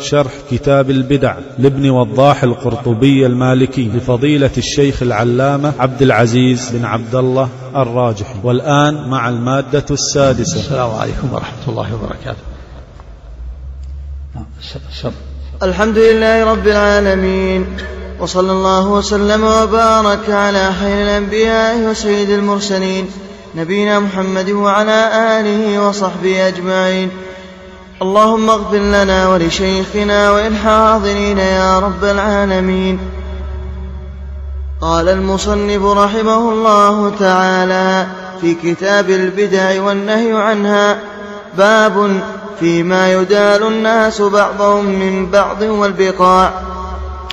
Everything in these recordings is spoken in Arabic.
شرح كتاب البدع لابن وضاح القرطبي المالكي لفضيلة الشيخ العلامة عبد العزيز بن عبد الله الراجحي. والآن مع المادة السادسة. السلام عليكم ورحمة الله وبركاته. الحمد لله رب العالمين وصلى الله وسلم وبارك على خير الأنبياء وسيد المرسلين نبينا محمد وعلى آله وصحبه أجمعين. اللهم اغفر لنا ولشيخنا وللحاضرين يا رب العالمين. قال المصنف رحمه الله تعالى في كتاب البدع والنهي عنها باب فيما يدال الناس بعضهم من بعض والبقاع.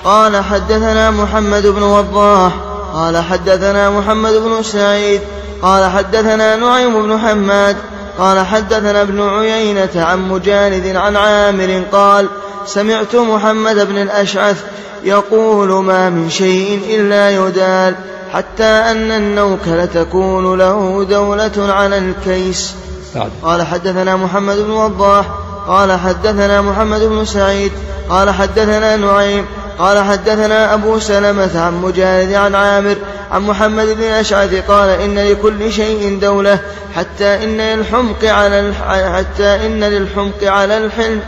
قال حدثنا محمد بن وضاح. قال حدثنا محمد بن سعيد. قال حدثنا نعيم بن حماد. قال حدثنا ابن عيينة عن مجالد عن عامر قال سمعت محمد بن الأشعث يقول ما من شيء إلا يدال حتى أن النوك لتكون له دولة على الكيس. قال حدثنا محمد بن وضاح قال حدثنا محمد بن سعيد قال حدثنا نعيم قال حدثنا أبو سلمة عن مجاهد عن عامر عن محمد بن الأشعث قال إن لكل شيء دولة حتى إن للحمق على حتى إن للحمق على الحلم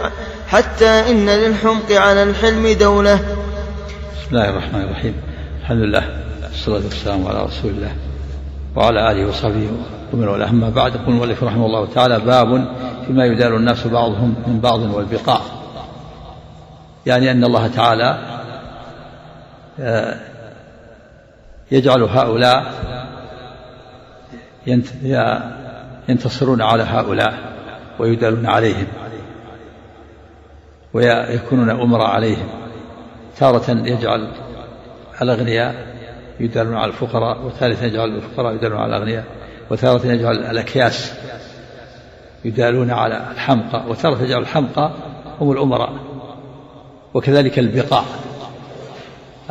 حتى إن للحمق على الحلم دولة. بسم الله الرحمن الرحيم. الحمد لله والصلاة والسلام على رسول الله وعلى آله وصحبه ومن والاه. أما بعد يقول المؤلف رحمه الله تعالى باب فيما يدار الناس بعضهم من بعض والبقاع. يعني أن الله تعالى يجعل هؤلاء ينتصرون على هؤلاء ويدالون عليهم ويكونون أمراء عليهم. تارة يجعل الأغنياء يدالون على الفقراء وثالثا يجعل الفقراء يدالون على الأغنياء وتارة يجعل الأكياس يدالون على الحمقى وتارة يجعل الحمقى هم الأمراء وكذلك البقاع.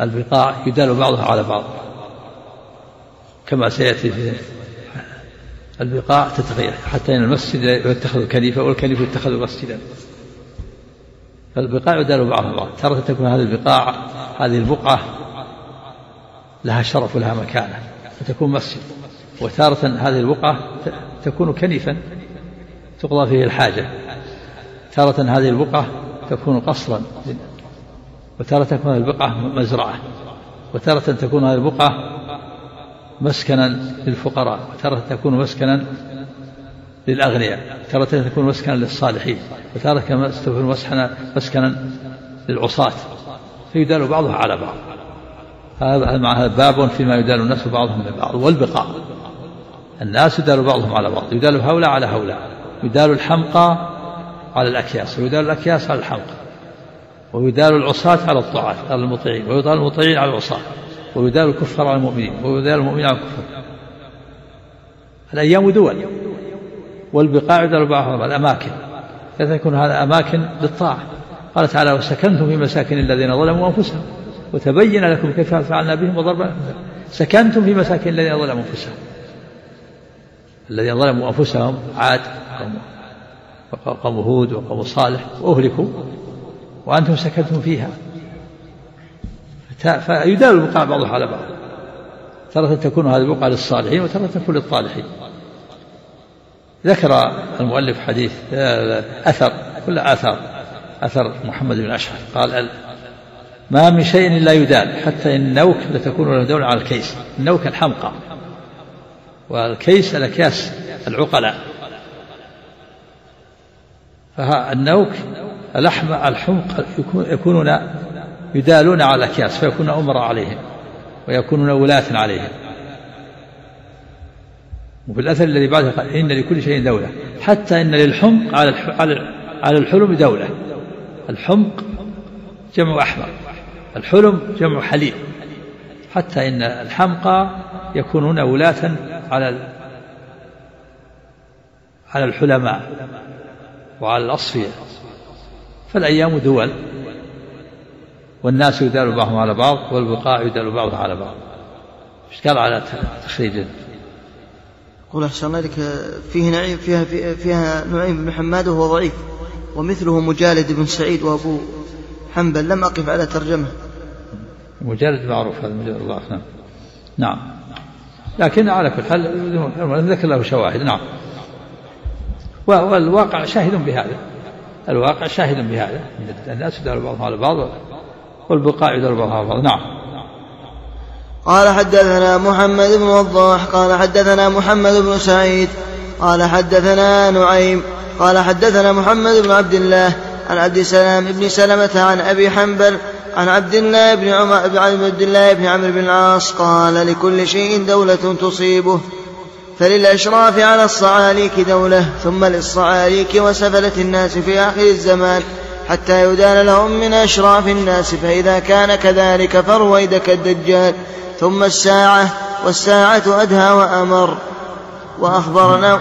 البقاع يدال بعضها على بعض. كما سيأتي في البقاع تتغير. حتى إن المسجد يتخذ كنيفة والكنيفة يتخذ مسجدا. فالبقاع يدال بعضها بعض. ترى تكون هذه البقاع هذه البقعة لها شرف ولها مكانة. فتكون مسجد. وتارة هذه البقعة تكون كنيفا تقضى فيه الحاجة. تارة هذه البقعة تكون قصرا. وتارة تكون هذه البقعة مزرعة وتارة تكون هذه البقعة مسكنا للفقراء وتارة تكون مسكنا للأغنياء تارة تكون مسكنا للصالحين وتارة تكون مسكنا للعصاة. فيدال بعضها على بعض. هذا مع باب فيما يدال الناس بعضهم من بعض والبقاء. الناس يدال بعضهم على بعض يدال هؤلاء على هؤلاء يدال الحمقى على الأكياس ويدال الأكياس على الحمقى. ويدال العصاة على الطاعات على المطيعين ويدال المطيعين على العصاة ويدال الكفار على المؤمنين ويدال المؤمنين على الكفار. الأيام دول والبقاع يدال بعضها الأماكن. فتكون هذا أماكن للطاعة؟ قال تعالى وسكنتم في مساكن الذين ظلموا أنفسهم. وتبين لكم كيف فعلنا بهم وضربنا سكنتم في مساكن الذين ظلموا أنفسهم. الذين ظلموا أنفسهم عاد وقوم هود وقوم صالح وأهلكوا. وأنتم سكنتم فيها. فيدال البقاع بعضها على بعض. ترى تكون هذه البقعة للصالحين وترى تكون للطالحين. ذكر المؤلف حديث أثر كل آثار. أثر محمد بن أشعث. قال ما من شيء إلا يدال حتى إن النوك لتكون له دولة على الكيس. النوك الحمقى. والكيس الأكياس العقلاء. فالنوك الأحمى الحمق يكونون يدالون على الأكياس فيكون أمراء عليهم ويكونون ولاة عليهم. وفي الأثر الذي بعده قال إن لكل شيء دولة. حتى إن للحمق على على الحلم دولة. الحمق جمع أحمر الحلم جمع حليم حتى إن الحمقى يكونون ولاة على على الحلماء وعلى الأصفياء. فالأيام دول والناس يدال بعضهم على بعض والبقاع يدال بعضها على بعض. إيش قال على تخريج؟ قول أحسن الله لك فيه نعيم فيها فيها نعيم بن حماد وهو ضعيف ومثله مجالد بن سعيد وأبو حنبل لم أقف على ترجمة. مجالد معروف هذا مجالد الله نعم. نعم. لكن على كل حال ذكر له شواهد نعم. والواقع شاهد بهذا. الواقع شاهد بهذا الناس يدار بعضهم على بعض والبقاع يدار بعضهم على بعض نعم. قال حدثنا محمد بن وضاح قال حدثنا محمد بن سعيد قال حدثنا نعيم قال حدثنا محمد بن عبد الله عن عبد السلام بن سلمة عن أبي حنبل عن عبد الله بن عمر عن عبد الله بن عمرو بن العاص قال لكل شيء دولة تصيبه. فللأشراف على الصعاليك دولة ثم للصعاليك وسفلة الناس في آخر الزمان حتى يدان لهم من أشراف الناس فإذا كان كذلك فرويدك الدجال ثم الساعة والساعة أدهى وأمر وأخبرنا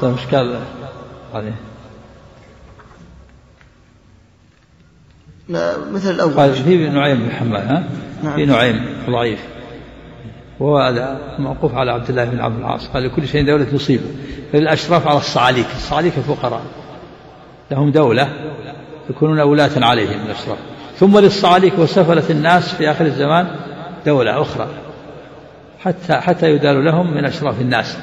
طيب إيش قال عليه؟ لا مثل الأول قال في نعيم بن حماد ها؟ نعم. في نعيم ضعيف وهو هذا موقوف على عبد الله بن عبد العاص. قال لكل شيء دولة تصيبه فللأشراف على الصعاليك الصعاليك الفقراء. لهم دولة يكونون ولاة عليهم الأشراف. ثم للصعاليك وسفلة الناس في آخر الزمان دولة أخرى. حتى حتى يدال لهم من أشراف الناس.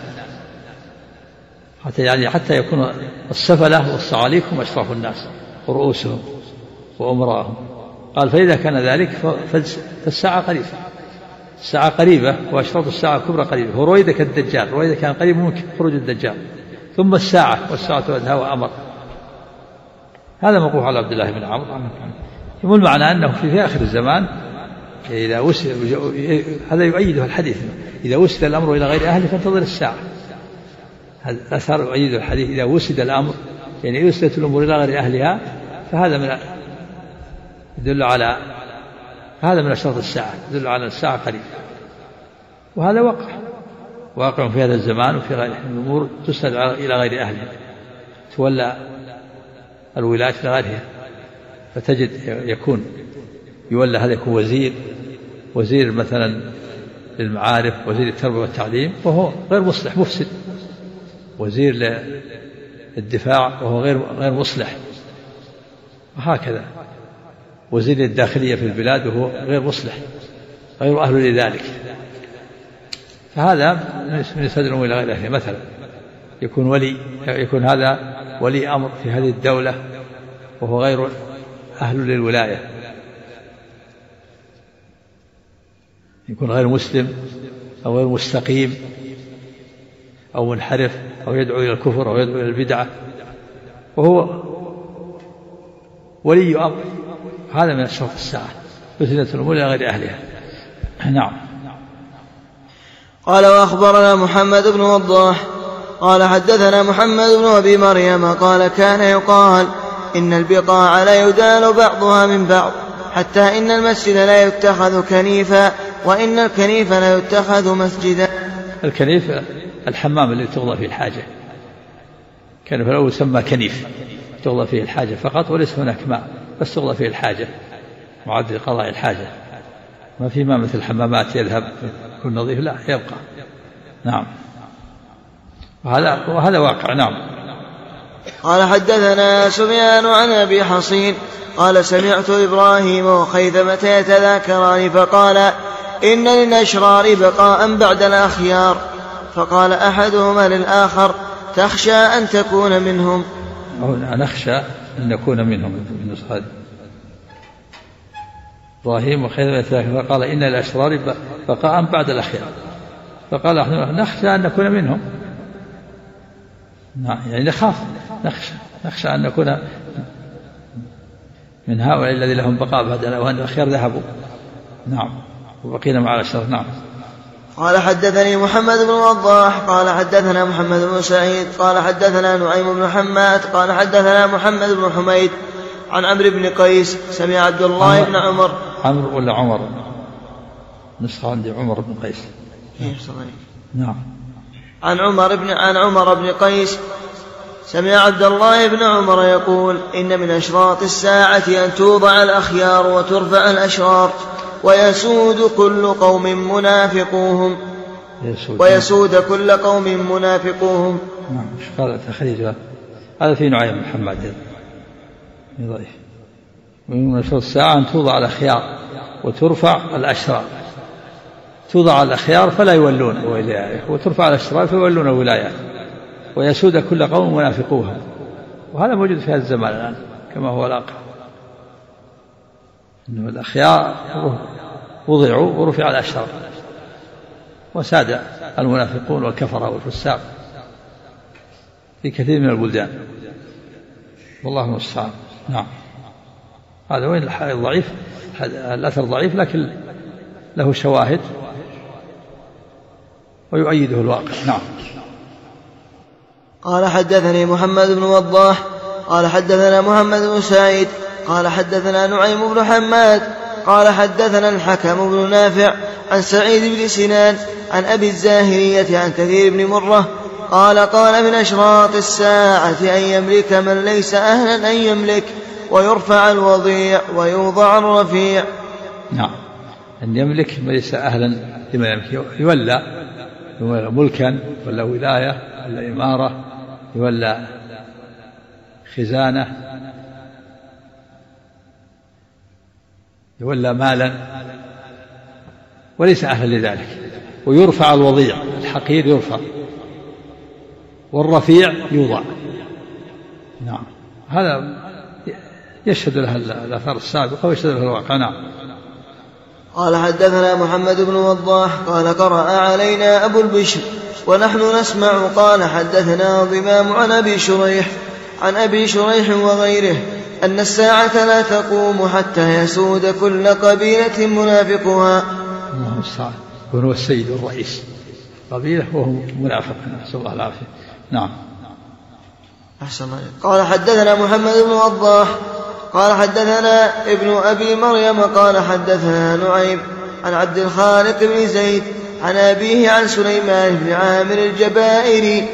حتى يعني حتى يكون السفلة والصعاليك هم أشراف الناس ورؤوسهم وأمراءهم. قال فإذا كان ذلك فالساعة قريبة. الساعة قريبة وأشراط الساعة الكبرى قريبة. ورويدك الدجال رويدك كان قريب من خروج الدجال. ثم الساعة والساعة أدهى وأمر. هذا موقوف على عبد الله بن عمرو. يقول المعنى أنه في آخر الزمان إذا وسد هذا يؤيده الحديث. إذا وسد الأمر إلى غير أهله فانتظر الساعة. هذا أثر يؤيد الحديث. إذا وسد الأمر يعني وسدت الأمور إلى غير أهلها فهذا من يدل على هذا من أشراط الساعة يدل على الساعة قريب وهذا وقع واقع في هذا الزمان وفي غيره الأمور تسند إلى غير أهلها. تولى الولاية إلى غيرها. فتجد يكون يولى هذا يكون وزير وزير مثلا للمعارف وزير التربية والتعليم وهو غير مصلح مفسد. وزير للدفاع وهو غير غير مصلح. وهكذا. وزير الداخلية في البلاد وهو غير مصلح غير أهل لذلك. فهذا من يستدعون إلى غير أهله. مثلا يكون ولي يكون هذا ولي أمر في هذه الدولة وهو غير أهل للولاية. يكون غير مسلم أو غير مستقيم أو منحرف أو يدعو إلى الكفر أو يدعو إلى البدعة. وهو ولي أمر. هذا من أشراف الساعة فتنة الأمور إلى غير أهلها. نعم. قال وأخبرنا محمد بن وضاح قال حدثنا محمد بن أبي مريم قال كان يقال إن البقاع لا يدال بعضها من بعض حتى إن المسجد لا يتخذ كنيفا وإن الكنيف لا يتخذ مسجدا. الكنيف الحمام الذي تغضى فيه الحاجة. كان في الأول يسمى كنيف تغضى فيه الحاجة فقط وليس هناك ماء. بس تغضى فيه الحاجة معد لقضاء الحاجة. ما في ماء مثل الحمامات يذهب يكون نظيف لا يبقى. نعم. وهذا وهذا واقع نعم. قال حدثنا سفيان عن أبي حصين قال سمعت إبراهيم وخيثمة يتذاكران فقال إن للأشرار بقاء بعد الأخيار. فقال أحدهما للآخر تخشى أن تكون منهم. نخشى أن نكون منهم من هذه إبراهيم وخيثمة يتذاكران فقال إن للاشرار بقاء بعد الأخيار. فقال نخشى أن نكون منهم. نعم يعني نخاف نخشى نخشى أن نكون من هؤلاء الذي لهم بقاء وأن الأخيار ذهبوا. نعم وبقينا مع الأشرار. نعم. قال حدثني محمد بن وضاح قال حدثنا محمد بن سعيد قال حدثنا نعيم بن حماد قال حدثنا محمد بن حميد عن عمرو بن قيس سمع عبد الله بن عمر. عمرو ولا عمر؟ نسخة عندي عمر بن قيس. نعم. عن عمر بن عن عمر بن قيس سمع عبد الله بن عمر يقول إن من أشراط الساعة أن توضع الأخيار وترفع الأشرار. ويسود كل قوم منافقوهم. ويسود كل قوم منافقوهم. نعم إيش قال تخريج هذا في نعيم محمد ضعيف ومن الساعة أن توضع الأخيار وترفع الأشرار. توضع الأخيار فلا يولون ولاية وترفع الأشرار فيولون ولايات ويسود كل قوم منافقوها. وهذا موجود في هذا الزمان الآن كما هو الواقع. أنه الأخيار وضعوا ورفع الأشرار وساد المنافقون والكفرة والفساق في كثير من البلدان. والله المستعان. نعم. هذا وين؟ الضعيف الأثر ضعيف لكن له شواهد ويؤيده الواقع. نعم. قال حدثني محمد بن وضاح قال حدثنا محمد بن سعيد قال حدثنا نعيم بن حماد قال حدثنا الحكم بن نافع عن سعيد بن سنان عن أبي الزاهرية عن كثير بن مرة قال قال من أشراط الساعة أن يملك من ليس أهلا أن يملك ويرفع الوضيع ويوضع الرفيع. نعم. أن يملك من ليس أهلا لما يملك. يولى ملكا ولا ولاية ولا إمارة يولى خزانة يولى مالا وليس أهلا لذلك. ويرفع الوضيع الحقير يرفع. والرفيع يوضع. نعم. هذا يشهد له الآثار السابقة ويشهد له الواقع. نعم. قال حدثنا محمد بن وضاح قال قرأ علينا أبو البشر ونحن نسمع قال حدثنا ضمام عن أبي شريح عن أبي شريح وغيره أن الساعة لا تقوم حتى يسود كل قبيلة منافقها. الله المستعان. يكون هو السيد والرئيس قبيلة وهو منافق نسأل الله العافية. نعم. أحسن قال حدثنا محمد بن وضاح قال حدثنا ابن أبي مريم قال حدثنا نعيم عن عبد الخالق بن زيد عن أبيه عن سليمان بن عامر الجبائري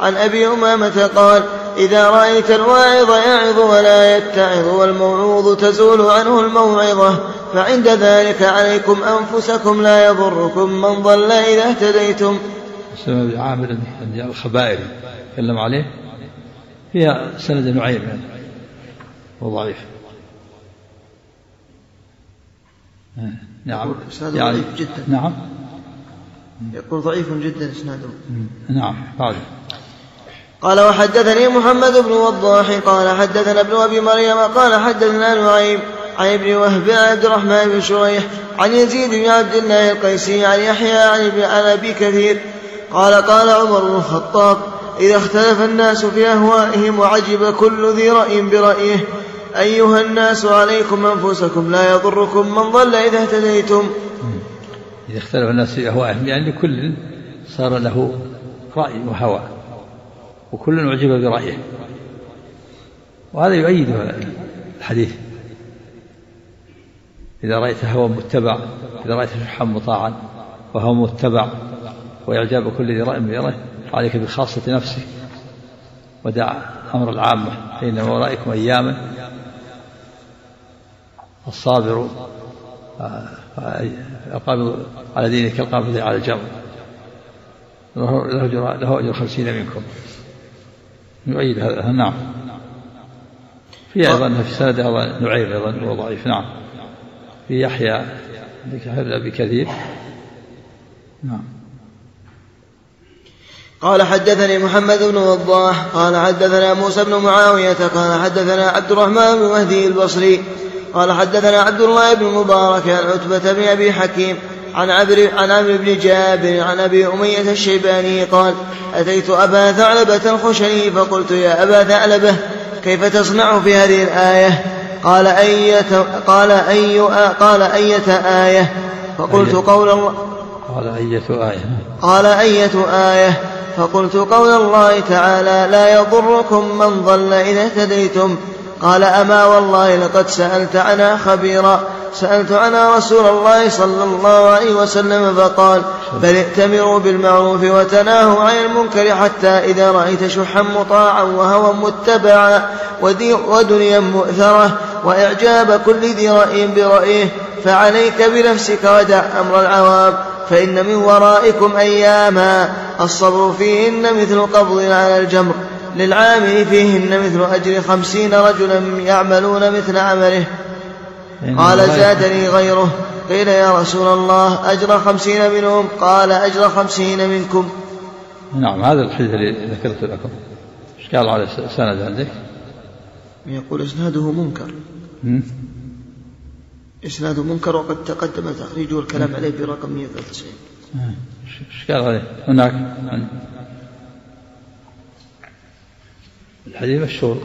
عن أبي أمامة قال إذا رأيت الواعظ يعظ ولا يتعظ والموعوظ تزول عنه الموعظة فعند ذلك عليكم أنفسكم لا يضركم من ضل إذا اهتديتم. بن عامر الخبائري تكلم عليه؟ فيها سند نعيم يعني وضعيف نعم. يعني ضعيف جدا. نعم. يقول ضعيف جدا إسناده. نعم قال قال وحدثني محمد بن وضاح قال حدثنا ابن أبي مريم قال حدثنا نعيم عن ابن وهب عن عبد الرحمن بن شريح عن يزيد بن عبد الله القيسي عن يحيى عن أبي كثير قال قال عمر بن الخطاب إذا اختلف الناس في أهوائهم وعجب كل ذي رأي برأيه أيها الناس عليكم أنفسكم لا يضركم من ضل إذا اهتديتم. إذا اختلف الناس في أهوائهم يعني كل صار له رأي وهوى. وكل أعجب برأيه. وهذا يؤيد الحديث. إذا رأيت هوى متبع إذا رأيت شحا مطاعا وهوى متبع وإعجاب كل ذي رأي برأيه عليك بخاصة نفسك ودع أمر العامة. فإن ورائكم أياما. الصابر القابض على دينه كالقابض على الجمر له أجر خمسين منكم. يؤيد هذا نعم. في أيضا في سند أيضا نعيم أيضا وهو ضعيف نعم. في يحيى أبي كثير. نعم. قال حدثني محمد بن وضاح قال حدثنا موسى بن معاوية قال حدثنا عبد الرحمن بن مهدي البصري قال حدثنا عبد الله بن مبارك عن عتبة بن أبي حكيم عن عبر عن عمرو بن جابر عن أبي أمية الشيباني قال أتيت أبا ثعلبة الخشني فقلت يا أبا ثعلبة كيف تصنع في هذه الآية؟ قال أية قال أي قال أية آية؟ فقلت قول الله قال أية آية. قال أية آية؟ فقلت قول الله تعالى لا يضركم من ضل إذا اهتديتم. قال أما والله لقد سألت عنها خبيرا. سألت عنها رسول الله صلى الله عليه وسلم فقال بل ائتمروا بالمعروف وتناهوا عن المنكر حتى إذا رأيت شحا مطاعا وهوى متبعا ودنيا مؤثرة وإعجاب كل ذي رأي برأيه. فعليك بنفسك ودع أمر العوام فإن من ورائكم أياما الصبر فيهن مثل قبض على الجمر. للعامل فيهن مثل أجر خمسين رجلا يعملون مثل عمله. قال زادني غيره. قيل يا رسول الله أجر خمسين منهم؟ قال أجر خمسين منكم. نعم هذا الحديث اللي ذكرت لكم. إيش قال على سند عندك؟ يقول إسناده منكر. إسناده منكر وقد تقدم تخريجه والكلام عليه برقم 193 إيش قال عليه؟ هناك؟ الحديث مشهور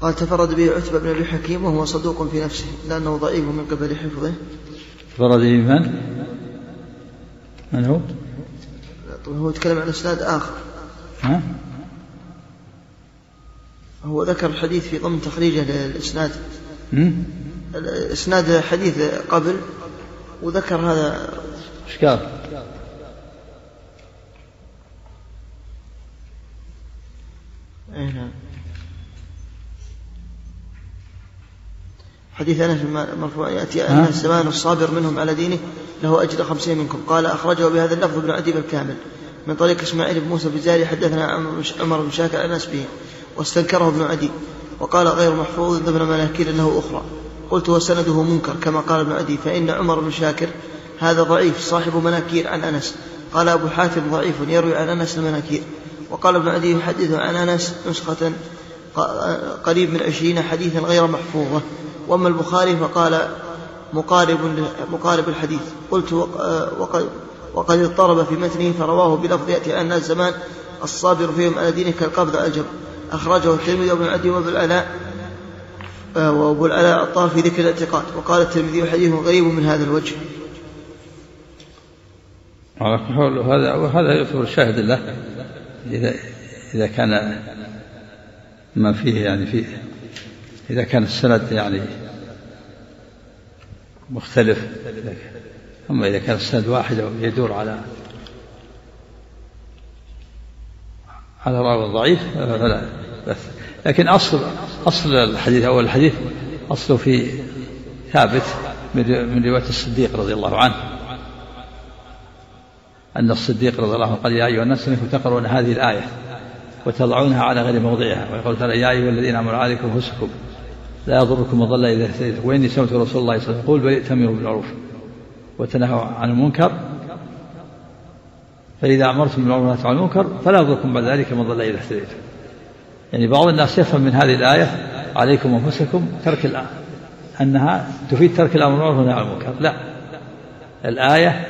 قال تفرد به عتبة بن أبي حكيم وهو صدوق في نفسه لأنه ضعيف من قبل حفظه تفرد به من؟ من هو؟ هو يتكلم عن إسناد آخر ها؟ هو ذكر الحديث في ضمن تخريجه للإسناد إسناد حديث قبل وذكر هذا. إيش قال؟ نعم حديث أنس مرفوع. يأتي أن الزمان الصابر منهم على دينه له أجر خمسين منكم. قال أخرجه بهذا اللفظ ابن عدي الكامل من طريق إسماعيل بن موسى الجاري حدثنا عمر بن شاكر عن أنس به واستنكره ابن عدي وقال غير محفوظ ضمن مناكير له أخرى. قلت وسنده منكر كما قال ابن عدي فإن عمر بن شاكر هذا ضعيف صاحب مناكير عن أنس. قال أبو حاتم ضعيف يروي عن أنس المناكير. وقال ابن عدي يحدث عن أنس نسخة قريب من عشرين حديثا غير محفوظة. وأما البخاري فقال مقارب مقارب الحديث. قلت وقد وقد اضطرب في متنه فرواه بلفظ يأتي أن الزمان الصابر فيهم على دينه كالقبض أجر أخرجه الترمذي وابن عدي وابن العلاء آه، وأبو العلاء الطار في ذكر الاعتقاد وقال الترمذي حديث غريب من هذا الوجه. على كل حال هذا وهذا يعتبر شاهد له. إذا إذا كان ما فيه يعني فيه إذا كان السند يعني مختلف. أما إذا كان السند واحد يدور على على راوي ضعيف فلا بس لكن أصل أصل الحديث أول الحديث أصله في ثابت من رواية الصديق رضي الله عنه. أن الصديق رضي الله عنه قال يا أيها الناس إنكم تقرؤون هذه الآية وتضعونها على غير موضعها. ويقول تعالى يا أيها الذين آمنوا عليكم أنفسكم لا يضركم من ضل إذا اهتديتم وإني سمعت رسول الله صلى الله عليه وسلم يقول ائتمروا بالمعروف وتنهوا عن المنكر فإذا أمرتم بالمعروف ونهيتم عن المنكر فلا يضركم بعد ذلك من ضل إذا اهتديتم. يعني بعض الناس يفهم من هذه الآية عليكم أنفسكم ترك أنها تفيد ترك الأمر بالمعروف والنهي عن المنكر. لا. الآية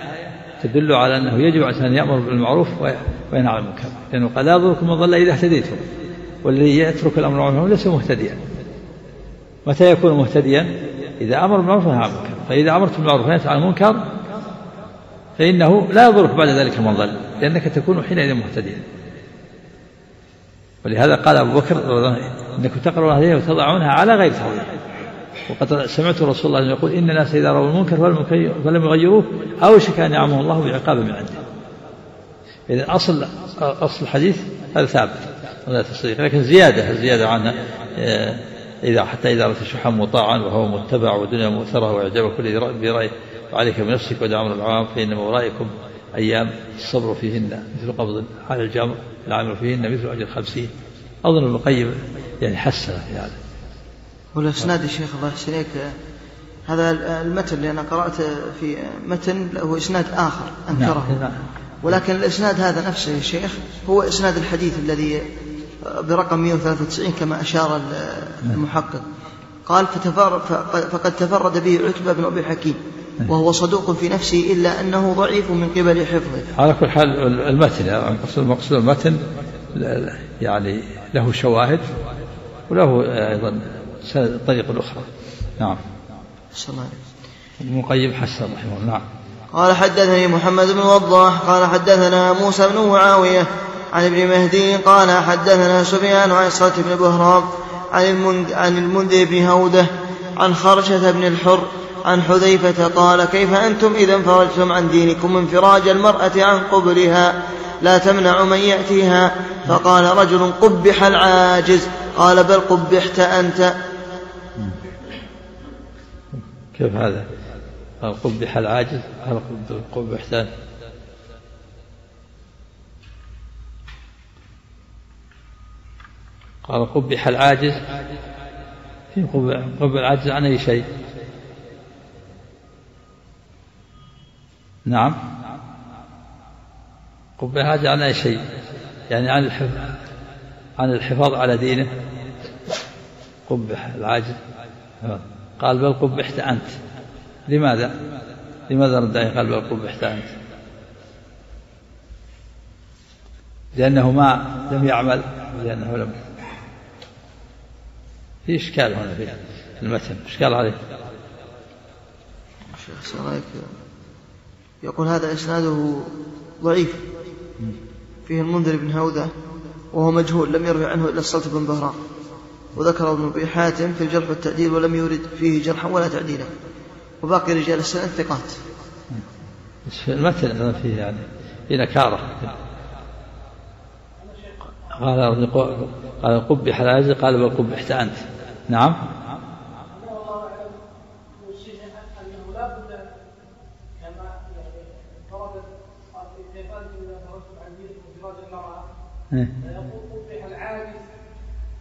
تدل على أنه يجب على أن يأمر بالمعروف وينهى عن المنكر. لأنه قال لا من ضل إذا اهتديتم. والذي يترك الأمر بالمعروف ليس مهتديا. متى يكون مهتديا؟ إذا أمر بالمعروف ونهى عن المنكر. فإذا أمرت بالمعروف ونهيت عن المنكر فإنه لا يضرك بعد ذلك من ضل لأنك تكون حينئذ مهتديا. ولهذا قال أبو بكر إنكم تقرؤون هذه وتضعونها على غير تحويل وقد سمعت رسول الله يقول إن الناس إذا رأوا المنكر فلم يغيروه أوشك أن يعمه الله بعقاب من عنده. إذا أصل أصل الحديث هذا ثابت ولا تصديق لكن زيادة الزيادة عنها آه، إذا حتى إذا رأيت شحا مطاعا وهو متبع ودنيا مؤثرة وإعجاب كل برأي فعليك بنفسك ودع أمر العوام فإنما ورائكم أيام الصبر فيهن مثل قبض على الجمر العمل فيهن مثل أجر خمسين أظن ابن القيم يعني حسن في هذا والإسناد يا شيخ الله يحسن هذا المتن اللي أنا قرأت في متن له إسناد آخر أنكره نعم. نعم. ولكن الإسناد هذا نفسه يا شيخ هو إسناد الحديث الذي برقم 193 كما أشار المحقق قال فقد تفرد به عتبة بن أبي حكيم وهو صدوق في نفسه إلا أنه ضعيف من قبل حفظه. على كل حال المتن يعني المقصود المتن يعني له شواهد وله أيضا طريق أخرى. نعم. المقيم حسن رحمه الله. نعم. قال حدثني محمد بن وضاح قال حدثنا موسى بن معاوية عن ابن مهدي قال حدثنا سفيان عن صلت بن بهرام عن المنذر بن هودة عن خرشة بن الحر عن حذيفة قال كيف أنتم إذا انفرجتم عن دينكم انفراج المرأة عن قبلها؟ لا تمنع من يأتيها. فقال رجل قبح العاجز. قال بل قبحت أنت. كيف هذا؟ قال قبح العاجز. قال قبح ثاني قال قبح العاجز. في قبح العاجز عن أي شيء؟ نعم. قبح العاجز عن أي شيء؟ يعني عن الحفاظ عن الحفاظ على دينه. قبح العاجز قال بل قبحت أنت. لماذا؟ لماذا رد عليه؟ قال بل قبحت أنت. لأنه ما لم يعمل لأنه لم في إشكال هنا في المتن. إشكال عليه. شيخ يقول هذا إسناده ضعيف. فيه المنذر بن هودة وهو مجهول لم يروي عنه إلا الصلت بن بهرام وذكر ابن أبي حاتم في الجرح والتعديل ولم يورد فيه جرحا ولا تعديلا. وباقي رجال السنة ثقات. المتن فيه يعني في نكارة قال قال قبح العاجز قال بل قبحت أنت. نعم. يقول قبح العاجز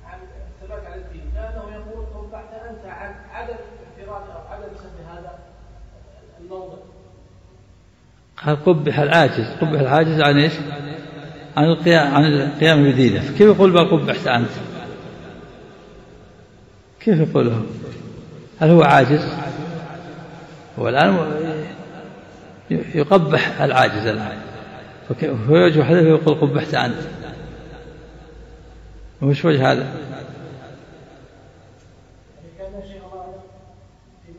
عن الثبات على الدين كانه يقول قبحت أنت عن عدم اعتراض أو عدم سد هذا الموضع قال قبح العاجز قبح العاجز عن إيش؟ عن القيام عن القيام بدينه كيف يقول بل قبحت أنت؟ كيف يقوله؟ هل هو عاجز؟ هو الآن يقبح العاجز الآن فيوجه حديث يقول قبحت أنت وش وجه هذا؟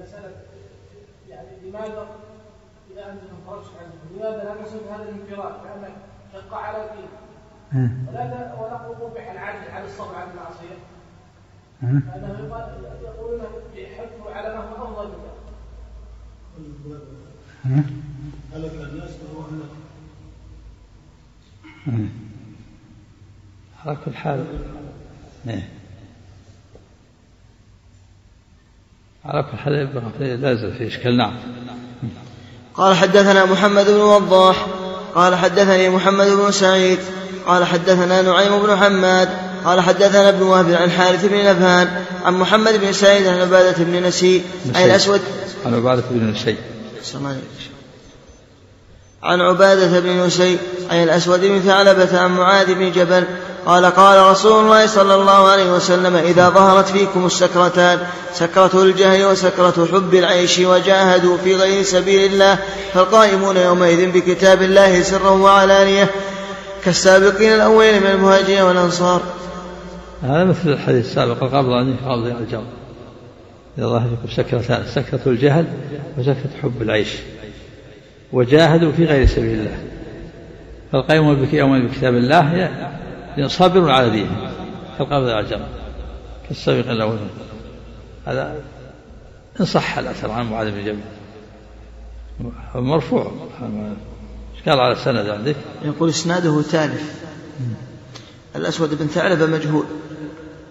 مسألة يعني لماذا إذا أنت انفردت عنه لماذا لا نسب هذا الانفراد كأنك شق على الدين. ولا ولا قبح العدل على الصبر عن المعصية. لأنه يقولون يحثوا على ما هو أفضل منه. هلك الناس فهو هلك على كل حال. إيه. على كل حال لا يزال في إشكال. نعم. قال حدثنا محمد بن وضاح قال حدثني محمد بن سعيد قال حدثنا نعيم بن حماد قال حدثنا ابن وهب عن حارث بن نبهان عن محمد بن سعيد عن عبادة بن نسي أي الأسود عن عبادة بن نسي. عن عبادة بن نسي أي الأسود بن ثعلبة عن معاذ بن جبل قال قال رسول الله صلى الله عليه وسلم إذا ظهرت فيكم السكرتان سكرة الجهل وسكرة حب العيش وجاهدوا في غير سبيل الله فالقائمون يومئذ بكتاب الله سرا وعلانية كالسابقين الأولين من المهاجرين والأنصار. هذا مثل الحديث السابق قبل أن يقبض الجمر إذا ظهر فيكم سكرتان سكرة الجهل وسكرة حب العيش وجاهدوا في غير سبيل الله. فالقائمون يومئذ بكتاب الله صابر على دينه كالقبض على الجمر كالسابق الأول هذا إن صح الأثر عن معاذ بن جبل. مرفوع. إيش قال على السند عندك؟ يقول إسناده تالف. الأسود بن ثعلبة مجهول.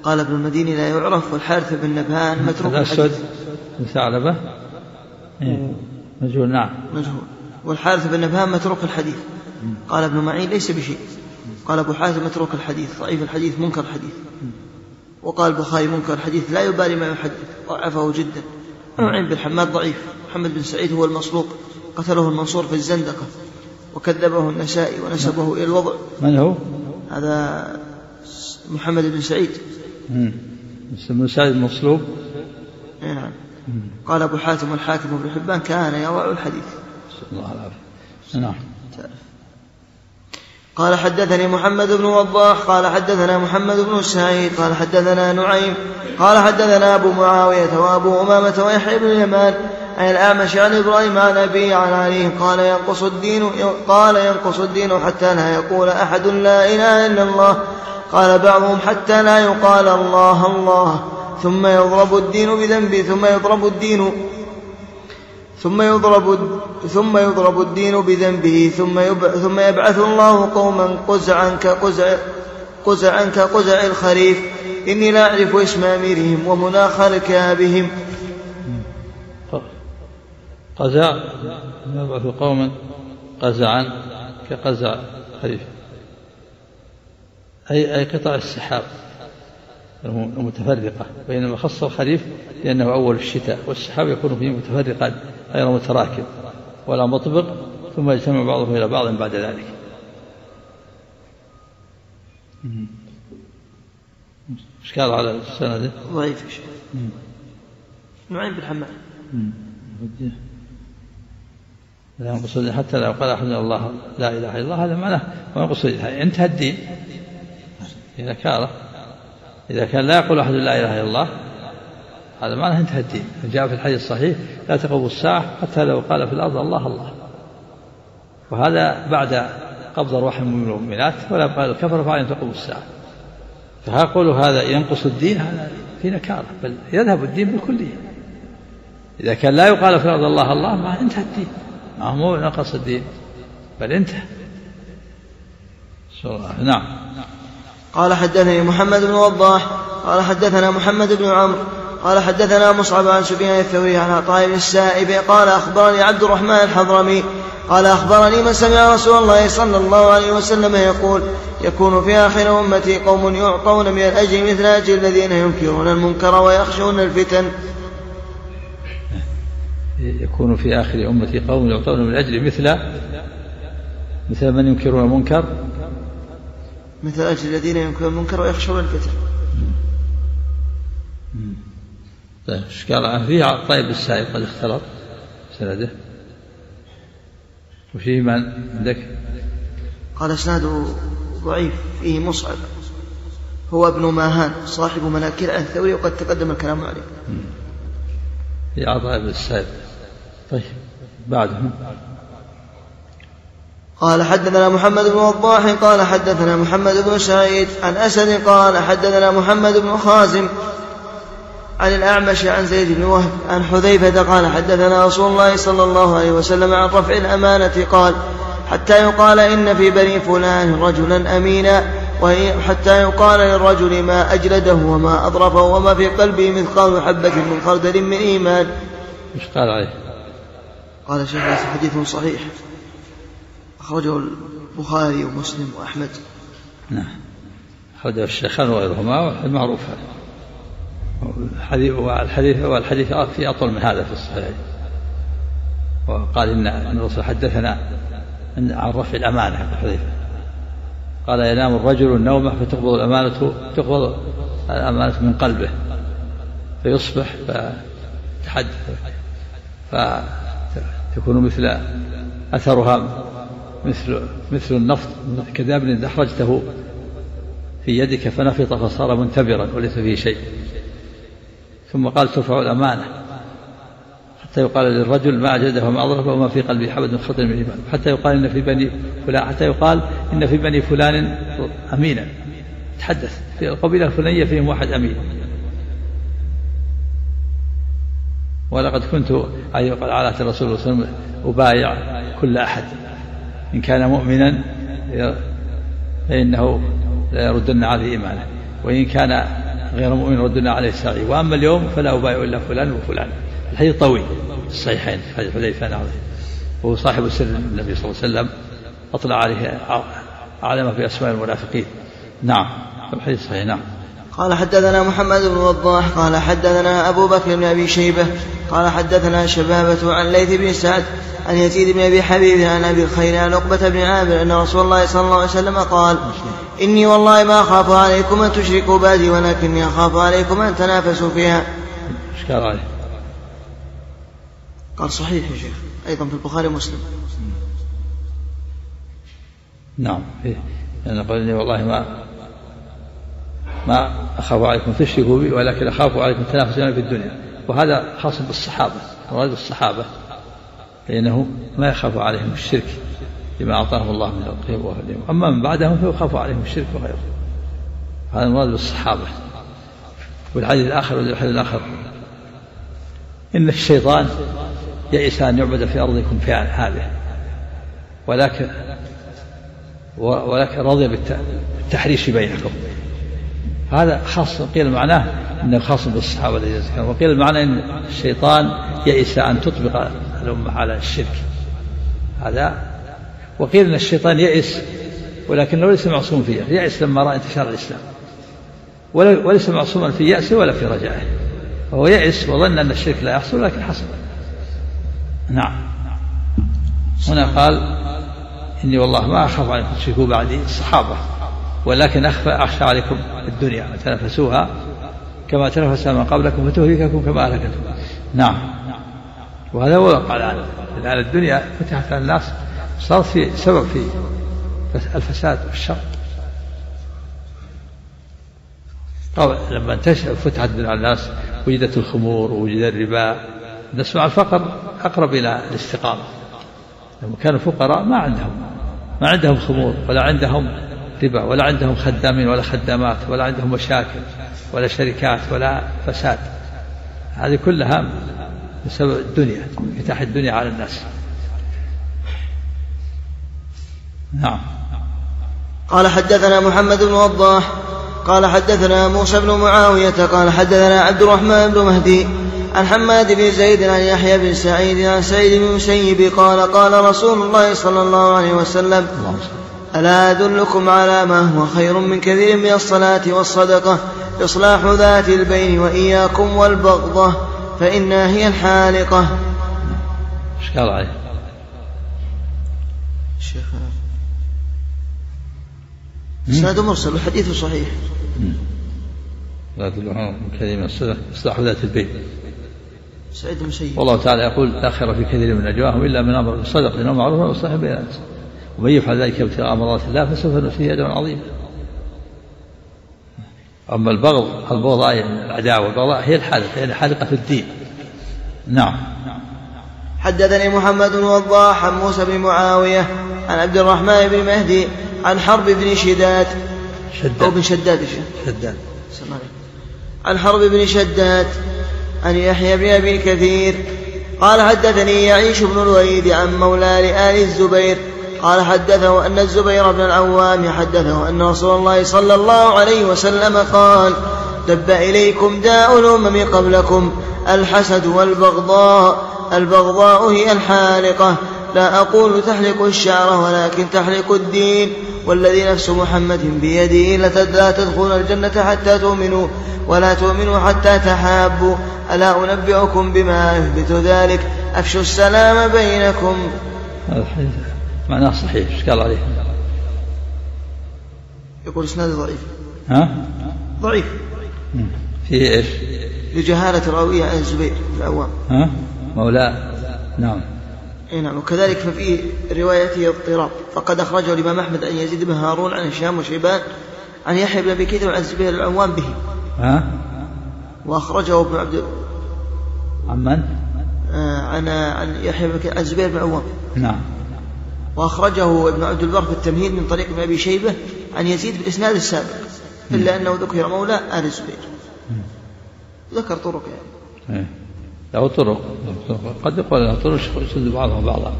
قال ابن المديني لا يعرف والحارث بن نبهان متروك الأسود بن ثعلبة؟ إيه. مجهول نعم. مجهول. والحارث بن نبهان متروك الحديث. قال ابن معين ليس بشيء. قال أبو حاتم متروك الحديث ضعيف الحديث منكر الحديث. وقال البخاري منكر الحديث لا يبالي ما يحدث ضعفه جدا. نعيم بن حماد ضعيف محمد بن سعيد هو المصلوب قتله المنصور في الزندقة وكذبه النسائي ونسبه إلى الوضع. من هو؟ هذا محمد بن سعيد. بن سعيد المصلوب نعم. قال أبو حاتم والحاكم وابن حبان كان يضع الحديث. الله العافية. نعم. قال حدثني محمد بن وضاح قال حدثنا محمد بن سعيد قال حدثنا نعيم قال حدثنا أبو معاوية وأبو أمامة ويحيى بن اليمان عن الأعمش عن إبراهيم عن أبي عن علي قال ينقص الدين قال ينقص الدين حتى لا يقول أحد لا إله إلا الله. قال بعضهم حتى لا يقال الله الله ثم يضرب الدين بذنبه ثم يضرب الدين ثم يضرب ثم يضرب الدين بذنبه ثم ثم يبعث الله قوما قزعا كقزع قزعا كقزع الخريف. إني لا أعرف اسم أميرهم ومناخ ركابهم قزع نبعث قوما قزعا كقزع خريف أي أي قطع السحاب المتفرقة بينما خص الخريف لأنه أول الشتاء والسحاب يكون فيه متفرقا. غير متراكب ولا مطبق ثم يجتمع بعضه إلى بعض بعد ذلك. إشكال على السند ضعيف نعيم بن حماد. لا ينقص حتى لو قال أحد الله لا إله إلا الله هذا معناه وينقص انتهى الدين. إذا كان إذا كان لا يقول أحد لا إله إلا الله هذا معناه انتهى الدين. جاء في الحديث الصحيح لا تقوم الساعة حتى لو قال في الأرض الله الله. وهذا بعد قبض الروح من المؤمنات ولا يبقى الكفر فعلا تقوم الساعة. فقول هذا ينقص الدين هذا في نكارة بل يذهب الدين بالكلية. إذا كان لا يقال في الأرض الله الله ما انتهى الدين. ما هو نقص الدين بل انتهى. نعم. قال حدثني محمد بن وضاح قال حدثنا محمد بن عمرو قال حدثنا مصعب عن سفيان الثوري عن عطاء بن السائب قال أخبرني عبد الرحمن الحضرمي قال أخبرني من سمع رسول الله صلى الله عليه وسلم يقول يكون في آخر أمتي قوم يعطون من الأجر مثل أجر الذين ينكرون المنكر ويخشون الفتن. يكون في آخر أمتي قوم يعطون من أجل مثل مثل من ينكرون المنكر؟ مثل أجل الذين ينكرون المنكر ويخشون الفتن. طيب إيش قال؟ فيه طيب السائب قد اختلط سنده. وفيه من عندك؟ قال اسناده ضعيف فيه مصعب. هو ابن ماهان صاحب مناكير الثوري وقد تقدم الكلام عليه. في عطاء بن السائب طيب بعدهم قال حدثنا محمد بن وضاح قال حدثنا محمد بن سعيد عن أسد قال حدثنا محمد بن خازم عن الأعمش عن زيد بن وهب عن حذيفة قال حدثنا رسول الله صلى الله عليه وسلم عن رفع الأمانة قال حتى يقال إن في بني فلان رجلا أمينا وحتى يقال للرجل ما أجلده وما أضرفه وما في قلبه مثقال حبة من خردل من إيمان. إيش قال عليه؟ قال شيخ حديث صحيح. أخرجه البخاري ومسلم وأحمد. نعم. أخرجه الشيخان وغيرهما المعروف الحديث والحديث والحديث في أطول من هذا في الصحيح وقال إن الرسول حدثنا عن رفع الأمانة حذيفة قال ينام الرجل النومة فتقبض الأمانة تقبض الأمانة من قلبه. فيصبح فتحدث. فتكون مثل أثرها مثل مثل النفط كذاب إذا أحرجته في يدك فنفط فصار منتبرا وليس فيه شيء. ثم قال ترفع الأمانة حتى يقال للرجل ما أجده وما أضربه وما في قلبه حبد من خطر من الإيمان حتى يقال إن في بني فلان حتى يقال إن في بني فلان أمينا. تحدث. في القبيلة الفلانية فيهم واحد أمين. ولقد كنت أي قال على الرسول صلى الله عليه وسلم أبايع كل أحد. إن كان مؤمنا فإنه لا يردن عليه إيمانه. وإن كان غير مؤمن يردن عليه السعي وأما اليوم فلا أبايع إلا فلان وفلان. الحديث طويل. الصحيحين حديث حذيفة نعم. وهو صاحب سر النبي صلى الله عليه وسلم. أطلع عليه أعلم في أسماء المنافقين. نعم. الحديث صحيح نعم. قال حدثنا محمد بن وضاح قال حدثنا أبو بكر بن أبي شيبة قال حدثنا شبابة عن ليث بن سعد عن يزيد بن أبي حبيب عن أبي الخير عن عقبة بن عامر أن رسول الله صلى الله عليه وسلم قال إني والله ما أخاف عليكم أن تشركوا بعدي ولكني أخاف عليكم أن تنافسوا فيها إيش قال عليه؟ قال صحيح يا شيخ أيضا في البخاري ومسلم نعم إيه. يعني قال إني والله ما ما أخاف عليكم تشركوا بي ولكن أخاف عليكم تنافسون في الدنيا. وهذا خاص بالصحابة مراد الصحابة فإنه ما يخاف عليهم الشرك لما أعطاهم الله من القيم وهديهم أما من بعدهم فيخاف عليهم الشرك وغيره. هذا المراد بالصحابة. والحديث الآخر والحديث الآخر. إن الشيطان يئس أن يعبد في أرضكم في هذه. ولكن ولكن رضي بالتحريش بينكم. هذا خاص قيل معناه إنه خاص بالصحابة الذين ذكروا وقيل معناه إن الشيطان يئس أن تطبق الأمة على الشرك. هذا وقيل إن الشيطان يئس ولكنه ليس معصوم فيه. يئس لما رأى انتشار الإسلام. وليس معصوما في يأسه ولا في رجائه. فهو يئس وظن أن الشرك لا يحصل لكن حصل. نعم. هنا قال إني والله ما أخاف عليكم تشركوا بعدي الصحابه ولكن أخفى أخشى عليكم الدنيا تنافسوها كما تنافس من قبلكم فتهلككم كما أهلكتكم. نعم. وهذا هو وقع الآن الآن الدنيا فتحت على الناس صارت في سبب في الفساد والشر. طبعا لما انتشر فتحت على الناس وجدت الخمور ووجد الربا. الناس مع الفقر أقرب إلى الاستقامة. لما كانوا فقراء ما عندهم ما عندهم خمور ولا عندهم ربا ولا عندهم خدامين ولا خدامات ولا عندهم مشاكل ولا شركات ولا فساد. هذه كلها بسبب الدنيا انفتاح الدنيا على الناس. نعم. قال حدثنا محمد بن وضاح قال حدثنا موسى بن معاوية قال حدثنا عبد الرحمن بن مهدي عن حماد بن زيد عن يحيى بن سعيد عن سعيد بن مسيب قال قال رسول الله صلى الله عليه وسلم ألا أدلكم على ما هو خير من كثير من الصلاة والصدقة؟ إصلاح ذات البين وإياكم والبغضة فإنها هي الحالقة. إيش قال عليه؟ الشيخ إسناد مرسل الحديث صحيح. لا تدلهم من كثير من الصدقة. إصلاح ذات البين. سعيد المسيب والله تعالى يقول لا خير في كثير من نجواهم إلا من أمر بالصدقة إنه معروف وصاحب بين الناس ومن يفعل ذلك ابتغاء مرضات الله فسوف نؤتيه اجرا عظيما. أما البغض البغضاء يعني العداوة والبغضاء هي الحلقة يعني حلقه في الدين. نعم. حدثني محمد بن وضاح عن موسى بن معاوية عن عبد الرحمن بن مهدي عن حرب بن شداد. شداد. أو بن شداد شداد. عن حرب بن شداد عن يحيى بن أبي كثير قال حدثني يعيش بن الوليد عن مولى لآل الزبير قال حدثه أن الزبير بن العوام حدثه أن رسول الله صلى الله عليه وسلم قال دب إليكم داء الأمم قبلكم الحسد والبغضاء البغضاء هي الحالقة. لا أقول تحلق الشعر ولكن تحلق الدين. والذي نفس محمد بيده لا تدخلون الجنة حتى تؤمنوا ولا تؤمنوا حتى تحابوا. ألا أنبئكم بما يثبت ذلك؟ أفشوا السلام بينكم. الحديث. معناه صحيح إيش قال عليه؟ يقول اسناده ضعيف ها؟ ضعيف فيه إيش؟ لجهالة راوية عن الزبير بن العوام ها؟ مولاه نعم أي نعم وكذلك ففي روايته اضطراب فقد أخرجه الإمام أحمد عن يزيد بن هارون عن هشام وشيبان عن يحيى بن أبي كثير وعن الزبير العوام به ها؟ وأخرجه ابن عبد عن من؟ آه عن عن يحيى بن عن الزبير بن العوام نعم وأخرجه ابن عبد البر في التمهيد من طريق ابن أبي شيبة عن يزيد بالإسناد السابق إلا أنه ذكر مولى آل الزبير. ذكر طرق يعني. إيه. له طرق. قد يقول له طرق يشد بعضها بعضا.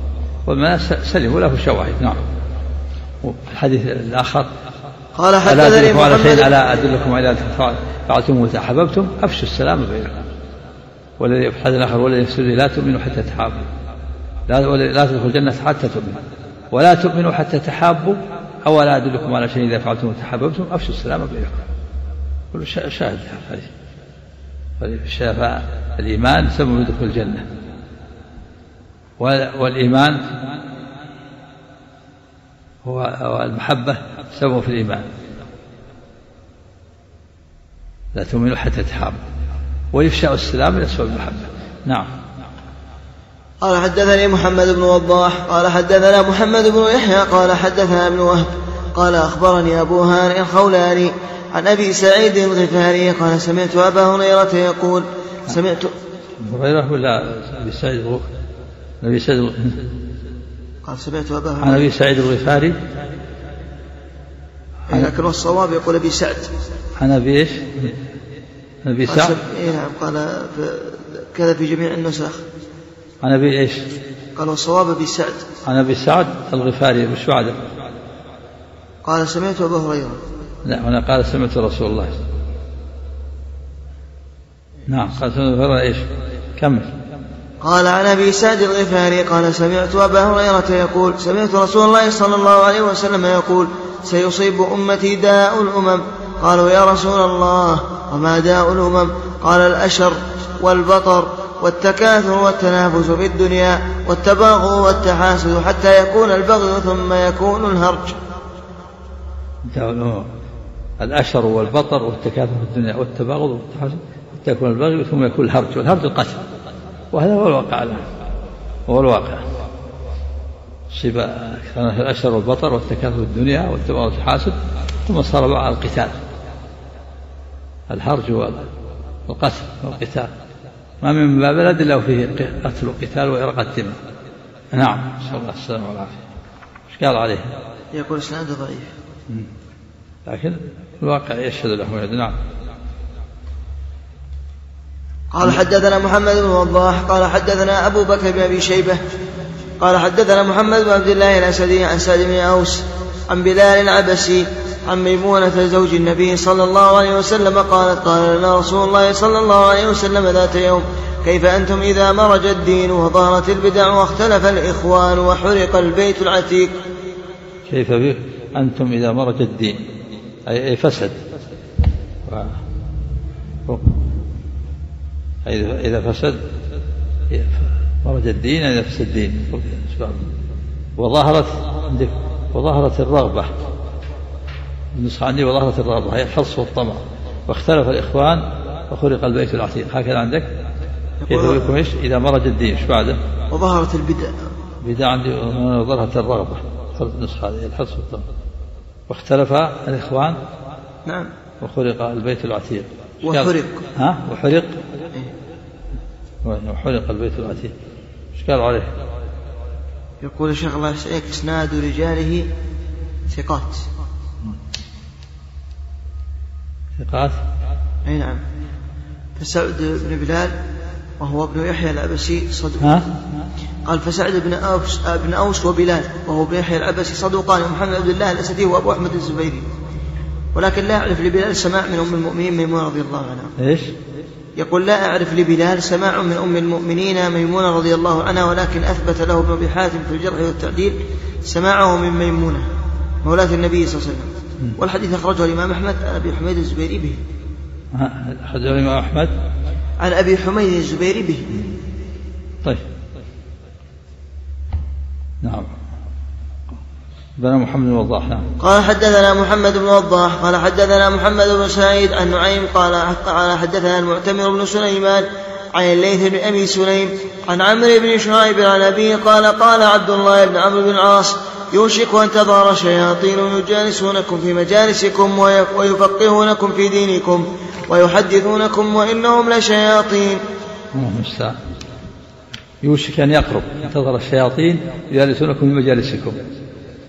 وما سلم وله شواهد. نعم. الحديث الآخر. قال حدثني أدلكم على شيء؟ محمد ألا أدلكم على فعلتم وتحاببتم أفشوا السلام بينكم. والذي في الحديث الآخر والذي يفسد لا تؤمنوا حتى تحابوا. لا لا تدخلوا الجنة حتى تؤمنوا. ولا تؤمنوا حتى تحابوا أو لا أدلكم على شيء إذا فعلتم وتحاببتم؟ أفشوا السلام بينكم كل شا- شاهد الشافع الإيمان سبب دخول الجنة. وال- والإيمان هو المحبة سبب في الإيمان. لا تؤمنوا حتى تحابوا. ويفشاء السلام إلى أسباب المحبة. نعم. قال حدثني محمد بن وضاح قال حدثنا محمد بن يحيى قال حدثنا ابن وهب قال أخبرني أبو هانئ الخولاني عن أبي سعيد الغفاري قال سمعت أبا هريرة يقول سمعت أبو هريرة ولا أبي سعيد أبي سعيد قال سمعت أبا عن هريرة. أبي سعيد الغفاري. لكن الصواب يقول أبي سعد. عن أبي إيش؟ عن أبي سعد. إيه نعم قال كذا في جميع النسخ. عن أبي إيش؟ قال والصواب أبي سعد. عن أبي سعد الغفاري مش بعده قال سمعت أبا هريرة. لا هنا قال سمعت رسول الله. نعم قال سنة إيش؟ كمل. قال عن أبي سعد الغفاري قال سمعت أبا هريرة يقول سمعت رسول الله صلى الله عليه وسلم يقول سيصيب أمتي داء الأمم. قالوا يا رسول الله وما داء الأمم؟ قال الأشر والبطر. والتكاثر والتنافس في الدنيا والتباغض والتحاسد حتى يكون البغي ثم يكون الهرج. الأشر والبطر والتكاثر في الدنيا والتباغض والتحاسد حتى يكون البغي ثم يكون الهرج والهرج القتل وهذا هو الواقع الآن. هو الواقع. صيب الأشر والبطر والتكاثر في الدنيا والتباغض والتحاسد ثم صار مع القتال. الهرج والقتل والقتال. ما من بلد إلا وفيه قتل وقتال وإرقة الدماء. نعم. نسأل الله السلامة والعافية. إيش قال عليه؟ يقول إسناده ضعيف. لكن الواقع يشهد له نعم. قال حدثنا محمد بن وضاح قال حدثنا أبو بكر بن أبي شيبة قال حدثنا محمد بن عبد الله الأسدي عن سعد بن أوس عن بلال العبسي عن ميمونة زوج النبي صلى الله عليه وسلم قالت قال لنا رسول الله صلى الله عليه وسلم ذات يوم كيف أنتم إذا مرج الدين وظهرت البدع واختلف الإخوان وحرق البيت العتيق؟ كيف أنتم إذا مرج الدين. أي فسد. إذا فسد. مرج الدين إذا فسد الدين. وظهرت وظهرت الرغبة. النسخة عندي وظهرت الرغبة هي الحرص والطمع. واختلف الإخوان وخلق البيت العتيق. هكذا عندك؟ كيف يكون إيش؟ إذا مرج الدين إيش بعده؟ وظهرت البدع. بدع عندي وظهرت الرغبة. النسخة هذه الحرص والطمع. واختلف الإخوان نعم. وخلق البيت العتيق. وحرق. ها؟ وحرق؟ إيه؟ وحرق البيت العتيق. إيش قال عليه؟ يقول الشيخ الله يسعدك إسناد رجاله ثقات. ثقات؟ أي نعم. فسعد بن بلال وهو ابن يحيى العبسي صدوق. ها؟ قال فسعد بن أوس بن أوس وبلال وهو ابن يحيى العبسي صدوقان ومحمد عبد الله الأسدي وأبو أحمد الزبيري. ولكن لا أعرف لبلال سماع من أم المؤمنين ميمونة رضي الله عنها. إيش؟ يقول لا أعرف لبلال سماع من أم المؤمنين ميمونة رضي الله عنها ولكن أثبت له ابن أبي حاتم في الجرح والتعديل سماعه من ميمونة مولاة النبي صلى الله عليه وسلم. والحديث أخرجه الإمام أحمد عن أبي حميد الزبيري به. أخرجه الإمام أحمد. عن أبي حميد الزبيري به. طيب. نعم. بن محمد بن وضاح نعم. قال حدثنا محمد بن وضاح قال حدثنا محمد بن سعيد عن نعيم قال قال حدثنا المعتمر بن سليمان عن الليث بن أبي سليم عن عمرو بن شعيب عن أبيه قال قال عبد الله بن عمرو بن العاص يوشك أن تظهر شياطين يجالسونكم في مجالسكم ويفقهونكم في دينكم ويحدثونكم وإنهم لشياطين. المستعان يوشك أن يقرب أن تظهر الشياطين يجالسونكم في مجالسكم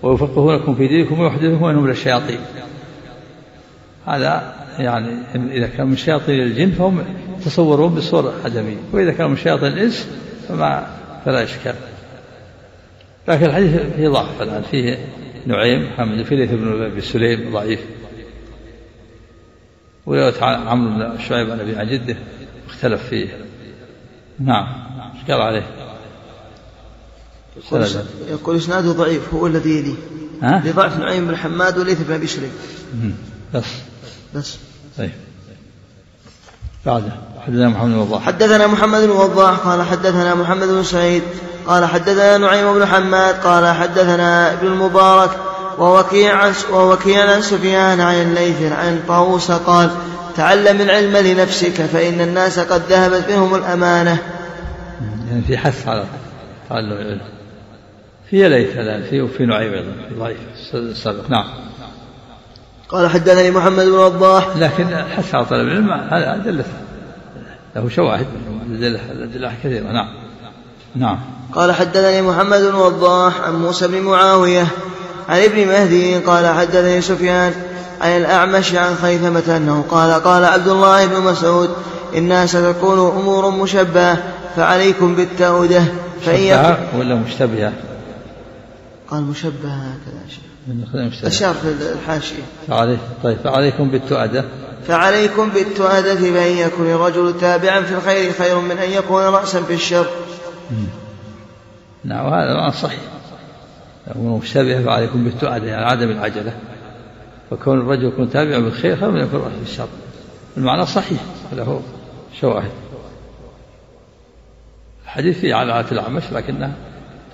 ويفقهونكم في دينكم ويحدثونكم وإنهم لشياطين. هذا يعني إذا كان من شياطين الجن فهم تصورون بصورة آدمية وإذا كان من شياطين الإنس فما فلا إشكال. لكن الحديث فيه ضعف الآن فيه نعيم محمد في ليث بن أبي سليم ضعيف. ورواية عمرو بن شعيب عن أبي عن جده اختلف فيه. نعم إيش قال عليه؟ يقول إسناده ضعيف هو الذي يليه؟ لضعف نعيم بن حماد وليث بن أبي سليم بس. بس. طيب. بعده. حدثنا محمد بن وضاح. حدثنا محمد بن وضاح قال حدثنا محمد بن سعيد. قال حدثنا نعيم بن حماد قال حدثنا ابن المبارك ووكيع ووكيع عن سفيان عن الليث عن طاووس قال تعلم العلم لنفسك فإن الناس قد ذهبت منهم الأمانة. يعني في حث على تعلم العلم. في ليث الآن في وفي نعيم أيضا ضعيف السابق. نعم. قال حدثني محمد بن وضاح. لكن الحث على طلب العلم هذا أدلة. له شواهد أدلة كثيرة. نعم. نعم. قال حدثني محمد بن وضاح عن موسى بن معاوية عن ابن مهدي قال حدثني سفيان عن الأعمش عن خيثمة أنه قال قال عبد الله بن مسعود إنها ستكون أمور مشبهة فعليكم بالتأودة فإن ولا مشتبهة؟ قال مشبهة هكذا أشار في الحاشية. فعليه طيب فعليكم بالتؤدة. فعليكم بالتؤدة فإن يكن الرجل تابعا في الخير خير من أن يكون رأسا في الشر. نعم وهذا معنى صحيح. يكون مشتبه فعليكم بالتؤدة يعني عدم العجلة. وكون الرجل يكون تابعا بالخير خير من يكون في الشر. المعنى صحيح له شواهد. الحديث فيه على عادة الأعمش لكنها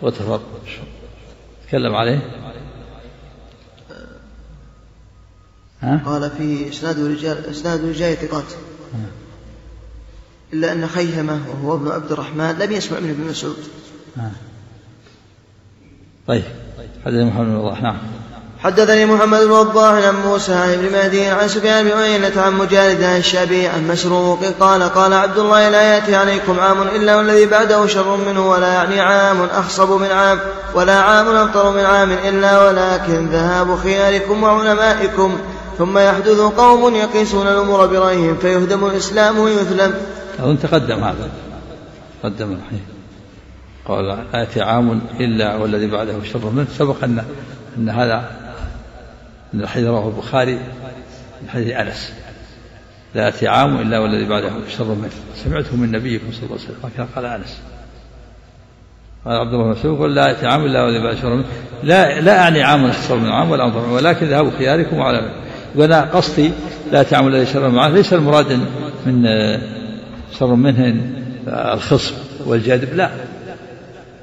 تغتفر تكلم عليه؟ ها؟ قال فيه إسناد رجال إسناد رجال ثقات. إلا أن خيثمه وهو ابن عبد الرحمن لم يسمع من ابن مسعود. طيب. حدثني محمد بن وضاح نعم. حدثني محمد بن وضاح عن موسى عن ابن مهدي عن سفيان بن عيينة عن مجالد عن الشعبي عن مسروق قال قال عبد الله لا يأتي عليكم عام إلا والذي بعده شر منه ولا يعني عام أخصب من عام ولا عام أبطل من عام إلا ولكن ذهاب خياركم وعلمائكم ثم يحدث قوم يقيسون الأمور برأيهم فيهدم الإسلام ويثلم أظن تقدم هذا؟ تقدم الحين. قال آتي عام إلا والذي بعده شر منه. سبق أن أن هذا أن الحديث رواه البخاري من حديث أنس. لا يأتي عام إلا والذي بعده شر منه. سمعته من نبيكم صلى الله عليه وسلم. قال أنس. قال عبد الله مسعود يقول لا يأتي عام إلا والذي بعده شر منه. لا لا أعني عام أشر من عام ولا أنظر ولكن ذهبوا خياركم وعلى وأنا قصدي لا تعمل إلا شر معه ليس المراد من شر منه الخصم والجذب لا.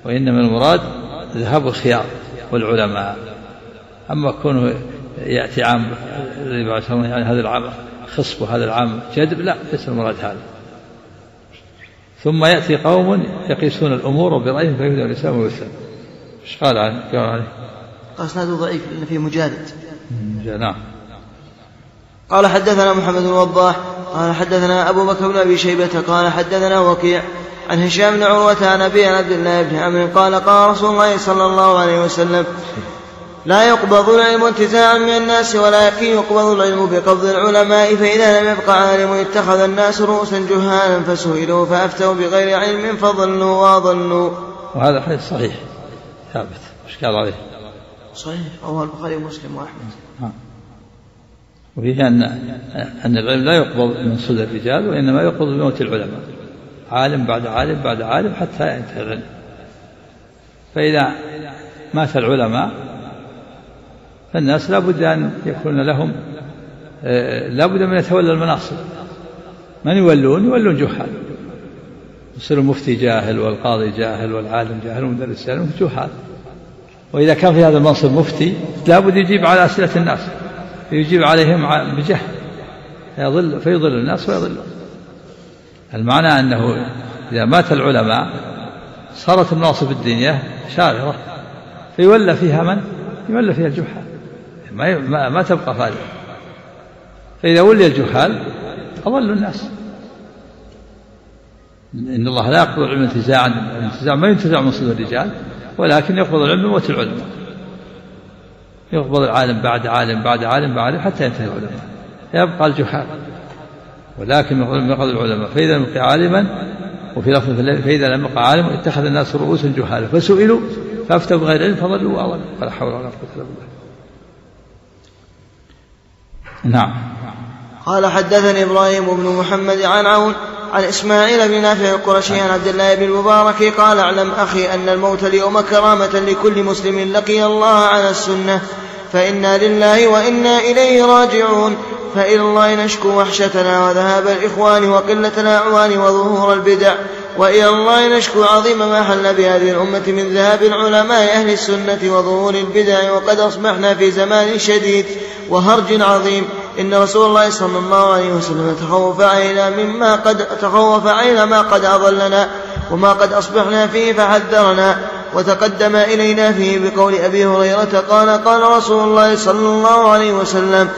وإنما المراد ذهاب الخيار والعلماء. أما كونه يأتي عام يعني هذا العام خصب وهذا العام جذب لا ليس المراد هذا. ثم يأتي قوم يقيسون الأمور برأيهم فيهدى الإسلام ويسلم إيش قال عنه؟ قال عليه اسناده ضعيف لأن فيه مجالد نعم. قال حدثنا محمد بن وضاح قال حدثنا أبو بكر بن أبي شيبة قال حدثنا وكيع عن هشام بن عروة عن أبي عن عبد الله بن عمرو قال قال رسول الله صلى الله عليه وسلم لا يقبض العلم انتزاعا من الناس ولكن يقبض العلم بقبض العلماء فإذا لم يبق عالم اتخذ الناس رؤوسا جهالا فسئلوا فأفتوا بغير علم فضلوا وأضلوا وهذا حديث صحيح ثابت إيش قال عليه؟ صحيح رواه البخاري ومسلم وأحمد وفيه أن أن العلم لا يقبض من صدى الرجال وإنما يقبض بموت العلماء. عالم بعد عالم بعد عالم حتى ينتهي. العلم فإذا مات العلماء فالناس لا بد أن يكون لهم آه، لا بد من يتولى المناصب. من يولون؟ يولون جهال. يصير المفتي جاهل والقاضي جاهل والعالم جاهل والمدرس جاهل جهال. وإذا كان في هذا المنصب مفتي لابد يجيب على أسئلة الناس. يجيب عليهم بجهل. فيضل فيضل الناس ويضلون المعنى أنه إذا مات العلماء صارت المناصب الدينية شاغرة فيولى فيها من؟ يولى فيها الجحال ما ما, تبقى فارغة فإذا ولي الجهال أضلوا الناس. إن الله لا يقبض العلم انتزاعا الانتزاع ما ينتزع من صدور الرجال ولكن يقبض العلم بموت العلماء. يقبض العالم بعد عالم بعد عالم بعد عالم حتى ينتهي العلماء. يبقى الجحال ولكن من يقضي العلماء فإذا لم يبقى عالما وفي لفظ فإذا لم يبقى عالما اتخذ الناس رؤوسا جهالا. فسئلوا فأفتوا بغير علم فضلوا وأضلوا ولا حول ولا قوة إلا بالله. نعم. قال حدثني إبراهيم بن محمد عن عون عن إسماعيل بن نافع القرشي عن عبد الله بن المبارك قال اعلم أخي أن الموت اليوم كرامة لكل مسلم لقي الله على السنة. فإنا لله وإنا إليه راجعون. فإلى الله نشكو وحشتنا وذهاب الإخوان وقلة الأعوان وظهور البدع. وإلى الله نشكو عظيم ما حل بهذه الأمة من ذهاب العلماء أهل السنة وظهور البدع وقد أصبحنا في زمان شديد وهرج عظيم. إن رسول الله صلى الله عليه وسلم تخوف علينا مما قد تخوف علينا ما قد أضلنا وما قد أصبحنا فيه فحذرنا. وتقدم إلينا فيه بقول أبي هريرة قال قال رسول الله صلى الله عليه وسلم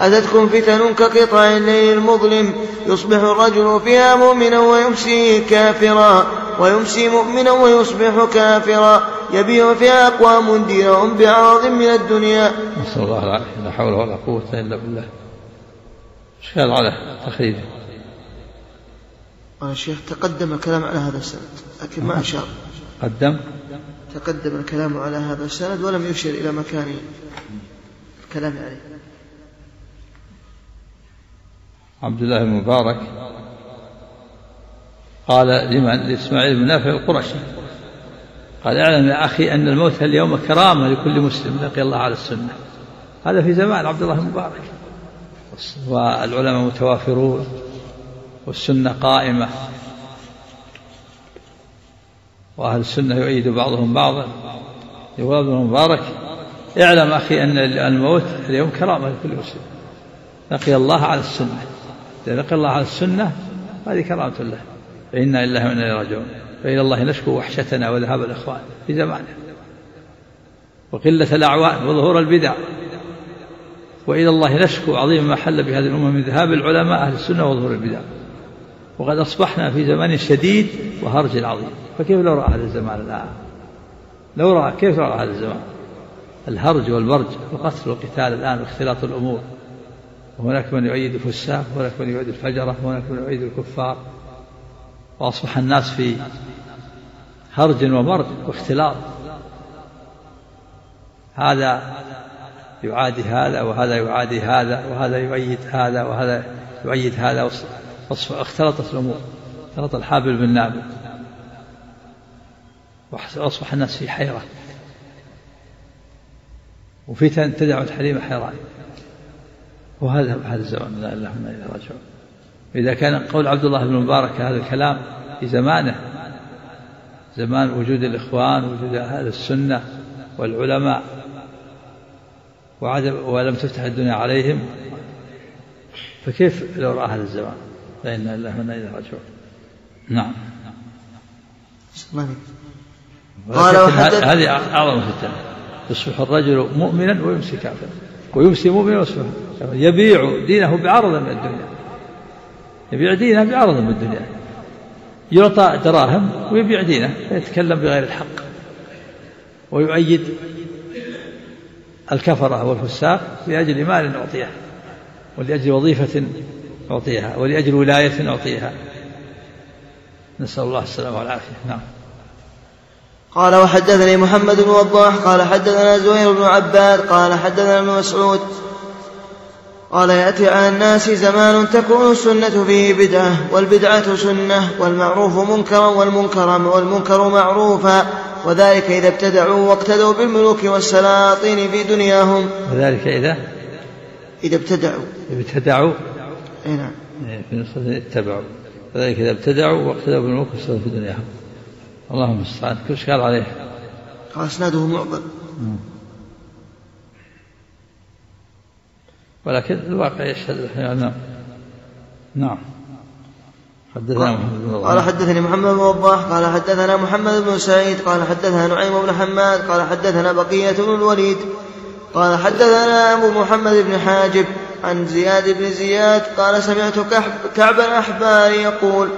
أتتكم فتن كقطع الليل المظلم يصبح الرجل فيها مؤمنا ويمسي كافرا ويمسي مؤمنا ويصبح كافرا يبيع فيها أقوام دينهم بعرض من الدنيا. نسأل الله العافية. لا حول ولا قوة إلا بالله. إشكال على تخريجه؟ الشيخ تقدم الكلام على هذا السند لكن ما أشار. قدم تقدم الكلام على هذا السند ولم يشر إلى مكانه كلام عليه. عبد الله بن مبارك قال لمن؟ لإسماعيل بن نافع القرشي. قال أعلم يا أخي أن الموت اليوم كرامة لكل مسلم لقي الله على السنة. هذا في زمان عبد الله بن مبارك والعلماء متوافرون والسنة قائمة. وأهل السنة يؤيد بعضهم بعضا يقول ابن مبارك اعلم أخي أن الموت اليوم كرامة لكل مسلم. لقي الله على السنة. إذا لقي الله على السنة هذه كرامة له. فإنا لله وإنا إليه راجعون. فإلى الله نشكو وحشتنا وذهاب الإخوان في زمانه. وقلة الأعوان وظهور البدع. وإلى الله نشكو عظيم ما حل بهذه الأمة من ذهاب العلماء أهل السنة وظهور البدع. وقد أصبحنا في زمان شديد وهرج عظيم فكيف لو رأى هذا الزمان الآن؟ لو رأى كيف رأى هذا الزمان؟ الهرج والبرج والقتل والقتال الآن واختلاط الأمور. وهناك من يؤيد الفساق وهناك من يؤيد الفجرة وهناك من يؤيد الكفار. وأصبح الناس في هرج ومرج واختلاط. هذا يعادي هذا وهذا يعادي هذا وهذا يؤيد هذا وهذا يؤيد هذا. اختلطت الأمور. اختلط الحابل بالنابل. وأصبح الناس في حيرة. وفتن تدع الحليم حيران. وهذا هذا الزمان. لا إلا الله راجعون. إذا كان قول عبد الله بن مبارك هذا الكلام في زمانه زمان وجود الإخوان وجود أهل السنة والعلماء وعدم ولم تفتح الدنيا عليهم فكيف لو رأى هذا الزمان؟ فإن الله من إليه راجعون نعم. قال هذه أعظم فتنة يصبح الرجل مؤمنا ويمسي كافرا. ويمسي مؤمنا ويصبح يبيع دينه بعرض من الدنيا. يبيع دينه بعرض من الدنيا. يعطى دراهم ويبيع دينه. فيتكلم بغير الحق. ويؤيد الكفرة والفساق لأجل مال أعطيه ولأجل وظيفة أعطيها ولأجل ولاية أعطيها. نسأل الله السلامة والعافية. نعم. قال وحدثني محمد بن وضاح قال حدثنا زهير بن عباد قال حدثنا ابن مسعود. قال يأتي على الناس زمان تكون السنة فيه بدعة والبدعة سنة والمعروف منكرا والمنكر والمنكر معروفا. وذلك إذا ابتدعوا واقتدوا بالملوك والسلاطين في دنياهم. وذلك إذا؟ إذا ابتدعوا. ابتدعوا. أي نعم. إيه، في نصف اتبعوا. وذلك إذا ابتدعوا واقتدوا بالملوك والسلاطين في دنياهم اللهم المستعان كل قال عليه. قال إسناده معضل. ولكن الواقع يشهد نعم نعم. حدثنا محمد بن قال حدثني محمد بن وضاح. قال حدثنا محمد بن سعيد. قال حدثنا نعيم بن حماد. قال حدثنا بقية بن الوليد. قال حدثنا أبو محمد بن حاجب. عن زياد بن زياد قال سمعت كعب الأحبار يقول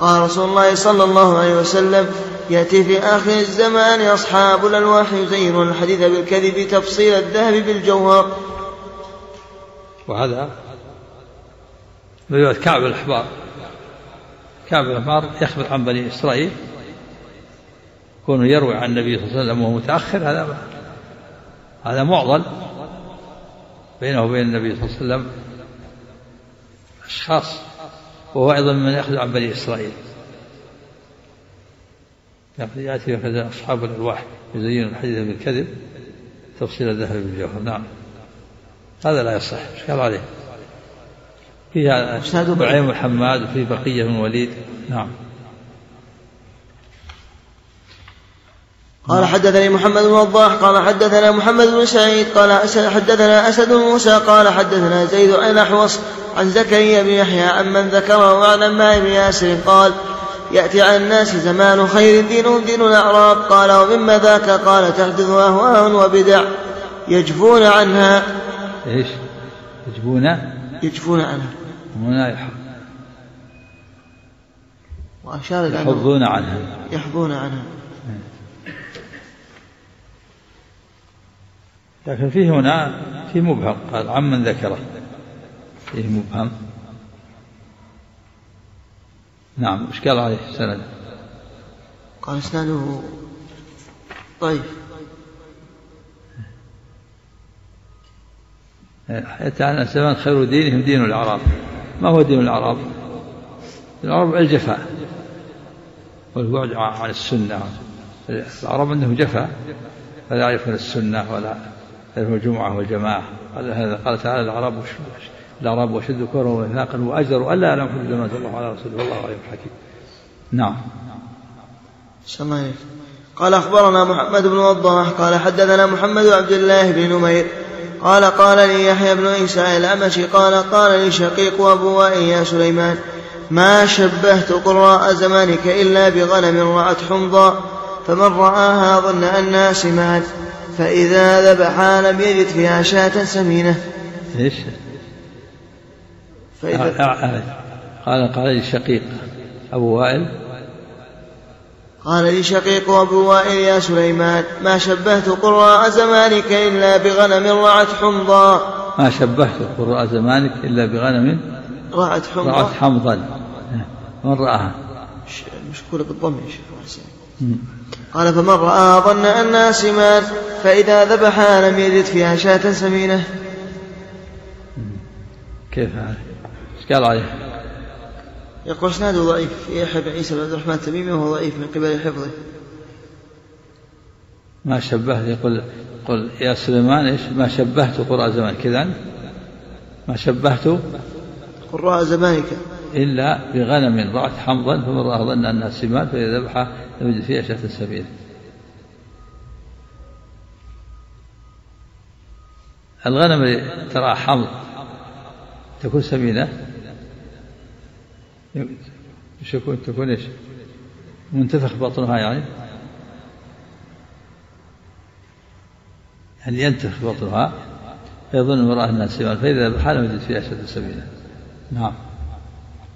قال رسول الله صلى الله عليه وسلم يأتي في آخر الزمان أصحاب الألواح يزينون الحديث بالكذب تفصيل الذهب بالجوهر. وهذا رواية كعب الأحبار. كعب الأحبار يخبر عن بني إسرائيل. كونه يروي عن النبي صلى الله عليه وسلم وهو متأخر هذا هذا معضل. بينه وبين النبي صلى الله عليه وسلم أشخاص وهو أيضا من يأخذ عن بني إسرائيل. يأتي كذا أصحاب الألواح يزين الحديث بالكذب تفصيل الذهب بالجوهر نعم هذا لا يصح إيش قال عليه؟ فيها نعيم بن حماد وفي بقية بن وليد. نعم. قال حدثني محمد بن وضاح قال حدثنا محمد بن سعيد قال حدثنا أسد بن موسى قال حدثنا زيد عن أحوص عن زكريا بن يحيى عن من ذكره وعن عمار بن ياسر قال يأتي على الناس زمان خير دينهم دين الأعراب قال ومما ذاك؟ قال تحدث أهواء وبدع يجفون عنها. إيش؟ يجفون؟ يجفون عنها. هنا وأشار يحضون عنها. يحضون عنها. لكن فيه هنا في مبهم. قال عمن ذكره فيه مبهم. نعم إيش قال عليه السند قال إسناده ضعيف. حتى أن الزمان خير دينهم دين الأعراب ما هو دين الأعراب؟ العرب الجفاء. والبعد عن السنة. العرب عندهم جفاء فلا يعرفون السنة ولا الجمعة والجماعة قال تعالى العرب الأعراب وشد كفرا ووثاقا وأجدر ألا يعلم حدود ما الله على رسوله. والله عليم حكيم. نعم. الله قال أخبرنا محمد بن وضاح قال حدثنا محمد عبد الله بن نمير قال قال لي يحيى بن عيسى الأمشي قال قال لي شقيق وائل يا سليمان ما شبهت قراء زمانك إلا بغنم رعت حمضا فمن رآها ظن أنها سمان. فإذا ذبحها لم يجد فيها شاة سمينة. إيش؟ فإذا قال قال لي شقيق. أبو وائل؟ قال لي شقيق أبو وائل يا سليمان ما شبهت قراء زمانك إلا بغنم رعت حمضا. ما شبهت قراء زمانك إلا بغنم رعت حمضا؟ رعت حمضا. من رآها؟ مشكورة بالضم يا شيخ قال فمن رآها ظن أنها سمان فإذا ذبحها لم يجد فيها شاة سمينة. كيف هذا؟ إيش قال عليه؟ يقول اسناده ضعيف في يحيى بن عيسى بن عبد الرحمن التميمي وهو ضعيف من قبل حفظه. ما شبهت؟ يقول قل يا سليمان إيش؟ ما شبهت قراء زمان. كذا؟ ما شبهت؟ قراء زمانك. إلا بغنم ضعت حمضا فمن رآه ظن أنها سمان فإذا ذبحها لم يجد فيها شاة سبيل. الغنم اللي ترى حمض تكون سمينة يكون تكون إيش؟ منتفخ بطنها يعني؟ يعني ينتفخ بطنها؟ فيظن المرأة أنها سمان فإذا ذبحها لم يجد فيها شاة سبيلة. نعم.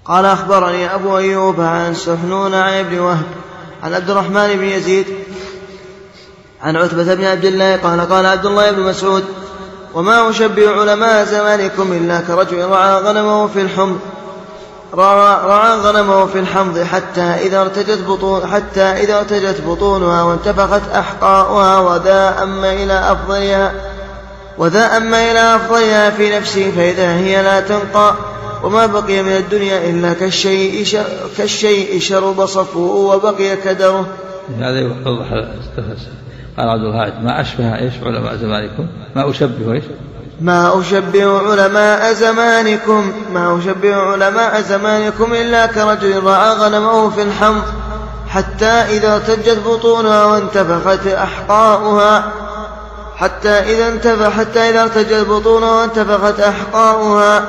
قال أخبرني أبو أيوب عن سحنون عن ابن وهب عن عبد الرحمن بن يزيد عن عتبة بن عبد الله قال قال عبد الله بن مسعود وما أشبه علماء زمانكم إلا كرجل رعى غنمه في الحمض رعى غنمه في الحمض حتى إذا ارتجت بطون حتى إذا ارتجت بطونها وانتفخت أحقاؤها وذا أما إلى أفضلها وذا أما إلى أفضلها في نفسه فإذا هي لا تنقى وما بقي من الدنيا إلا كالشيء شر كالشيء شرب صفوه وبقي كدره. هذا يوضح قال عبد الهاد ما أشبه إيش علماء زمانكم؟ ما أشبه إيش؟ ما أشبه علماء زمانكم ما أشبه علماء زمانكم إلا كرجل رعى غنمه في الحمض حتى إذا ارتجت بطونها وانتفخت أحقاؤها حتى إذا انتفخ حتى إذا ارتجت بطونها وانتفخت أحقاؤها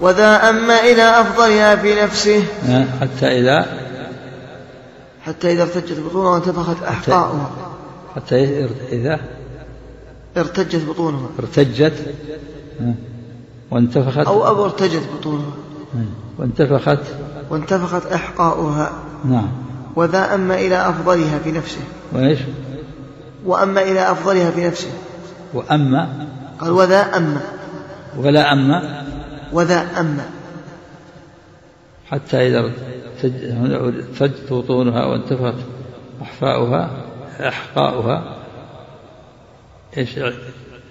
وذا أما إلى أفضلها في نفسه. حتى إذا حتى إذا ارتجت بطونها وانتفخت أحقاؤها. حتى إذا ارتجت بطونها. ارتجت وانتفخت أو أو ارتجت بطونها. وانتفخت. وانتفخت أحقاؤها. نعم. وذا أما إلى أفضلها في نفسه. وإيش؟ وأما إلى أفضلها في نفسه. وأما؟ قال وذا أما. ولا أما؟ وذا أما حتى إذا ارتجت بطونها وانتفخت أحفاؤها أحقاؤها إيش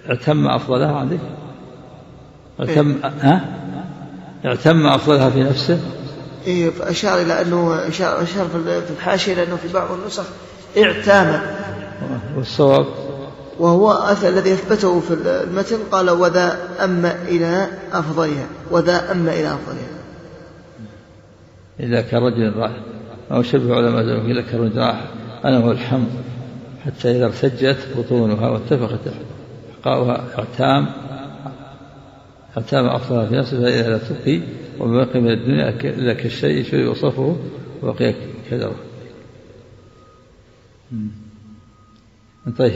اعتم أفضلها عندك؟ اعتم ها؟ اعتم أفضلها في نفسه؟ إيه فاشار إلى أنه اشار أشار في الحاشية لأنه في بعض النسخ اعتام والصواب وهو الذي أثبته في المتن قال وذا اما إلى أفضلها وذا اما إلى أفضلها. إذا كرجل راح أو شبه علماء زمانه إذا كرجل راح أنا هو الحمد حتى إذا ارتجت بطونها واتفقت أحقاؤها اعتام اعتام أفضلها في نفسه فإذا لا تبقي وما بقي من الدنيا إلا كالشيء شرب وصفه وبقي كدره. طيب.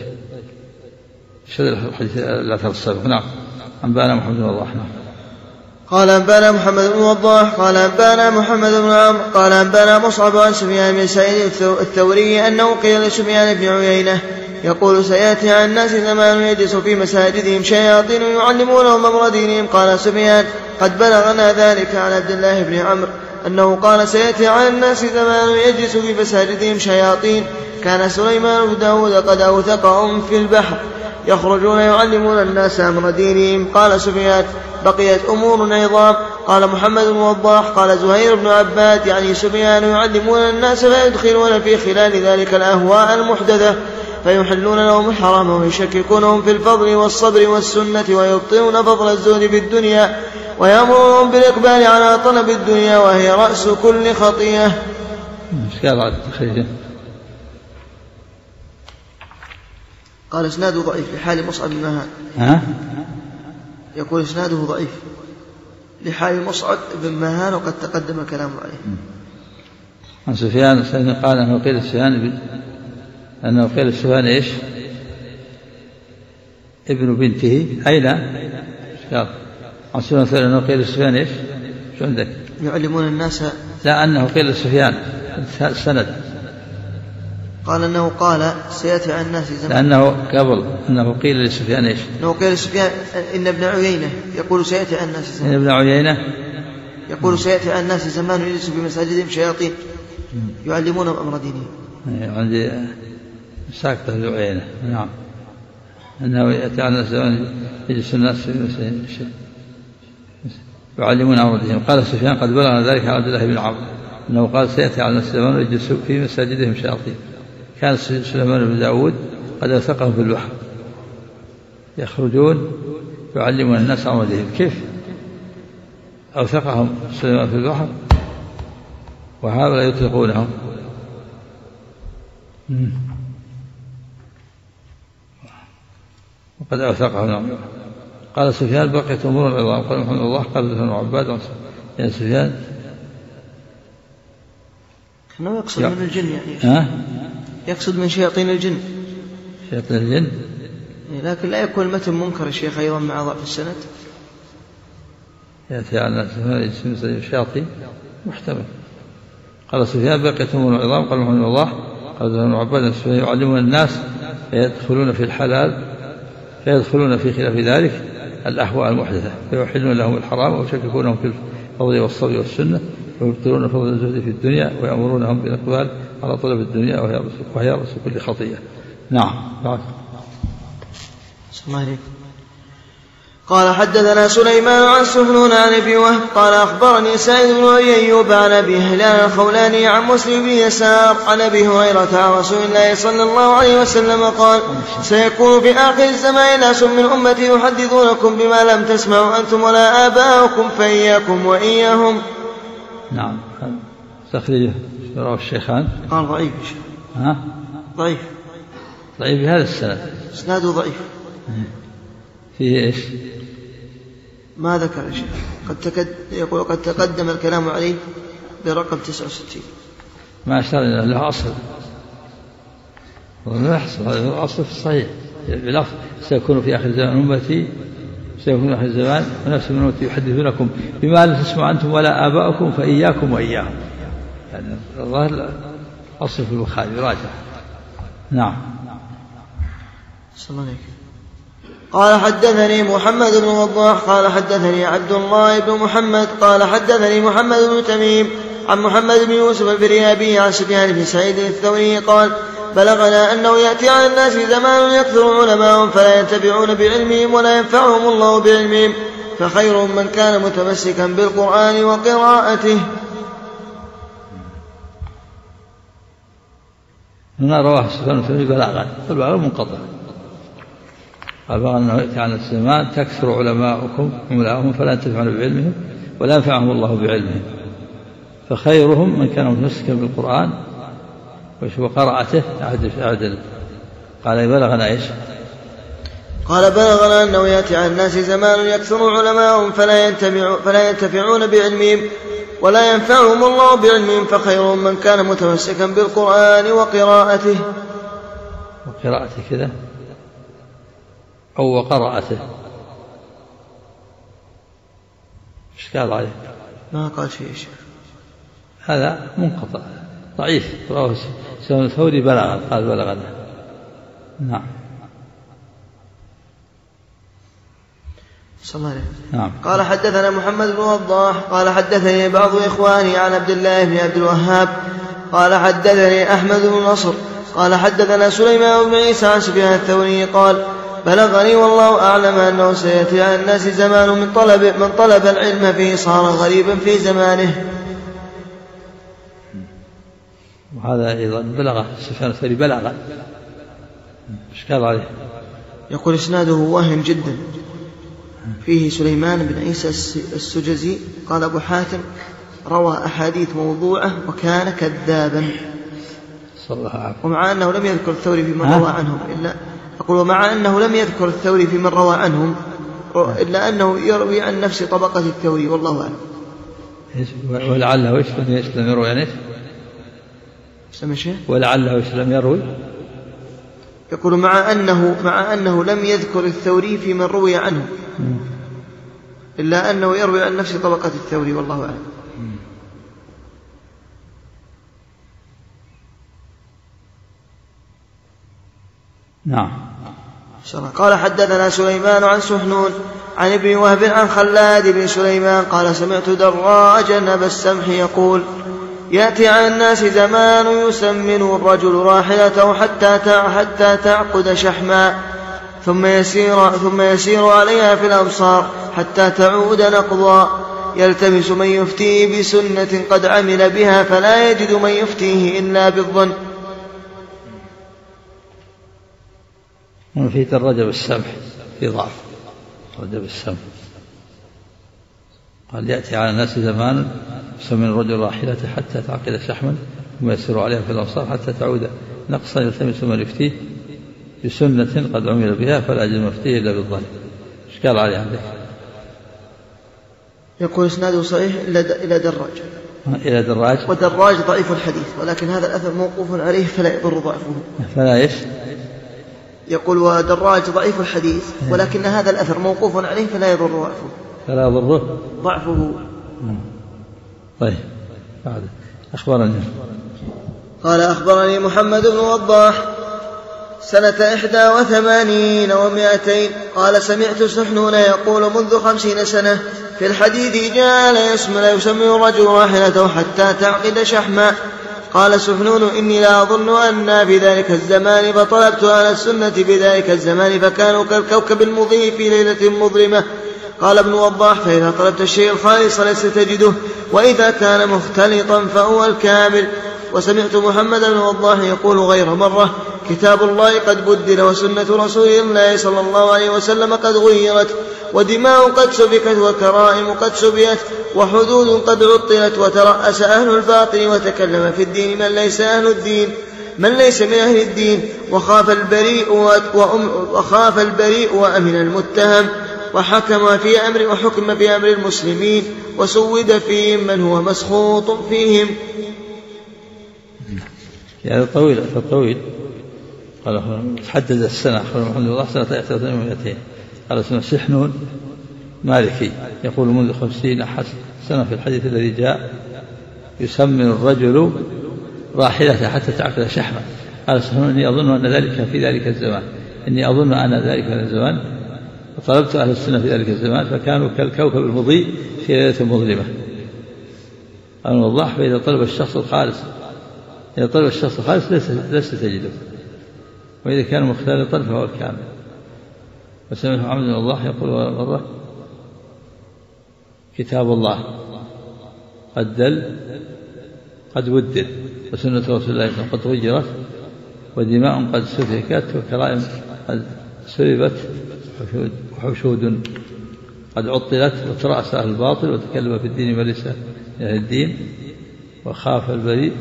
شد الحديث لا ترسل نعم. أنبأنا محمد بن الله. نعم قال أنبأنا محمد بن وضاح قال أنبأنا محمد بن عمرو قال أنبأنا مصعب عن سفيان بن سعيد الثوري أنه قيل لسفيان بن عيينة يقول سيأتي على الناس زمان يجلس في مساجدهم شياطين يعلمونهم أمر دينهم. قال سفيان قد بلغنا ذلك عن عبد الله بن عمرو أنه قال سيأتي على الناس زمان يجلس في مساجدهم شياطين كان سليمان بن داود قد أوثقهم في البحر. يخرجون يعلمون الناس أمر دينهم. قال سفيان بقيت أمور عظام. قال محمد بن وضاح قال زهير بن عباد يعني سفيان يعلمون الناس فيدخلون في خلال ذلك الأهواء المحدثة فيحلون لهم الحرام ويشككونهم في الفضل والصبر والسنة ويبطلون فضل الزهد في الدنيا ويأمرهم بالإقبال على طلب الدنيا وهي رأس كل خطيئة إيش قال إسناده ضعيف لحال مصعب بن مهان ها؟ يقول إسناده ضعيف لحال مصعب بن مهان وقد تقدم الكلام عليه عن سفيان قال أنه قيل سفيان أنه قيل سفيان إيش؟ ابن بنته قال؟ عن سفيان أنه قيل سفيان إيش؟ شو عندك؟ يعلمون الناس لا أنه قيل سفيان السند قال أنه قال سيأتي على الناس زمان. لأنه قبل أنه قيل لسفيان إيش؟ أنه قيل لسفيان إن ابن عيينة يقول سيأتي على الناس زمان. إن ابن عيينة؟ يقول سيأتي على الناس زمان يجلس في مساجدهم شياطين. يعلمونهم أمر دينهم إيه، عندي ساكتة ابن عيينة. نعم. أنه يأتي على الناس زمان يجلس الناس في مساجدهم يعلمون أمر دينهم قال سفيان قد بلغنا ذلك عن عبد الله بن عمرو أنه قال سيأتي على الناس زمان يجلس في مساجدهم شياطين. كان سليمان بن داود قد أوثقهم في البحر يخرجون يعلمون الناس عن كيف؟ أوثقهم سليمان في البحر وهؤلاء يطلقونهم. وقد أوثقهم قال سفيان بقيت أمور العظام قال محمد الله قال ابن عباد يا سفيان. انه يقصد من الجن يعني. ها؟ يقصد من شياطين الجن. شياطين الجن؟ إيه، لكن لا يكون المتن منكر الشيخ أيضا مع ضعف السند. يأتي على الناس الشياطين محتمل. قال سفيان بقيت أمور العظام. قال محمد الله قال ابن عباد يعلمون الناس فيدخلون في الحلال فيدخلون في خلاف ذلك الأهواء المحدثة فيحلون لهم الحرام ويشككونهم في الفضل والصبر والسنة. ويبطلون فضل الزهد في الدنيا ويأمرونهم بالإقبال على طلب الدنيا وهي وهي رأس كل خطيئة. نعم. بعد الله قال حدثنا سليمان عن سهلون عن ابي وهب قال أخبرني سعيد بن أيوب عن أبي هلال الخولاني عن مسلم بن يسار عن أبي هريرة عن رسول الله صلى الله عليه وسلم قال سيكون في آخر الزمان ناس من أمتي يحدثونكم بما لم تسمعوا أنتم ولا آباؤكم فإياكم وإياهم. نعم. تخريجه رواه الشيخان. قال ضعيف. ها؟ ضعيف. ضعيف بهذا السند. إسناده ضعيف. فيه إيش؟ ما ذكر شيخ قد تكد يقول قد تقدم الكلام عليه برقم 69 ما أشار له أصل. ما يحصل هذا أصل في الصحيح. بلفظ سيكون في آخر زمان أمتي سيكون في آخر الزمان ونفس من أمتي يحدثونكم بما لا تسمع أنتم ولا آباؤكم فإياكم وإياهم. يعني الظاهر أصل في البخاري راجع نعم. صلى قال حدثني محمد بن وضاح قال حدثني عبد الله بن محمد قال حدثني محمد بن تميم عن محمد بن يوسف الفريابي عن سفيان بن سعيد الثوري قال بلغنا أنه يأتي على الناس زمان يكثر علماءهم فلا ينتفعون بعلمهم ولا ينفعهم الله بعلمهم فخير من كان متمسكا بالقرآن وقراءته. هنا رواه سفيان الثوري بلاغا والبلاغ منقطع. قال أنه يأتي على الزمان تكثر علماؤكم عملاؤهم فلا ينتفعون بعلمهم ولا ينفعهم الله بعلمهم. فخيرهم من كان متمسكا بالقرآن وقراءته. أعد أعد قال بلغنا إيش؟ قال بلغنا أنه يأتي على الناس زمان يكثر علماؤهم فلا ينتفع فلا ينتفعون بعلمهم ولا ينفعهم الله بعلمهم فخيرهم من كان متمسكا بالقرآن وقراءته. وقراءته كذا؟ أو وقراءته. إيش قال عليه؟ ما قال شيء شيخ. هذا منقطع. ضعيف. رواه سفيان الثوري بلغ قال بلغنا. نعم. نعم. قال حدثنا محمد بن وضاح قال حدثني بعض إخواني عن عبد الله بن عبد الوهاب قال حدثني أحمد بن نصر قال حدثنا سليمان بن عيسى عن سفيان الثوري قال بلغني والله أعلم أنه سيأتي على الناس زمان من طلب من طلب العلم فيه صار غريبا في زمانه. وهذا أيضا بلغ سفيان الثوري بلغا إشكال عليه؟ يقول إسناده واهم جدا. فيه سليمان بن عيسى السجزي. قال أبو حاتم روى أحاديث موضوعة وكان كذابا. صلى الله عليه ومع أنه لم يذكر الثوري في من روى عنهم إلا أقول ومع أنه لم يذكر الثوري في من روى عنهم إلا أنه يروي عن نفس طبقة الثوري والله أعلم. ولعله إيش لم يروي عن إيش؟ ولعله لم يروي؟ يقول مع أنه مع أنه لم يذكر الثوري في من روي عنه. إلا أنه يروي عن نفس طبقة الثوري والله أعلم. نعم. قال حدثنا سليمان عن سحنون عن ابن وهب عن خلاد بن سليمان قال سمعت دراجا أبا السمح يقول يأتي على الناس زمان يسمن الرجل راحلته حتى حتى تعقد شحما ثم يسير ثم يسير عليها في الأمصار حتى تعود نقضا. يلتمس من يفتيه بسنة قد عمل بها فلا يجد من يفتيه إلا بالظن. في الرجب السمح في ضعف رجب السمح قال يأتي على الناس زمان يسمن الرجل راحلته حتى تعقد شحما ثم يسير عليها في الأمصار حتى تعود نقضا يلتمس من يفتيه بسنة قد عمل بها فلا يجد مفتيه إلا بالظن. إيش قال عليه عندك؟ يقول إسناده صحيح إلى إلى دراج. إلى دراج. ودراج ضعيف الحديث ولكن هذا الأثر موقوف عليه فلا يضر ضعفه. فلا إيش؟ يقول ودراج ضعيف الحديث ولكن هذا الأثر موقوف عليه فلا يضر ضعفه. فلا يضره ضعفه. طيب. بعد. أخبرني. قال أخبرني محمد بن وضاح سنة إحدى وثمانين ومائتين. قال سمعت سحنون يقول منذ خمسين سنة في الحديث جاء لا يسمى لا يسمي الرجل راحلته حتى تعقد شحما. قال سحنون إني لا أظن أن في ذلك الزمان فطلبت أهل السنة بذلك الزمان فكانوا كالكوكب المضيء في ليلة مظلمة. قال ابن وضاح فإذا طلبت الشيء الخالص ليس تجده وإذا كان مختلطا فهو الكامل. وسمعت محمد بن وضاح يقول غير مرة كتاب الله قد بدل وسنة رسول الله صلى الله عليه وسلم قد غيرت ودماء قد سفكت وكرائم قد سبيت وحدود قد عطلت وترأس أهل الباطل وتكلم في الدين من ليس أهل الدين من ليس من أهل الدين. وخاف البريء وخاف البريء وأمن المتهم. وحكم في أمر وحكم في أمر المسلمين وسود فيهم من هو مسخوط فيهم. يعني طويل طويل. قال تحدد السنة أخبر محمد الله سنة 1300 قال اسمه سحنون مالكي. يقول منذ خمسين سنة في الحديث الذي جاء يسمن الرجل راحلته حتى تعقد شحمة. قال سحنون إني أظن أن ذلك في ذلك الزمان. إني أظن أن ذلك الزمان. وطلبت أهل السنة في ذلك الزمان فكانوا كالكوكب المضيء في ليلة مظلمة. الوضاح فإذا طلب الشخص الخالص إذا طلب الشخص الخالص لست تجده. وإذا كان مختلطا فهو الكامل. وسمعت بن الله يقول مرة كتاب الله قد دل قد ودل وسنة رسول الله قد غيرت ودماء قد سفكت وكرائم قد سلبت وحشود قد عطلت وترأس أهل الباطل وتكلم في الدين من ليس أهل الدين وخاف البريء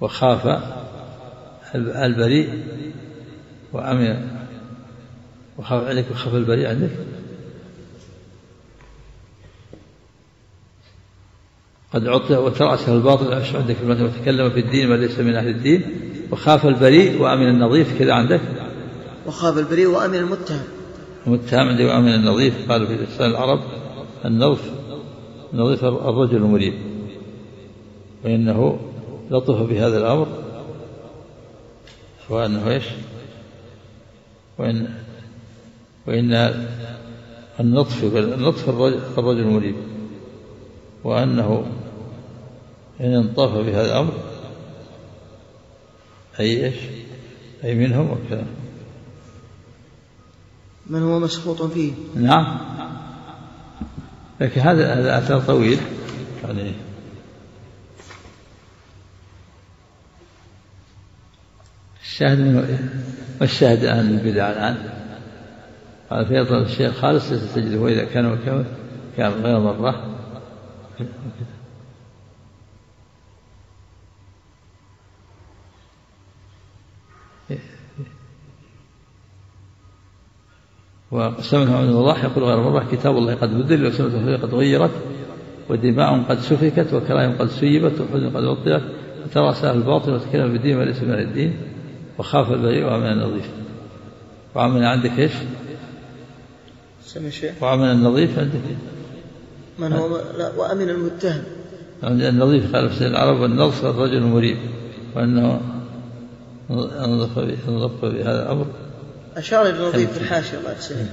وخاف البريء وأمن وخاف عليك وخاف البريء عندك. قد عطل وترأس الباطل عندك وتكلم في الدين ما ليس من أهل الدين وخاف البريء وأمن النظيف كذا عندك. وخاف البريء وأمن المتهم. المتهم عندك وأمن النظيف قالوا في لسان العرب النظف النظيف الرجل المريب. وإنه لطف بهذا الأمر. وأنه إيش؟ وإن وإن النطف النطف الرجل المريب. وأنه إن انطف بهذا الأمر أي إيش؟ أي منهم وكذا. من هو مسخوط فيه؟ نعم. لكن هذا هذا أثر طويل. يعني الشاهد من والشاهد أهل البدع الآن؟ قال فيطلع الشيخ خالص تجده وإذا كان كان غير مرة. وسمعه عبد الله يقول غير مرة كتاب الله قد بدل وسنته قد غيرت ودماء قد سفكت وكرائم قد سيبت وحزن قد وترى سهل الباطل وتكلم بالدين وليس من الدين وخاف البريء وأمن النظيف. وعمل عندك إيش؟ وعمل النظيف عندك من هو؟ لا وأمن المتهم. النظيف قال في العرب النظف الرجل المريب وأنه نظف بهذا الأمر. أشار إلى النظيف في الحاشية الله يحسن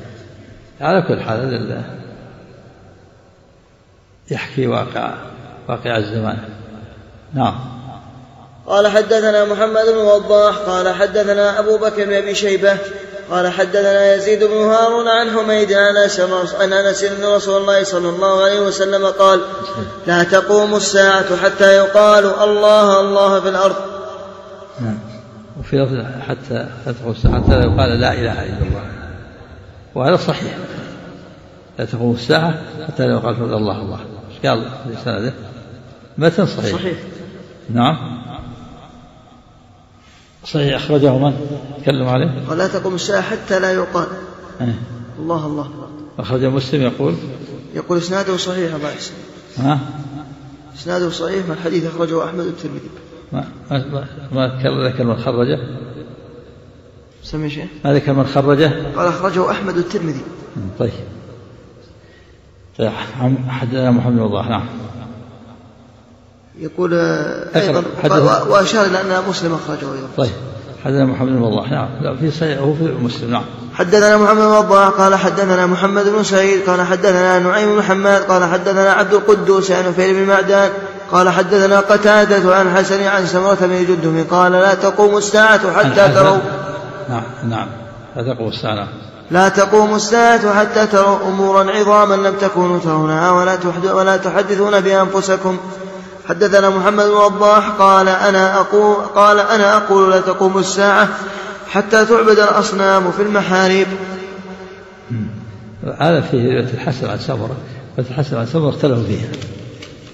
على كل حال يحكي واقع واقع الزمان. نعم. قال حدثنا محمد بن وضاح قال حدثنا أبو بكر بن أبي شيبة قال حدثنا يزيد بن هارون عن حميد عن أنس إن رسول الله صلى الله عليه وسلم قال لا تقوم الساعة حتى يقال الله الله في الأرض. نعم. وفي لفظ حتى تقوم الساعة حتى يقال لا إله إلا الله. وهذا صحيح. لا تقوم الساعة حتى لا يقال الله الله. قال في سنده متن صحيح. صحيح. نعم. صحيح. أخرجه من؟ تكلم عليه؟ ولا تقوم الساعة حتى لا يقال. أيه. الله الله. أخرجه مسلم يقول. يقول إسناده صحيح يحسن ها؟ إسناده صحيح من حديث أخرجه أحمد الترمذي ما ما ما ذكر من خرجه؟ سمي شيء ما ذكر من خرجه؟ قال أخرجه أحمد الترمذي. طيب. طيب حدثنا محمد بن وضاح نعم. يقول أيضا وأشار إلى أن مسلم أخرجه أيضا. طيب. حدثنا محمد بن وضاح نعم. لا في صحيح هو في مسلم نعم. حدثنا محمد بن وضاح قال حدثنا محمد بن سعيد قال حدثنا نعيم بن حماد قال حدثنا عبد القدوس عن نفيل بن معدان قال حدثنا قتادة عن حسن عن سمرة بن جدهم قال لا تقوم الساعة حتى تروا نعم نعم. لا تقوم الساعة. لا تقوم الساعة حتى تروا أمورا عظاما لم تكونوا ترونها ولا ولا تحدثون بأنفسكم. حدثنا محمد بن وضاح قال أنا أقول قال أنا أقول لا تقوم الساعة حتى تعبد الأصنام في المحاريب. هذا فيه الحسن عن سمرة. الحسن عن سمرة اختلفوا فيها.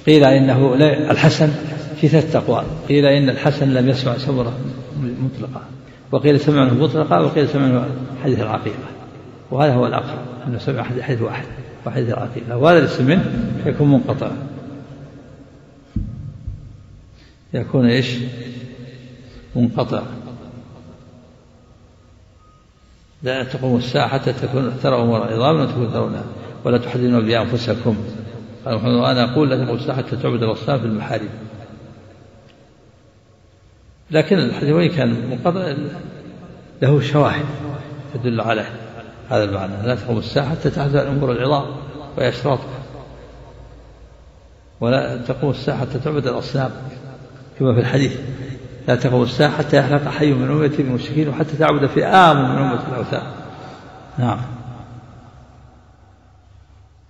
قيل إنه الحسن في ثلاث أقوال. قيل إن الحسن لم يسمع سمرة مطلقة. وقيل سمع مطلقة وقيل سمع حديث العقيقة. وهذا هو الأقرب أنه سمع حديث واحد وحديث العقيقة. وهذا الاسم منه يكون منقطعا. يكون إيش؟ منقطع. لا تقوم الساعة حتى تكون ترى أمور عظام لا تكون ترونها. ولا تحدثون بأنفسكم. قال محمد وأنا أقول لا الساعة حتى تعبد الأصنام في المحارم. لكن الحديث وإن كان منقطع له شواهد تدل على هذا المعنى لا تقوم الساعة حتى تحدث الأمور العظام وهي أشراطها ولا تقوم الساعة حتى تعبد الأصنام كما في الحديث. لا تقوم الساعة حتى يحلق حي من أمة المشركين وحتى تعبد فئام من أمة الأوثان. نعم.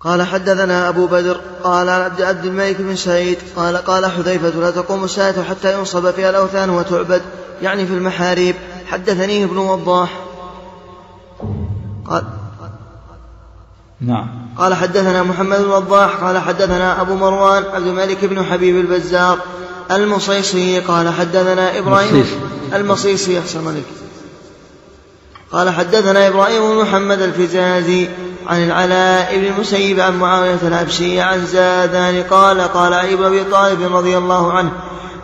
قال حدثنا أبو بدر قال عن عبد عبد الملك بن سعيد قال قال حذيفة لا تقوم الساعة حتى ينصب فيها الأوثان وتعبد يعني في المحاريب. حدثني ابن وضاح. قال نعم. قال حدثنا محمد بن وضاح قال حدثنا أبو مروان عبد الملك بن حبيب البزار المصيصي قال حدثنا إبراهيم المصيصي. أحسن عليك. قال حدثنا إبراهيم بن محمد الفزازي عن العلاء بن المسيب عن معاوية العبسي عن زادان قال قال علي أبي طالب رضي الله عنه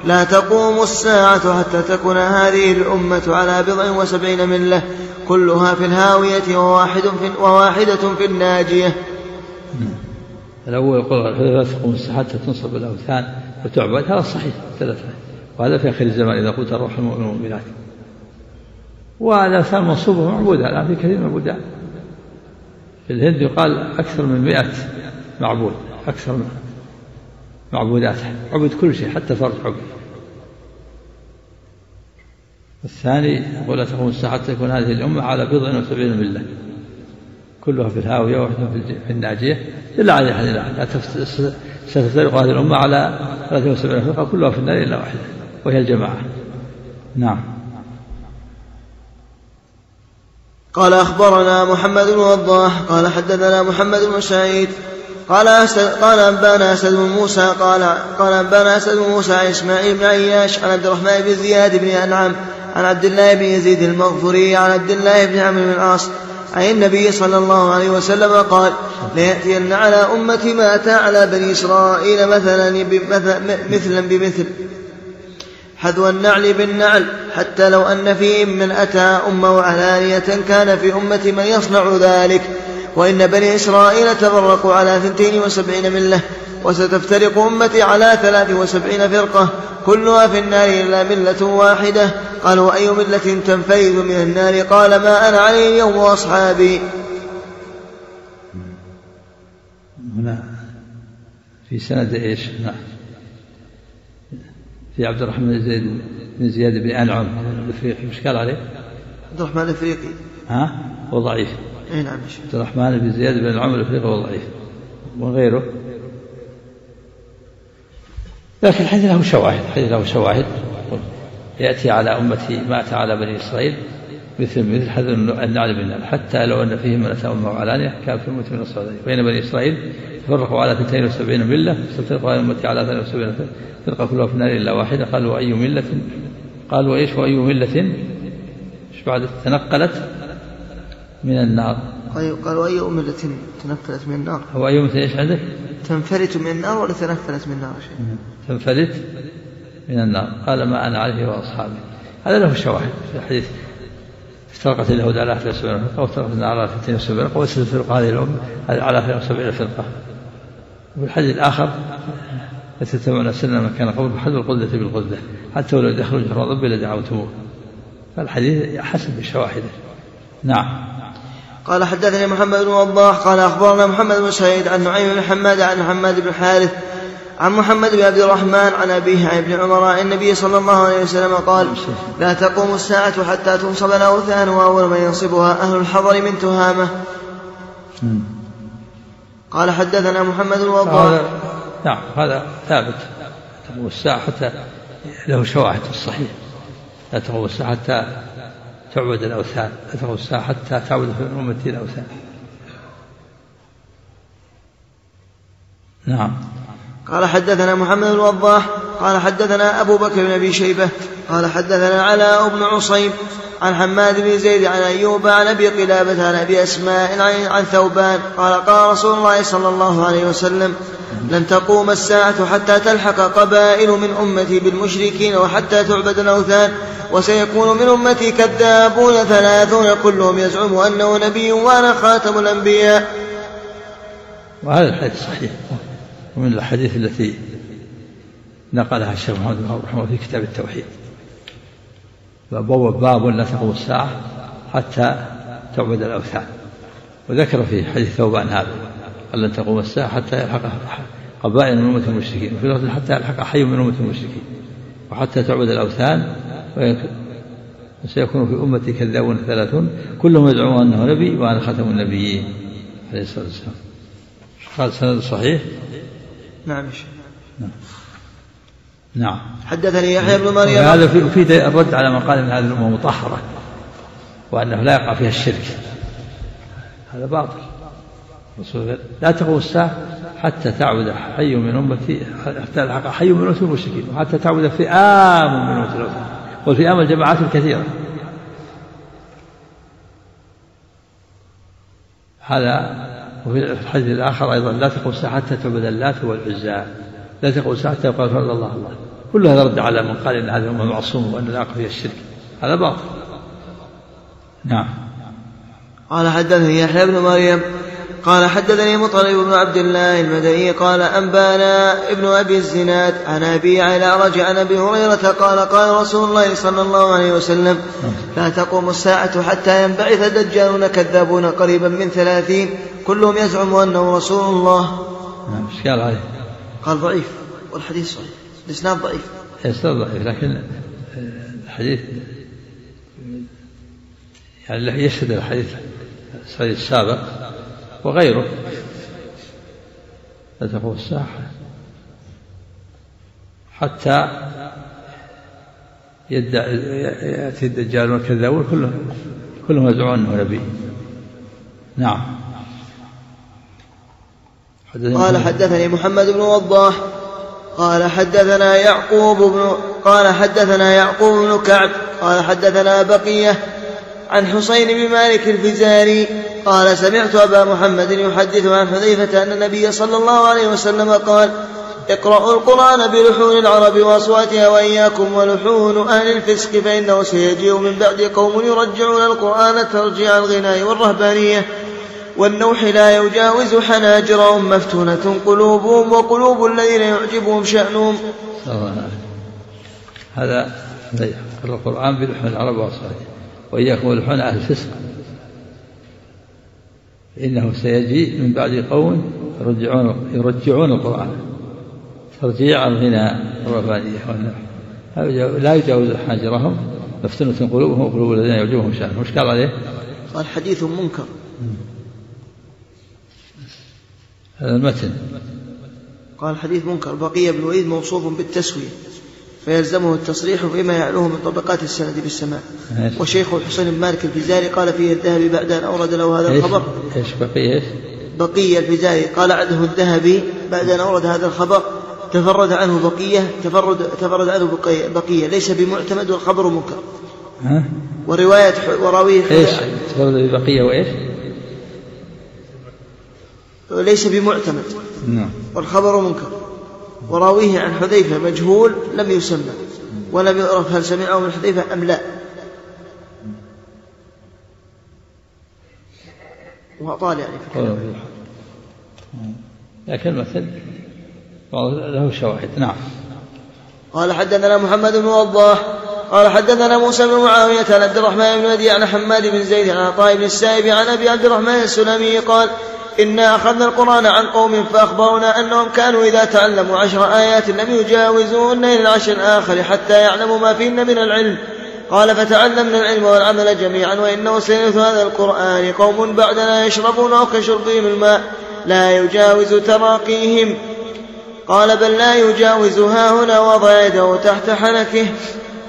لا تقوم الساعة حتى تكون هذه الأمة على بضع وسبعين ملة كلها في الهاوية وواحد في وواحدة في الناجية. الأول يقول لا تقوم الساعة حتى تنصب الأوثان وتعبد هذا صحيح ثلاثة. وهذا في آخر الزمان إذا قلت الروح المؤمن والمؤمنات والأوثان منصوبة معبودة الآن في كثير من البلدان في الهند يقال أكثر من مئة معبود أكثر من معبودات عبد كل شيء حتى فرج عبد. الثاني يقول لا تقوم الساعة تكون هذه الأمة على بضع وسبعين ملة كلها في الهاوية وواحدة في الناجية. إلا على أحد لا ستفترق هذه الأمة على 73 فرقة كلها في النار إلا واحدة وهي الجماعة. نعم. قال أخبرنا محمد بن وضاح قال حدثنا محمد بن سعيد قال أسد قال أنبأنا أسد بن موسى قال قال أنبأنا أسد بن موسى عن إسماعيل بن عياش عن عبد الرحمن بن زياد بن أنعم عن عبد الله بن يزيد المغفوري عن عبد الله بن عمرو بن العاص عن النبي صلى الله عليه وسلم قال ليأتين على أمتي ما أتى على بني إسرائيل مثلا مثلا بمثل حذو النعل بالنعل حتى لو أن فيهم من أتى أمة علانية كان في أمة من يصنع ذلك. وإن بني إسرائيل تفرقوا على ثنتين وسبعين ملة وستفترق أمتي على ثلاث وسبعين فرقة كلها في النار إلا ملة واحدة. قال وأي ملة تنفرد من النار؟ قال ما أنا عليه اليوم وأصحابي. هنا في سند إيش؟ نعم. في عبد الرحمن بن زيد بن زياد بن أنعم الأفريقي. مش قال عليه؟ عبد الرحمن الأفريقي. ها؟ هو ضعيف. إي نعم عبد الرحمن بن زياد بن أنعم الأفريقي هو ضعيف. وغيره. لكن الحديث له شواهد الحديث له شواهد. يأتي على أمتي ما أتى على بني إسرائيل. مثل مثل حذر النعل بالنعل حتى لو أن فيهم من أتى أمه علانية كان في أمة من الصالحين. بين بني إسرائيل تفرقوا على 72 ملة ستفرق على أمتي على 73 فرقة كلها في النار إلا واحدة. قالوا وأي ملة؟ قالوا وإيش وأي ملة؟ إيش بعد؟ تنقلت من النار. قال وأي ملة تنفلت من النار؟ هو أي ملة إيش عندك؟ تنفلت من النار ولا تنفلت من النار شيء؟ تنفلت من النار. قال ما أنا عليه وأصحابي. هذا له شواهد في الحديث. افترقت اليهود على 73 فرقة وافترقت النار على 72 فرقة وستفرق هذه الأمة على 73 فرقة وفي الحديث الآخر لتتبعون سنة من كان قبل حذو القدة بالقدة حتى ولو دخلوا جحر ربي لدعوتموه فالحديث حسن بشواهده. نعم. قال حدثني محمد بن وضاح قال أخبرنا محمد بن سعيد عن نعيم بن حماد عن محمد بن حارث عن محمد بن عبد الرحمن عن أبيه عن ابن عمر عن النبي صلى الله عليه وسلم قال لا تقوم الساعة حتى تنصب الأوثان وأول من ينصبها أهل الحضر من تهامة. قال حدثنا محمد بن وضاح نعم هذا ثابت. تقوم الساعة حتى له شواهد في الصحيح. لا تقوم الساعة حتى تعبد الأوثان لا تقوم الساعة حتى تعبد في أمتي الأوثان نعم. قال حدثنا محمد بن وضاح قال حدثنا أبو بكر بن أبي شيبة قال حدثنا علاء بن عصيب عن حماد بن زيد عن أيوب عن أبي قلابة عن أبي أسماء عن ثوبان قال قال رسول الله صلى الله عليه وسلم لن تقوم الساعة حتى تلحق قبائل من أمتي بالمشركين وحتى تعبد الأوثان وسيكون من أمتي كذابون ثلاثون كلهم يزعم أنه نبي وأنا خاتم الأنبياء. وهذا الحديث صحيح. ومن الأحاديث التي نقلها الشيخ محمد بن رحمه في كتاب التوحيد. وبوب باب لا تقوم الساعة حتى تعبد الأوثان. وذكر في حديث ثوبان هذا قال لن تقوم الساعة حتى يلحق قبائل من أمة المشركين. وفي لفظ حتى يلحق حي من أمة المشركين. وحتى تعبد الأوثان وسيكون في أمتي كذابون ثلاثون. كلهم يدعون أنه نبي وأنا ختم النبيين عليه الصلاة والسلام. قال سند صحيح. نعم نعم. نعم. حدثني يحيى بن مريم. هذا في في الرد على من قال إن هذه الأمة مطهرة وأنه لا يقع فيها الشرك. هذا باطل. الرسول لا تقوم الساعة حتى تعبد حي من أمتي حتى يلحق حي من أمتي المشركين وحتى تعبد فئام من الأوثان والفئام الجماعات الكثيرة. هذا وفي الحديث الآخر أيضا لا تقوم الساعة حتى تعبد اللات والعزى. لا تقوم الساعة حتى يقال الله الله. كل هذا رد على من قال إن هذه الأمة معصومة وأن يقع فيها الشرك. هذا باطل. نعم. قال حدثني يحيى بن مريم قال حدثني مطرب بن عبد الله المدني قال أنبانا ابن أبي الزناد عن أبي على رجع عن أبي هريرة قال قال رسول الله صلى الله عليه وسلم لا تقوم الساعة حتى ينبعث دجالون كذابون قريبا من ثلاثين كلهم يزعم أنه رسول الله. نعم إيش قال عليه؟ قال ضعيف والحديث صحيح الإسناد ضعيف. الإسناد ضعيف لكن الحديث يعني يشهد الحديث السابق. وغيره. لا تقوم الساعة حتى يدعي يأتي الدجال والكذابون كلهم كلهم يدعون أنه نبي. نعم. قال حدثني محمد بن وضاح. قال حدثنا يعقوب بن قال حدثنا يعقوب بن كعب. قال حدثنا بقية. عن حسين بن مالك الفزاري. قال سمعت أبا محمد يحدث عن حذيفة أن النبي صلى الله عليه وسلم قال اقرأوا القرآن بلحون العرب وأصواتها وإياكم ولحون أهل الفسق فإنه سيجيء من بعد قوم يرجعون القرآن ترجيع الغناء والرهبانية والنوح لا يجاوز حناجرهم مفتونة قلوبهم وقلوب الذين يعجبهم شأنهم. هذا القرآن بلحون العرب وأصواتها وإياكم ولحون أهل الفسق. إنه سيجيء من بعد قوم يرجعون يرجعون القرآن. ترجيع الغنى الرفانية لا يجاوز حاجرهم. مفتنة قلوبهم وقلوب الذين يعجبهم شأنهم. وش قال عليه؟ قال حديث منكر. هذا المتن. قال حديث منكر. بقية بن وليد موصوف بالتسوية. فيلزمه التصريح فيما يعلوه من طبقات السند بالسماع وشيخ الحسين بن مالك الفزاري قال فيه الذهبي بعد أن أورد له هذا الخبر. إيش بقية إيش؟ بقية الفزاري قال عده الذهبي بعد أن أورد هذا الخبر. تفرد عنه بقية تفرد تفرد عنه بقية, بقية. ليس بمعتمد والخبر منكر. ها؟ ورواية وراويه إيش؟ تفرد ببقية وإيش؟ ليس بمعتمد. نعم. والخبر منكر. وراويه عن حذيفة مجهول لم يسمى ولم يعرف هل سمعه من حذيفة أم لا. وأطال يعني في لكن مثل له شواهد. نعم. قال حدثنا محمد بن وضاح قال حدثنا موسى بن معاوية عن عبد الرحمن بن مهدي عن حماد بن زيد عن عطاء بن السائب عن أبي عبد الرحمن السلمي قال إنا أخذنا القرآن عن قوم فأخبرونا أنهم كانوا إذا تعلموا عشر آيات لم يجاوزوهن إلى العشر الآخر حتى يعلموا ما فيهن من العلم. قال فتعلمنا العلم والعمل جميعا وإنه سيرث هذا القرآن. قوم بعدنا يشربونه كشربهم الماء لا يجاوز تراقيهم. قال بل لا يجاوزها هنا وضع يده تحت حنكه.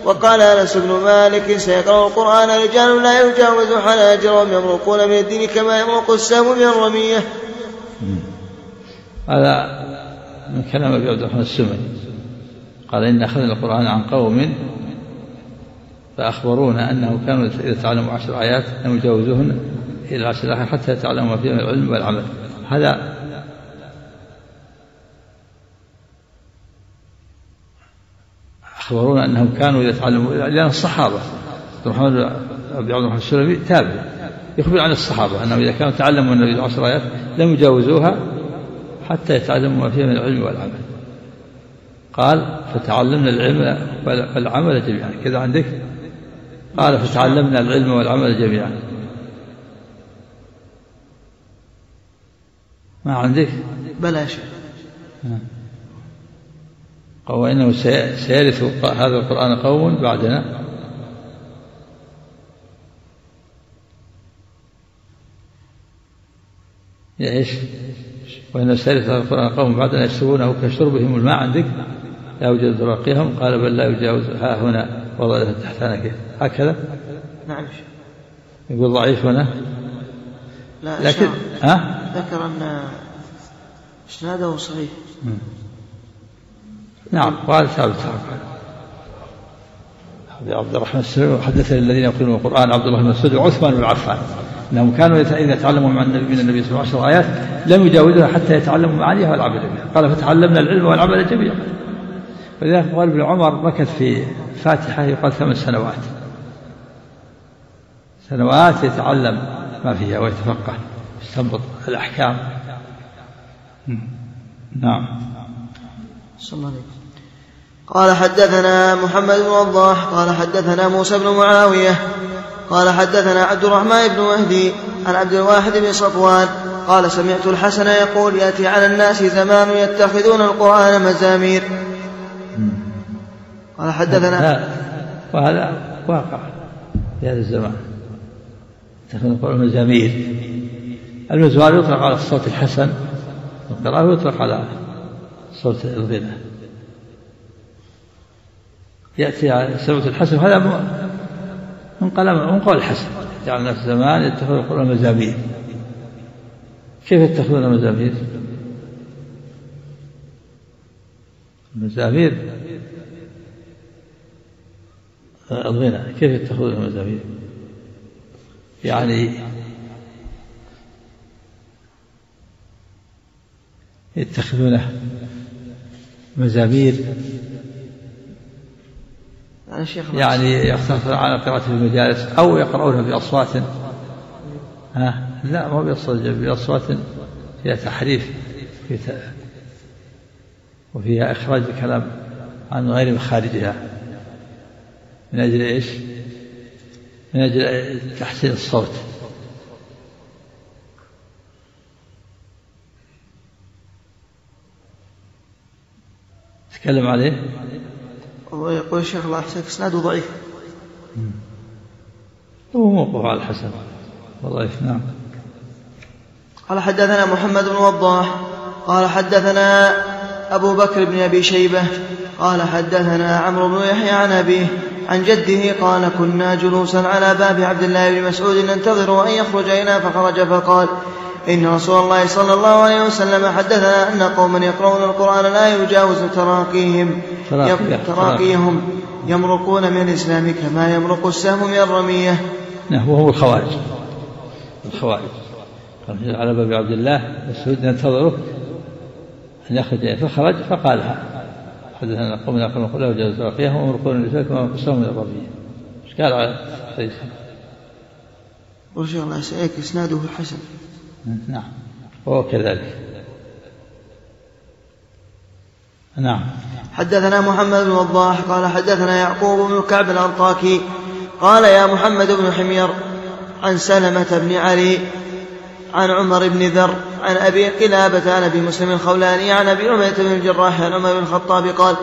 وقال أنس بن مالك سيقرأ القرآن رجال لا يجاوز حناجرهم يمرقون من الدين كما يمرق السهم من الرمية. هذا من كلام أبي عبد الرحمن السمي قال إن أخذنا القرآن عن قوم فأخبرونا أنه كانوا إذا تعلموا عشر آيات لم يجاوزوهن إلى الآخر حتى يتعلموا ما فيه من العلم والعمل هذا أخبرونا أنهم كانوا إذا تعلموا لأن الصحابة عبد الرحمن أبي عبد الرحمن السلمي تابع يخبر عن الصحابة أنهم إذا كانوا تعلموا النبي عشر آيات لم يجاوزوها حتى يتعلموا ما فيها من العلم والعمل. قال فتعلمنا العلم والعمل جميعا. كذا عندك؟ قال فتعلمنا العلم والعمل جميعا. ما عندك؟ بلى شيء وإنه سيرث هذا القرآن قوم بعدنا. إيش؟ وإن سيرث هذا القرآن قوم بعدنا يشربونه كشربهم الماء عندك لا يوجد تراقيهم. قال بل لا يجاوز. ها هنا. وضع تحت كيف؟ هكذا. نعم. يقول ضعيف هنا. لا لكن ها؟ ذكر أن إسناده صحيح. نعم وهذا ثابت. عبد الرحمن السلمي حدثني الذين يقولون القرآن عبد الله بن مسعود وعثمان بن عفان. إنهم كانوا إذا تعلموا مع النبي من النبي صلى الله عليه وسلم آيات لم يجاوزوها حتى يتعلموا معانيها والعمل بها. قال فتعلمنا العلم والعمل جميعا. ولذلك قال ابن عمر مكث في فاتحة يقال ثمان سنوات. سنوات يتعلم ما فيها ويتفقه يستنبط الأحكام. نعم. صلى الله عليه وسلم قال حدثنا محمد بن وضاح قال حدثنا موسى بن معاوية قال حدثنا عبد الرحمن بن مهدي عن عبد الواحد بن صفوان قال سمعت الحسن يقول يأتي على الناس زمان يتخذون القرآن مزامير. قال حدثنا وهذا واقع في هذا الزمان. يتخذون القرآن مزامير. المزمار يطلق على الصوت الحسن القراءة ويطلق على صوت الغنى يأتي على سمعة الحسن هذا من قلم من قول الحسن جعل الناس زمان يتخذون القرآن مزامير كيف يتخذون مزامير؟ المزامير الغنى كيف يتخذون المزامير؟ يعني يتخذونه مزامير يعني, يعني يقتصر على قراءة في المجالس أو يقرؤونها بأصوات ها؟ لا ما بأصوات بأصوات فيها تحريف في وفيها إخراج الكلام عن غير مخارجها. من أجل إيش؟ من أجل تحسين الصوت. تكلم عليه؟ ويقول الشيخ الله يحسنك إسناده ضعيف. هو موقف على الحسن. وضعيف نعم. قال حدثنا محمد بن وضاح قال حدثنا أبو بكر بن أبي شيبة قال حدثنا عمرو بن يحيى عن أبيه عن جده قال كنا جلوسا على باب عبد الله بن مسعود ننتظر أن يخرج إلينا فخرج فقال إن رسول الله صلى الله عليه وسلم حدثنا أن قوما يقرؤون القرآن لا يجاوز تراقيهم. تراقيهم. يمرقون من الإسلام كما يمرق السهم من الرمية. نعم وهو الخوارج. الخوارج. على باب عبد الله مسعود ننتظره أن يخرج فخرج فقالها حدثنا قوم يقرؤون القرآن لا يجاوز تراقيهم ويمرقون من الإسلام كما يمرق السهم من الرمية. إيش قال على حديث وإن الله سيأتي إسناده حسن. نعم. وهو كذلك نعم. حدثنا محمد بن وضاح قال حدثنا يعقوب بن كعب الأنطاكي قال يا محمد بن حمير عن سلمة بن علي عن عمر بن ذر عن أبي قلابة عن أبي مسلم الخولاني عن أبي عبيدة بن الجراح عن عمر بن الخطاب قال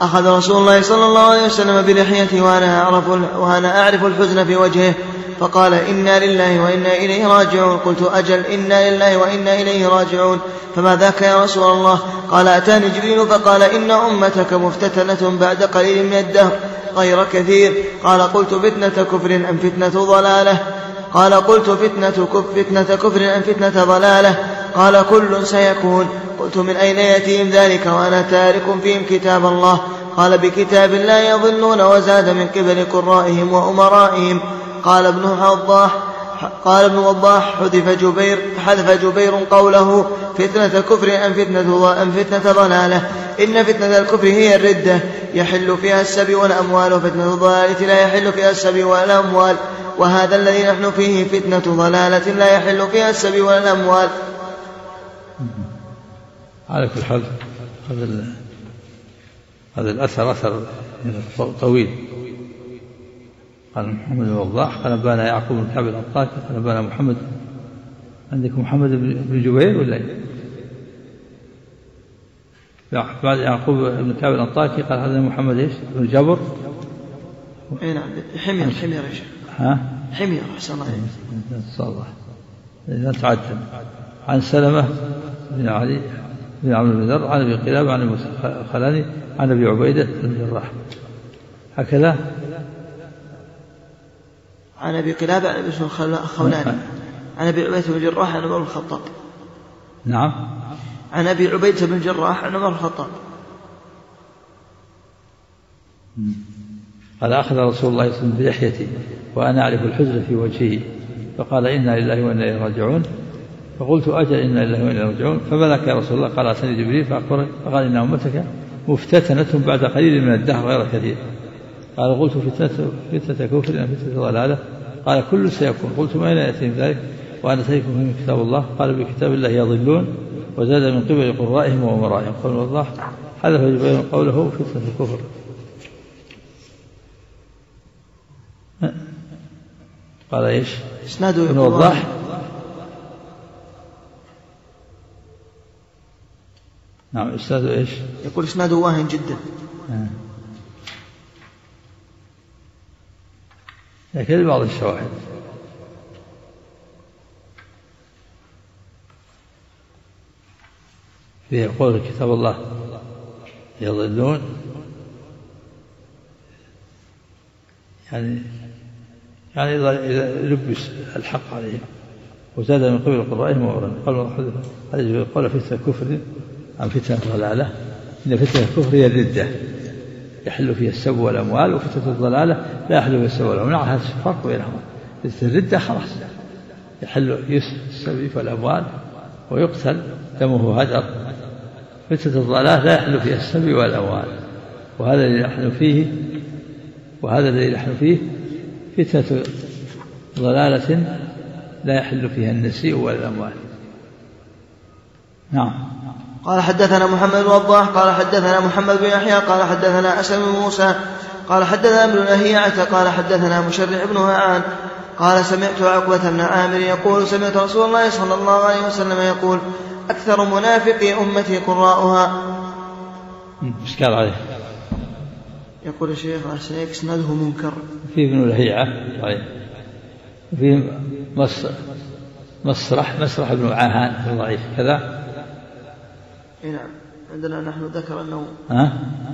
أخذ رسول الله صلى الله عليه وسلم بلحيتي وأنا أعرف وأنا أعرف الحزن في وجهه. فقال إنا لله وإنا إليه راجعون. قلت أجل إنا لله وإنا إليه راجعون. فما ذاك يا رسول الله؟ قال أتاني جبريل فقال إن أمتك مفتتنة بعد قليل من الدهر غير كثير. قال قلت فتنة كفر أم فتنة ضلالة؟ قال قلت فتنة كفر فتنة كفر أم فتنة ضلالة؟ قال كل سيكون. قلت من أين يأتيهم ذلك وأنا تارك فيهم كتاب الله؟ قال بكتاب لا يضلون وزاد من قبل قرائهم وأمرائهم. قال ابن وضاح قال ابن وضاح حذف جبير حذف جبير قوله فتنة كفر أم فتنة أم فتنة ضلالة. إن فتنة الكفر هي الردة. يحل فيها السبي والأموال وفتنة الضلالة لا يحل فيها السبي والأموال. وهذا الذي نحن فيه فتنة ضلالة لا يحل فيها السبي ولا الأموال على كل حال هذا هذا الأثر أثر طويل. قال محمد بن وضاح قال أنبانا يعقوب بن كعب الأنطاكي قال أنبانا محمد. عندكم محمد بن جبير ولا إيه؟ بعد يعقوب بن كعب الأنطاكي قال هذا محمد إيش؟ بن جبر. أي نعم حمير حمير شيخ ها؟ حمير أحسن الله نسأل الله. إذا تعدم عن سلمة بن علي بن عمرو بن ذر عن أبي قلابة عن الخلاني عن أبي عبيدة بن الجراح هكذا. عن أبي قلابة عن أبي الخولاني عن أبي عبيدة بن الجراح عن عمر بن الخطاب. نعم. عن أبي عبيدة بن الجراح عن عمر بن الخطاب. قال أخذ رسول الله صلى الله عليه وسلم بلحيتي وأنا أعرف الحزن في وجهه فقال إنا لله وإنا إليه راجعون. فقلت أجل إنا لله وإنا إليه راجعون فما لك يا رسول الله قال أتاني جبريل؟ فاخبرني فقال إن أمتك مفتتنة بعد قليل من الدهر غير كثير قال قلت فتنة فتنة كفر أم فتنة ضلالة. قال كل سيكون. قلت ما يأتيهم ذلك؟ وأنا سيكون من كتاب الله. قال بكتاب الله يضلون. وزاد من قبل قرائهم وأمرائهم. قال والله حذف جبريل قوله فتنة الكفر. قال إيش؟ إسناده ابن وضاح نعم إسناده إيش؟ يقول إسناده واهن جدا. نعم. لكن بعض الشواهد. فيه قول كتاب الله يضلون. يعني يعني إذا إذا لبس الحق عليهم وزاد من قبل قرائهم وغرهم قالوا قال في كفر عن فتنة ضلالة. إن فتنة الكفر هي الردة. يحل فيها السب والأموال وفتنة الضلالة لا يحل فيها السب والأموال. نعم هذا الفرق بينهما. الردة خلاص. يحل السب والأموال ويقتل دمه هدر فتنة الضلالة لا يحل فيها السب والأموال. وهذا الذي نحن فيه وهذا الذي نحن فيه فتنة ضلالة لا يحل فيها النسيء والأموال. نعم. قال حدثنا محمد بن وضاح قال حدثنا محمد بن يحيى قال حدثنا أسد بن موسى قال حدثنا ابن لهيعة قال حدثنا مشرح بن هعان قال سمعت عقبة بن عامر يقول سمعت رسول الله صلى الله عليه وسلم يقول أكثر منافقي أمتي قراؤها. إشكال عليه؟ يقول الشيخ أحسن إسناده منكر. في ابن لهيعة طيب في مسرح مسرح بن عاهان ضعيف كذا. اي نعم. عندنا نحن ذكر أنه ها؟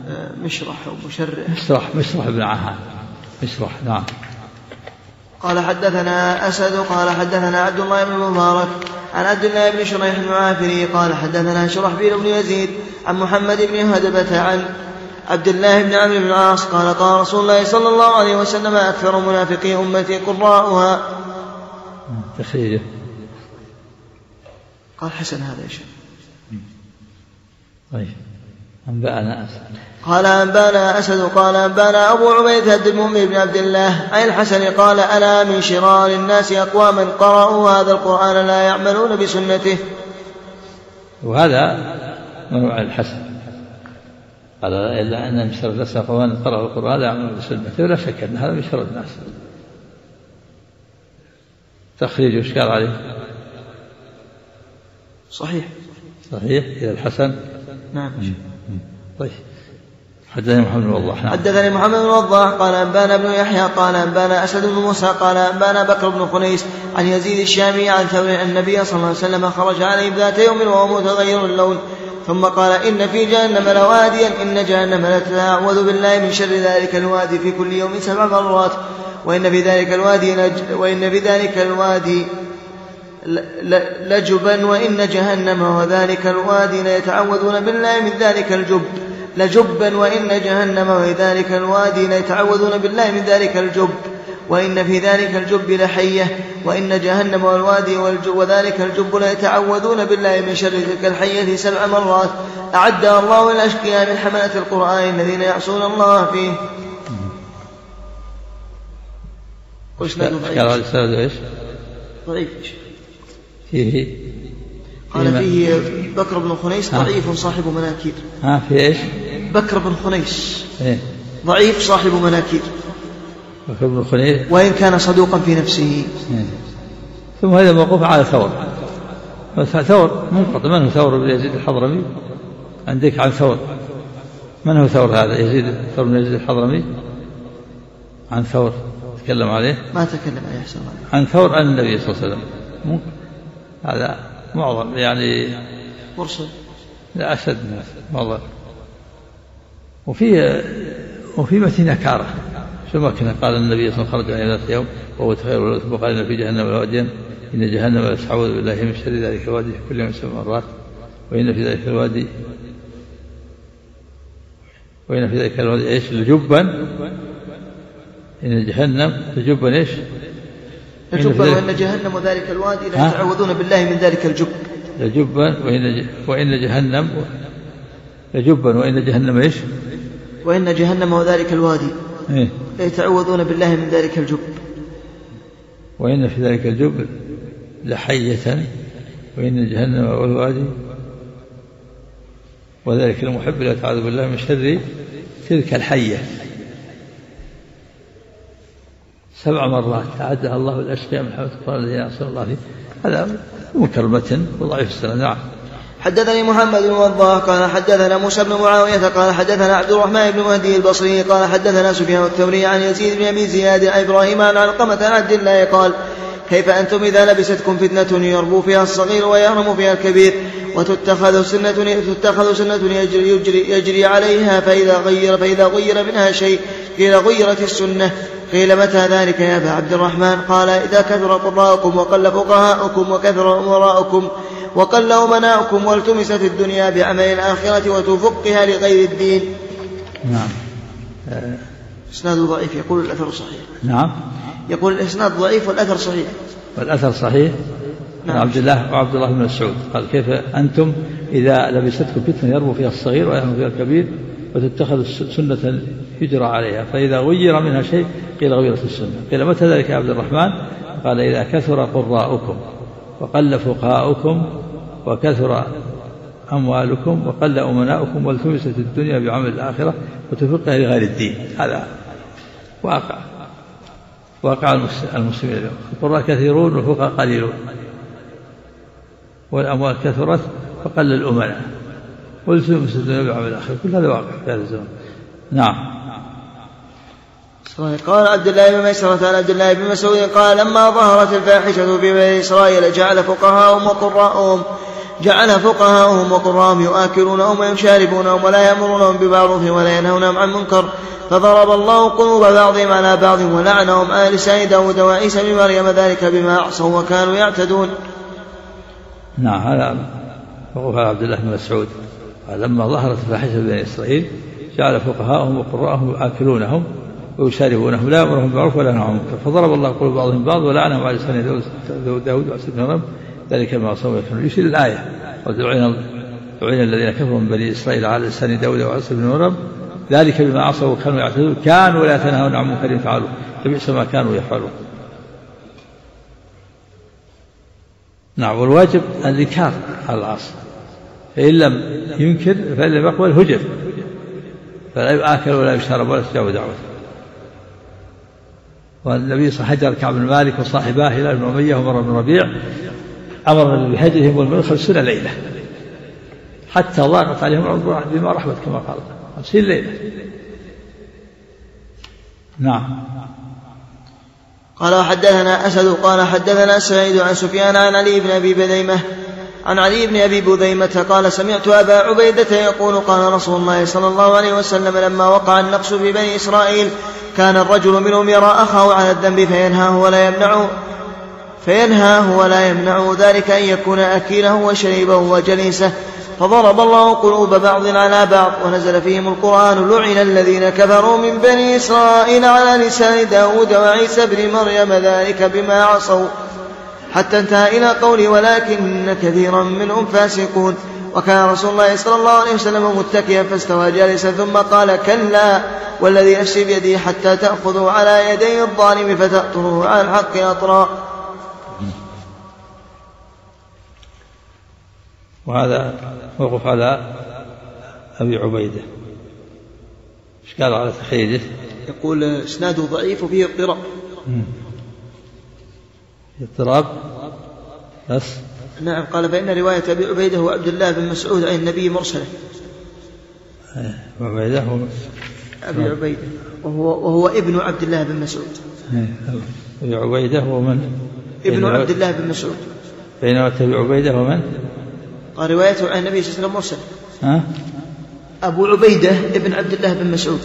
آه، مشرح أو مشرح. مشرح مشرح بن عهان مشرح نعم. قال حدثنا أسد قال حدثنا عبد الله بن المبارك عن عبد الله بن شريح المعافري قال حدثنا شرحبيل بن يزيد عن محمد بن هدبة عن عبد الله بن عمرو بن العاص قال قال رسول الله صلى الله عليه وسلم أكثر منافقي أمتي قراؤها. تخيله قال حسن هذا يا شيخ. طيب. أنبأنا أسد قال أنبأنا أسد قال أنبأنا أبو عبيدة بن المؤمن بن عبد الله عن الحسن قال ألا من شرار الناس أقواما قرأوا هذا القرآن لا يعملون بسنته؟ وهذا منوع الحسن. قال إلا أن من شر الناس أقواما قرأوا القرآن لا يعملون بسنته. ولا شك أن هذا من شر الناس. تخريج إشكال عليه؟ صحيح. صحيح. إلى الحسن. نعم. طيب. حدثني محمد بن وضاح. نعم. حدثني محمد بن وضاح قال أنبانا ابن يحيى قال أنبانا أسد بن موسى قال أنبانا بكر بن خنيس عن يزيد الشامي عن ثور أن النبي صلى الله عليه وسلم خرج عليهم ذات يوم وهو متغير اللون. ثم قال إن في جهنم لواديا إن جهنم لتعوذ بالله من شر ذلك الوادي في كل يوم سبع مرات وإن في ذلك الوادي وإن في ذلك الوادي لجبا وإن جهنم وذلك الوادي ليتعوذون بالله من ذلك الجب. لجبا وإن جهنم وذلك الوادي ليتعوذون بالله من ذلك الجب. وإن في ذلك الجب لحية. وإن جهنم والوادي وذلك الجب ليتعوذون بالله من شر تلك الحية سبع مرات. أعدها الله للأشقياء من حملة القرآن الذين يعصون الله فيه. وإسناده ضعيف ضعيف فيه. قال فيه بكر بن خنيس ضعيف صاحب مناكير. ها في إيش؟ بكر بن خنيس. إيه؟ ضعيف صاحب مناكير. بكر بن خنيس؟ وإن كان صدوقا في نفسه. إيه؟ ثم هذا موقوف على ثور. ثور منقطع. من هو ثور بن يزيد الحضرمي؟ عندك عن ثور. من هو ثور هذا؟ يزيد ثور بن يزيد الحضرمي؟ عن ثور. تكلم عليه؟ ما تكلم عليه عن ثور عن النبي صلى الله عليه وسلم. هذا معظم يعني مرسل. لا أشد والله وفي وفي متن نكارة شو ما كان قال النبي صلى الله عليه وسلم خرج إلى يوم وهو تخير قال إن في جهنم لواديا إن جهنم لتعوذ بالله من شر ذلك الوادي في كل يوم سبع مرات وإن في ذلك الوادي وإن في ذلك الوادي إيش؟ لجبا. إن جهنم لجبا إيش؟ لجبا وإن جهنم وذلك الوادي ليتعوذون بالله من ذلك الجب لجبا وإن وإن جهنم لجبا وإن جهنم إيش؟ وإن جهنم وذلك الوادي إيه؟ ليتعوذون بالله من ذلك الجب وإن في ذلك الجب لحية وإن جهنم والوادي وذلك المحب لا تعوذ بالله من شر تلك الحية سبع مرات أعدها الله الأشقياء من حمد القرآن الذين أحسن الله فيه. هذا منكر المتن وضعيف السند نعم. حدثني محمد بن وضاح قال حدثنا موسى بن معاوية قال حدثنا عبد الرحمن بن مهدي البصري قال حدثنا سفيان الثوري عن يزيد بن أبي زياد عن إبراهيم عن علقمة عن عبد الله قال كيف أنتم إذا لبستكم فتنة يربو فيها الصغير ويهرم فيها الكبير وتتخذ سنة تتخذ سنة يجري, يجري, يجري عليها فإذا غير فإذا غير منها شيء قيل غيرت السنة. قيل متى ذلك يا أبا عبد الرحمن؟ قال إذا كثر قراءكم وقل فقهاؤكم وكثر أمراؤكم وقل أمناؤكم والتمست الدنيا بعمل الآخرة وتفقها لغير الدين. نعم. إسناد ضعيف يقول الأثر صحيح. نعم. يقول الإسناد ضعيف والأثر صحيح. والأثر صحيح؟ نعم. عبد الله وعبد الله بن مسعود. قال كيف أنتم إذا لبستكم فتنة يربو فيها الصغير ويهرم فيها الكبير وتتخذ سنة يجرى عليها. فإذا غير منها شيء قيل غيرت السنة. قيل متى ذلك يا عبد الرحمن؟ قال إذا كثر قراؤكم وقل فقهاؤكم وكثر أموالكم وقل أمناؤكم والتمست الدنيا بعمل الآخرة وتفقها لغير الدين. هذا واقع. واقع المسلمين اليوم. القراء كثيرون والفقهاء قليلون. والأموال كثرت فقل الأمناء. والتمست الدنيا بعمل الآخرة كل هذا واقع في هذا الزمن. نعم. قال عبد الله بن ميسرة عن عبد الله بن مسعود قال لما ظهرت الفاحشة في بني إسرائيل جعل فقهاءهم وقراءهم جعل فقهاءهم وقراءهم يؤكلونهم ويشاربونهم ولا يأمرونهم بمعروف ولا ينهونهم عن منكر. فضرب الله قلوب بعضهم على بعض ولعنهم آل لسان داود وعيسى بن مريم ذلك بما عصوا وكانوا يعتدون. نعم هذا عبد الله بن مسعود. لما ظهرت الفاحشة بني إسرائيل جعل فقهاءهم وقراءهم يؤكلونهم ويشاربونهم لا يأمرهم بالمعروف ولا ينهاهم فضرب الله قلوب بعضهم بعض ولعنهم على لسان داود وعيسى بن مريم ذلك ما عصوا وكانوا يشير الآية. ولعن الذين كفروا من بني إسرائيل على لسان داود وعيسى بن مريم ذلك بما عصوا وكانوا يعتدون. كانوا لا يتناهون عن منكر يفعلون فبئس ما كانوا يفعلون. نعم والواجب الإنكار على العصر فإن لم ينكر فإن لم يقبل هجر. فلا يؤكل ولا يشرب ولا تجاوز دعوته. والنبي صلى الله عليه حجر كعب بن مالك وصاحباه هلال بن أمية ومر بن ربيع. أمر بهجرهم والمن خمسين ليلة. حتى ضاقت عليهم الأرض بما رحمت كما قال. خمسين ليلة. نعم. قال وحدثنا أسد قال حدثنا سعيد عن سفيان عن علي بن أبي بذيمة عن علي بن أبي بذيمة قال سمعت أبا عبيدة يقول قال رسول الله صلى الله عليه وسلم لما وقع النقص في بني إسرائيل كان الرجل منهم يرى أخاه على الذنب فينهاه ولا يمنعه فينهاه ولا يمنعه ذلك أن يكون أكيله وشريبه وجليسه. فضرب الله قلوب بعض على بعض ونزل فيهم القرآن لعن الذين كفروا من بني إسرائيل على لسان داود وعيسى بن مريم ذلك بما عصوا. حتى انتهى إلى قوله ولكن كثيرا منهم فاسقون. وكان رسول الله صلى الله عليه وسلم متكئا فاستوى جالسا ثم قال كلا والذي نفسي بيده حتى تأخذوا على يدي الظالم فتأطروه على الحق أطرا. وهذا موقف على أبي عبيدة. إيش قال على تخريجه؟ يقول إسناده ضعيف وفيه اضطراب. اضطراب بس نعم قال فإن رواية أبي عبيدة وعبد الله بن مسعود عن النبي مرسلة عبيدة هو أبي. عبيدة وهو, وهو ابن عبد الله بن مسعود أبي عبيدة هو من؟ ابن عبد الله بن مسعود بينما أبي عبيدة هو من؟ قال روايته عن النبي صلى الله عليه وسلم مرسل ها؟ أبو عبيدة ابن عبد الله بن مسعود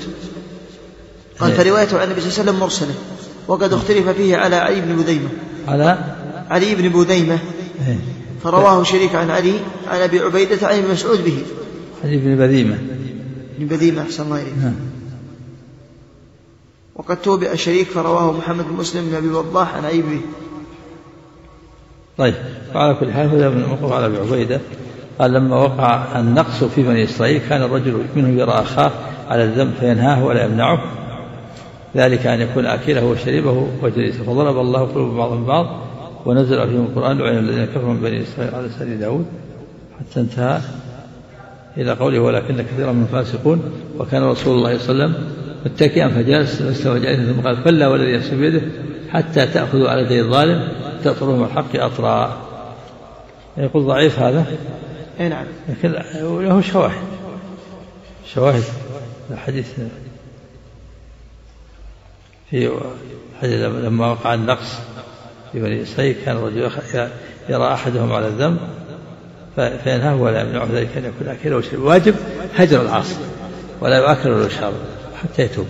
قال إيه. فروايته عن النبي صلى الله عليه وسلم مرسلة وقد اختلف فيه على علي بن بذيمة على علي بن بذيمة فرواه شريك عن علي عن أبي عبيدة عن ابن مسعود به. علي بن بذيمة بن بذيمة أحسن الله إليك. وقد توبئ شريك فرواه محمد بن مسلم بن أبي وضاح عن علي به طيب وعلى كل حال هذا من وقف على أبي عبيدة. قال لما وقع النقص في بني إسرائيل كان الرجل منهم يرى أخاه على الذنب فينهاه ولا يمنعه. ذلك أن يكون أكله وشريبه وجليسه. فضرب الله قلوب بعضهم بعض ونزل فيهم القرآن لعن الذين كفروا من بني إسرائيل على لسان داود حتى انتهى إلى قوله ولكن كثيرا من الفاسقون. وكان رسول الله صلى الله عليه وسلم متكئا فجلس فاستوى جالسا ثم قال كلا والذي نفسي بيده حتى تأخذوا على يدي الظالم تأطرهم الحق أطرا. يقول ضعيف هذا؟ أي نعم. لكن له شواهد. شواهد. الحديث في لما وقع النقص في بني إسرائيل كان الرجل يرى أحدهم على الذنب فينهاه ولا يمنعه ذلك أن يكون أكله وشربه واجب هجر العاصي ولا يؤكل ولا يشرب حتى يتوب.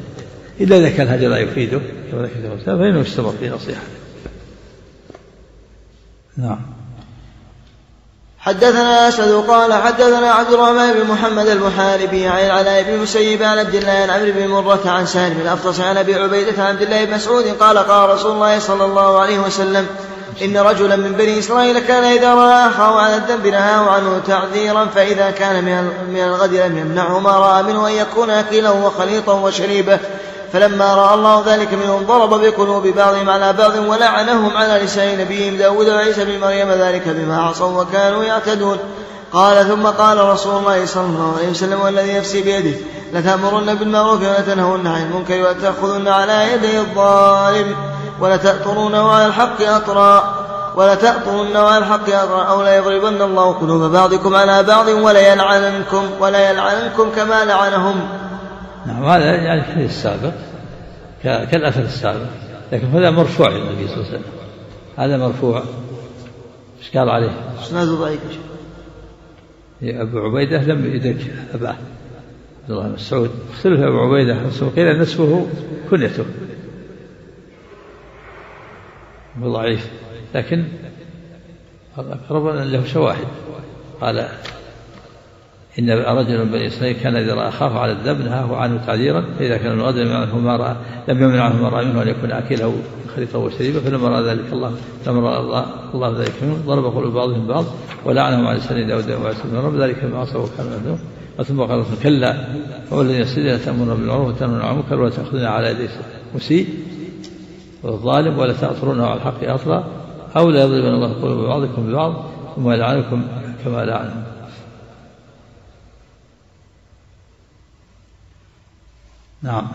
إلا إذا كان هذا لا يفيده كما ذكر فإنه يستمر في نصيحته. نعم. حدثنا أسد قال حدثنا عبد الرحمن بن محمد المحاربي عن العلاء بن المسيب عن عبد الله عن عمرو بن مرة عن سالم بن أفطس عن أبي عبيدة عن عبد الله بن مسعود قال قال رسول الله صلى الله عليه وسلم إن رجلا من بني إسرائيل كان إذا رأى أخاه على الذنب نهاه عنه تعذيرا فإذا كان من الغد لم يمنعه ما رأى منه أن يكون أكيلا وخليطا وشريبة فلما رأى الله ذلك منهم ضرب بقلوب بعضهم على بعض ولعنهم على لسان نبيهم داود وعيسى بن مريم ذلك بما عصوا وكانوا يعتدون. قال ثم قال رسول الله صلى الله عليه وسلم والذي نفسي بيده لتأمرن بالمعروف ولتنهون عن المنكر ولتأخذن على يدي الظالم ولتأطرون على الحق أطرا ولتأطرن على الحق أطرا أو ليضربن الله قلوب بعضكم على بعض وليلعننكم وليلعننكم كما لعنهم. نعم هذا يعني الحديث السابق كالأثر السابق. لكن هذا مرفوع للنبي صلى الله عليه وسلم. هذا مرفوع. إيش قال عليه؟ إسناده ضعيف أبو عبيدة لم يدرك أباه. عبد الله بن مسعود. اختلف أبو عبيدة قيل نسبه كنيته. ضعيف. لكن أقرب له شواهد. قال إن رجل من بني إسرائيل كان إذا رأى أخاه على الذنب نهاه عنه تعذيرا فإذا كان الغد لم ما رأى لم يمنع عنه ما رأى منه أن يكون أكله خليطه وشريبه فلما رأى ذلك الله لما رأى الله, الله ذلك منه. ضرب قلوب بعضهم بعض ولعنهم على لسان داود بن رب ذلك بما عصوا وكان مهدوم ثم قال كلا هو الذي يستطيع تأمرون بالمعروف وتنهون عن المنكر ولا تأخذون على يدي مسيء والظالم ولا تأطرونه على الحق أطرا أو لا يضربن الله قلوب بعضكم ببعض ثم يلعنكم كما لعنهم. نعم.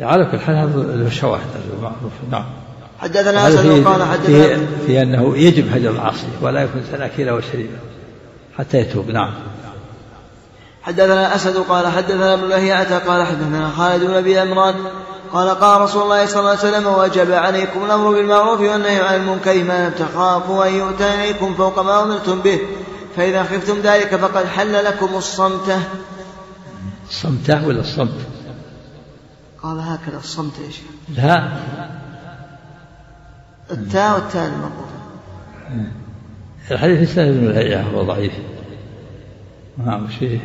على كل حال هذا شواهد المعروف نعم. حدثنا اسد قال حدثنا في, في أنه يجب هجر العاصي ولا يكون سلاكيلا وشريبا حتى يتوب. نعم. حدثنا أسد قال حدثنا ابن لهيعة قال حدثنا خالد بن أبي عمران قال قال رسول الله صلى الله عليه وسلم وجب عليكم الأمر بالمعروف والنهي عن المنكر ما لم تخافوا أن يؤتى إليكم فوق ما أمرتم به فإذا خفتم ذلك فقد حل لكم الصمتة. الصمتة ولا الصمت؟ قال هكذا الصمت يا شيخ. لا التاء والتاء المربوطة الحديث اسناد ابن الهيئة هو ضعيف. نعم وش فيه؟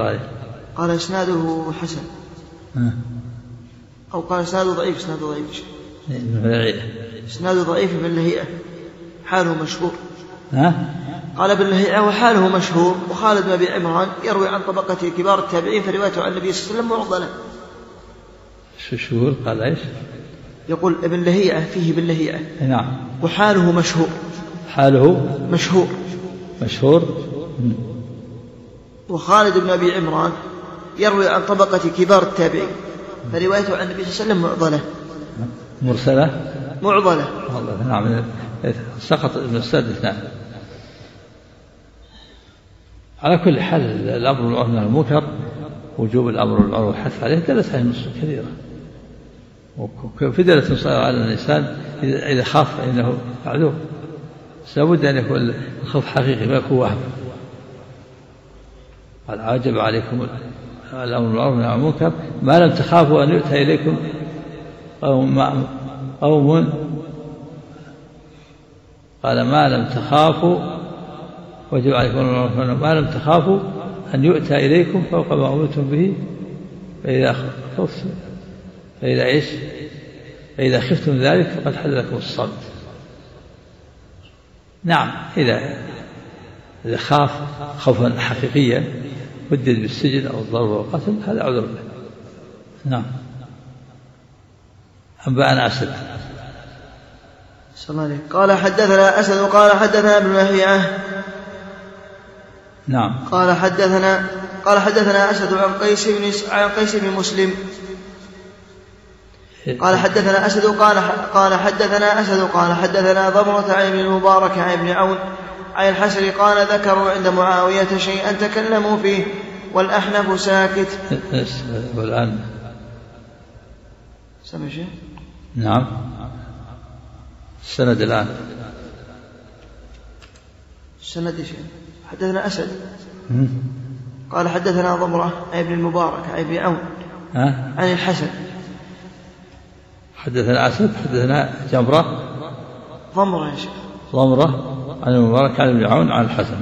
عليه؟ قال إسناده حسن. أو قال إسناده ضعيف إسناده ضعيف الهيئة. إسناده ضعيف ابن لهيئة حاله مشهور. ها؟ قال ابن لهيعة وحاله مشهور وخالد بن أبي عمران يروي عن طبقة كبار التابعين فروايته عن النبي صلى الله عليه وسلم معضلة شو شهور؟ قال إيش؟ يقول ابن لهيعة فيه ابن لهيعة نعم. وحاله مشهور. حاله؟ مشهور. مشهور؟ وخالد بن أبي عمران يروي عن طبقة كبار التابعين فروايته عن النبي صلى الله عليه وسلم معضلة مرسلة؟ معضلة نعم. سقط ابن السد اثنان على كل حال الأمر بالمعروف المنكر وجوب الأمر بالمعروف والحث عليه دلت عليه نصوص كثيرة. وفي دلة على الإنسان إذا خاف معذور بس لابد أن يكون الخوف حقيقي ما يكون وهم. قال عجب عليكم الأمر بالمعروف والنهي عن المنكر ما لم تخافوا أن يؤتى إليكم قوم قوم قال ما لم تخافوا وجب عليكم ما لم تخافوا أن يؤتى إليكم فوق ما أمرتم به فإذا خفتم فإذا إيش؟ فإذا خفتم ذلك فقد حل لكم الصمت. نعم إذا إذا خاف خوفا حقيقيا هدد بالسجن أو الضرب والقتل هذا عذر له. نعم. أنبأنا أسد صلى قال حدثنا أسد قال حدثنا ابن لهيعة نعم. قال حدثنا قال حدثنا أسد عن قيس بن عن قيس بن مسلم. قال حدثنا أسد قال قال حدثنا أسد قال حدثنا ضمرة عن ابن المبارك عن ابن عون عن الحسن قال ذكروا عند معاوية شيئا تكلموا فيه والأحنف ساكت. والآن. سمع شيء؟ نعم. السند الآن. السند يا شيخ حدثنا أسد. قال حدثنا ضمرة عن ابن المبارك عن ابن عون؟ عن الحسن. حدثنا أسد حدثنا جمرة. ضمرة يا شيخ. ضمرة عن المبارك عن ابن عون عن الحسن.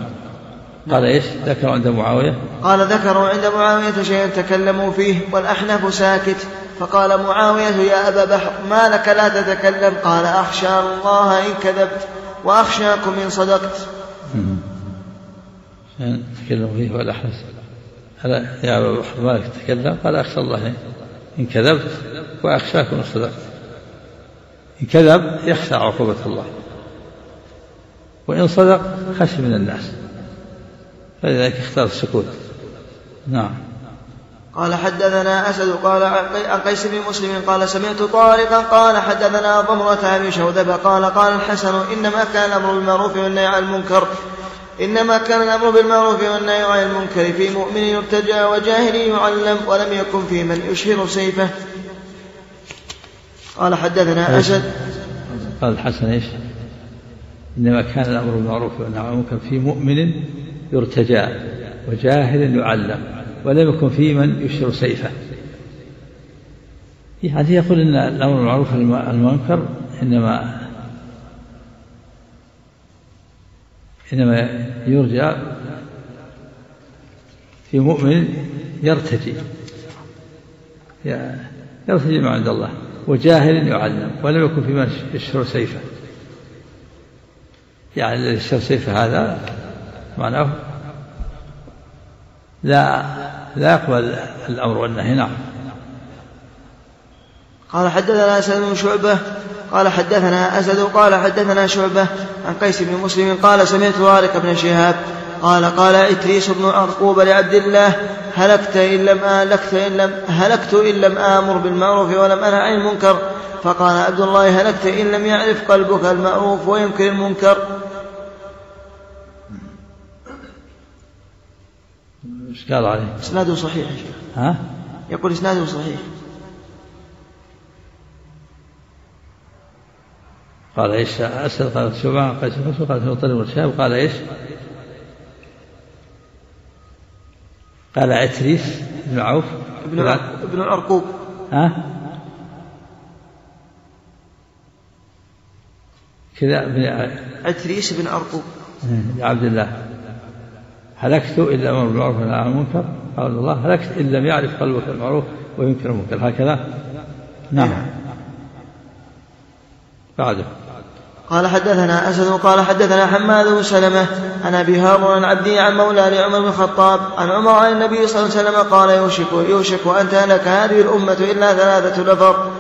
قال إيش؟ ذكر عند معاوية؟ قال ذكروا عند معاوية شيئا تكلموا فيه والأحنف ساكت. فقال معاوية يا أبا بحر ما لك لا تتكلم؟ قال أخشى الله إن كذبت وأخشاكم إن صدقت. تكلم فيه والأحنف هلا يا أبا بحر ما لك تتكلم؟ قال أخشى الله إن كذبت وأخشاكم إن صدقت. إن كذب يخشى عقوبة الله وإن صدق خشي من الناس فلذلك اختار السكوت. نعم. قال حدثنا أسد قال عن قيس بن مسلم قال سمعت طارقا قال حدثنا ضمرة أبي شوذب قال قال الحسن إنما كان الأمر بالمعروف والنهي عن المنكر إنما كان الأمر بالمعروف والنهي عن المنكر في مؤمن يرتجى وجاهل يعلم ولم يكن في من يشهر سيفه. قال حدثنا أسد. قال الحسن إيش؟ إنما كان الأمر بالمعروف والنهي عن المنكر في مؤمن يرتجى وجاهل يعلم. ولم يكن في من يشهر سيفه. يعني يقول إن الأمر بالمعروف والمنكر إنما إنما يرجى في مؤمن يرتجي. يرتجي ما عند الله وجاهل يعلم ولم يكن في من يشهر سيفه. يعني الذي يشهر سيفه هذا معناه لا لا يقبل الأمر والنهي نعم. قال حدثنا أسد بن شعبة قال حدثنا أسد قال حدثنا شعبة عن قيس بن مسلم قال سمعت طارق بن شهاب قال قال إتريس بن أرقوب لعبد الله هلكت إن لم هلكت إن لم هلكت إن لم آمر بالمعروف ولم أنهى عن المنكر فقال عبد الله هلكت إن لم يعرف قلبك المعروف وينكر المنكر. إيش قال عليه؟ إسناده صحيح يا شيخ ها؟ يقول إسناده صحيح قال إيش؟ اسد قال شعبان قال شعبان قال مطلب والشهاب قال إيش؟ قال عتريس بن عوف ابن ابن الأرقوب ها؟ كذا ابن عتريس بن أرقوب عبد الله هلكت إلا أمر بالمعروف والنهي عن المنكر قال الله هلكت إن لم يعرف قلبك المعروف وينكر المنكر. هكذا؟ نعم. بعده. قال حدثنا أسد قال حدثنا حماد بن سلمة عن أبي هارون عن عبدي عن مولى لعمر بن الخطاب عن عمر عن النبي صلى الله عليه وسلم قال يوشك يوشك أن تهلك هذه الأمة إلا ثلاثة نفر.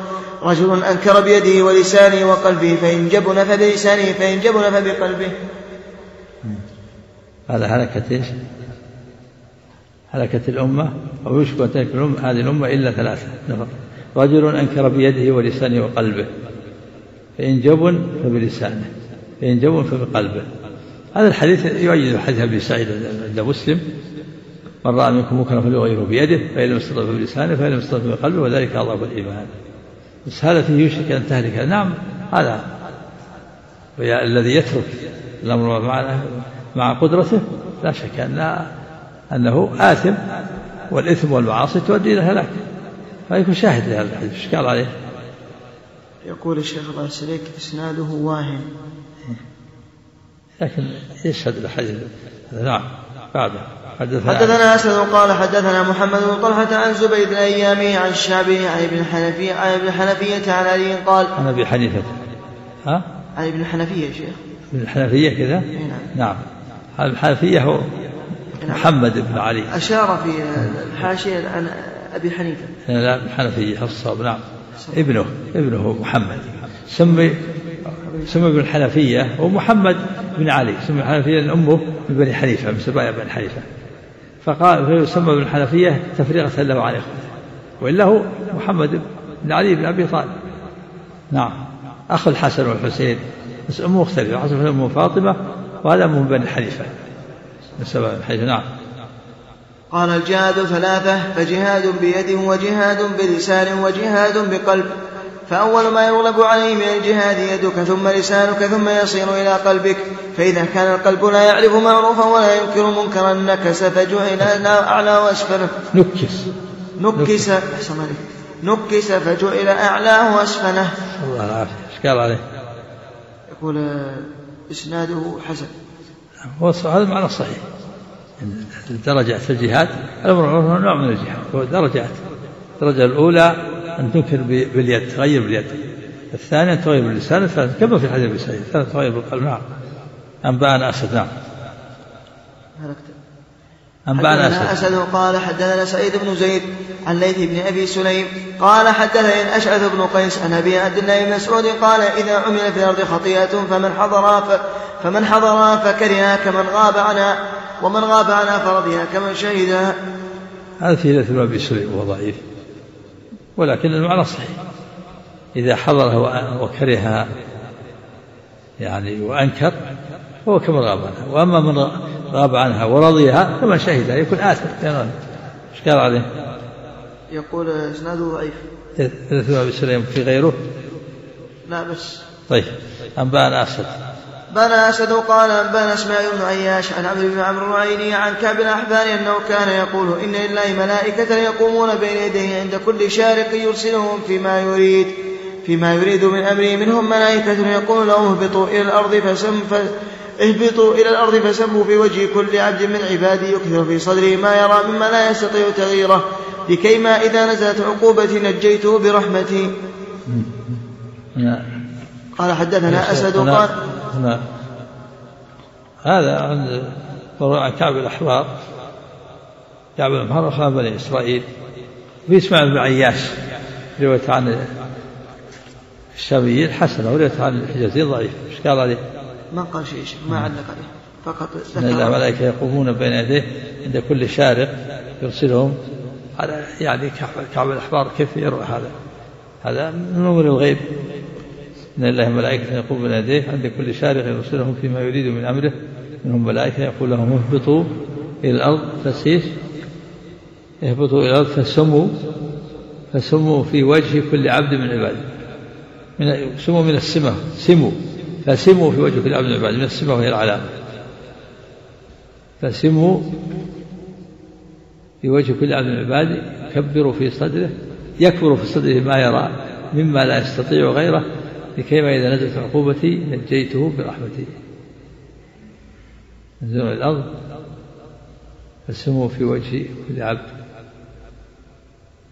رجل أنكر بيده ولسانه وقلبه فإن جبن فبلسانه فإن جبن فبقلبه هذا هلكت إيش؟ هلكت الأمة أو يشكو أن تهلك الأمة هذه الأمة إلا ثلاثة. نفر. رجل أنكر بيده ولسانه وقلبه. فإن جبن فبلسانه. فإن جبن فبقلبه. هذا الحديث يؤيد حديث أبي سعيد عند مسلم. من رأى منكم منكرا فليغيره بيده فإن لم يستطع فبلسانه فإن لم يستطع بقلبه وذلك أضعف الإيمان. بس هذا فيه يوشك أن تهلك. نعم هذا. الذي يترك الأمر مع مع قدرته لا شك أن أنه آثم والإثم والمعاصي تؤدي إلى الهلاك. فيكون شاهد لهذا الحديث. إيش قال عليه؟ يقول الشيخ الله يسلمك إسناده واهم لكن يشهد الحديث. نعم. بعده حدثنا, حدثنا أسد قال حدثنا محمد بن طلحة عن زبيد الايامي عن الشعبي عن ابن الحنفيه عن ابن الحنفيه عن علي قال عن أبي حنيفة. ها؟ عن ابن يا شيخ. ابن الحنفيه كذا؟ نعم. نعم. الحنفية هو محمد بن علي. أشار في الحاشية عن أبي حنيفة. لا الحنفية الصواب نعم. ابنه ابنه محمد. سمي سمي ابن الحنفية ومحمد بن علي. سمي الحنفية لأن أمه من بني حنيفة من سبايا بني حنيفة. فقال فيسمى ابن الحنفية تفريغة له عن إخوته. وإلا هو محمد بن علي بن أبي طالب. نعم. أخو الحسن والحسين. بس أمه مختلفة. الحسن أمه فاطمة وهذا من بني حنيفة نسب حنيفة نعم. قال الجهاد ثلاثة فجهاد بيد وجهاد بلسان وجهاد بقلب. فأول ما يغلب عليه من الجهاد يدك ثم لسانك ثم يصير إلى قلبك. فإذا كان القلب لا يعرف معروفا ولا ينكر منكرا نكس فجعل أعلى وأسفله نكس. نكس. أحسن عليك. نكس فجعل أعلاه وأسفله الله العافية. إيش قال عليه؟ يقول إسناده حسن. هذا المعنى الصحيح إن درجات الجهاد الأمر نوع من الجهاد هو درجات. الدرجة الأولى أن تنكر باليد تغير باليد. الثانية أن تغير باللسان الثالث كما في الحديث أبي سعيد الثالث تغير بالقلب نعم. أنبأنا أسد. نعم. هلكت أنبأنا حدثنا أسد؟ أسد قال حدثنا سعيد بن زيد عن ليث بن أبي سليم قال حدثني الأشعث بن قيس عن أبي عبد الله بن مسعود قال إذا عمل في الأرض خطيئة فمن حضر ف فمن حضرها فكرهها كمن غاب عنها ومن غاب عنها فرضيها كمن شهدها هذا في ليث بن أبي سليم وهو ضعيف. ولكن المعنى صحيح إذا حضرها وكرهها يعني وأنكر فهو كمن غاب عنها. وأما من غاب عنها ورضيها فمن شهدها يكون آثم إيش قال عليه؟ يقول إسناده ضعيف. بن أبي سليم في غيره؟ لا بس. طيب. أنبأنا أسد. بنى أسد قال أنبأنا إسماعيل بن عياش عن عمرو بن عمرو العيني عن كعب الأحبار أنه كان يقول إن لله ملائكة يقومون بين يديه عند كل شارق يرسلهم فيما يريد فيما يريد من أمره منهم ملائكة يقول لهم اهبطوا إلى الأرض فسم. اهبطوا إلى الأرض فسموا في وجه كل عبد من عبادي يكثر في صدره ما يرى مما لا يستطيع تغييره لكيما إذا نزلت عقوبتي نجيته برحمتي. قال حدثنا أسد قال هنا هذا عند عن كعب الأحبار كعب الأحبار أخوان بني إسرائيل في إسماعيل بن عياش رواية عن الشاميين حسنة ورواية عن الحجازيين ضعيف إيش قال عليه؟ ما قال شيء ما علق عليه فقط إن ذكر. ملائكة يقومون بين يديه عند كل شارق يرسلهم على يعني كعب- كعب الأحبار كيف يروى هذا؟ هذا من أمور الغيب. إن الله ملائكة يقوم بين يديه عند كل شارق يرسلهم فيما يريد من أمره. منهم ملائكة يقول لهم اهبطوا إلى الأرض فسير اهبطوا إلى الأرض فسموا فسموا في وجه كل عبد من عباده. من سموا من السمة سموا. فسموا في وجه كل عبد من عباده من السمة وهي العلامة فسموا في وجه كل عبد من عباده يكبر في صدره يكبر في صدره ما يرى مما لا يستطيع غيره لكيما إذا نزلت عقوبتي نجيته برحمتي. نزلوا إلى الأرض فسموا في وجه كل عبد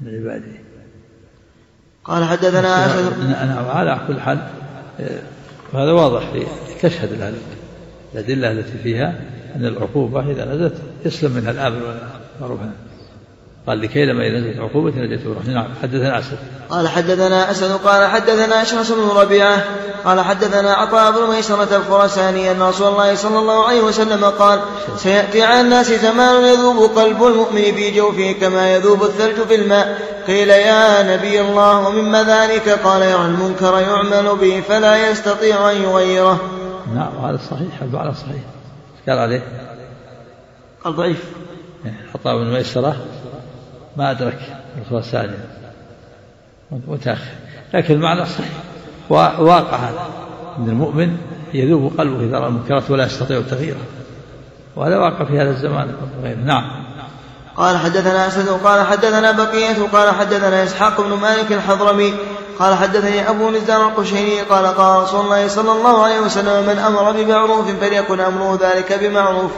من عباده. قال حدثنا أسد نعم على كل حال آه، وهذا واضح تشهد الأدلة التي فيها أن العقوبة إذا نزلت يسلم منها والمعروف عنه. قال لكي لما نزلت عقوبة نجيته برحمته نعم. حدثنا أسد. قال حدثنا أسد قال حدثنا أشمس بن ربيعة قال حدثنا عطاء بن ميسرة الخرساني أن رسول الله صلى الله عليه وسلم قال سيأتي على الناس زمان يذوب قلب المؤمن في جوفه كما يذوب الثلج في الماء. قيل يا نبي الله ومما ذلك قال يرى المنكر يعمل به فلا يستطيع أن يغيره. نعم هذا صحيح المعنى صحيح. إيش قال عليه؟ قال ضعيف. عطاء بن ميسرة ما أدرك الخرساني متأخر. لكن المعنى صحيح. وا- واقع هذا أن المؤمن يذوب قلبه إذا رأى المنكرات ولا يستطيع تغييره وهذا واقع في هذا الزمان. وغيره نعم. قال حدثنا أسد قال حدثنا بقية قال حدثنا إسحاق بن مالك الحضرمي قال حدثني أبو نزار القشيري قال قال رسول الله صلى الله عليه وسلم من أمر بمعروف فليكن أمره ذلك بمعروف.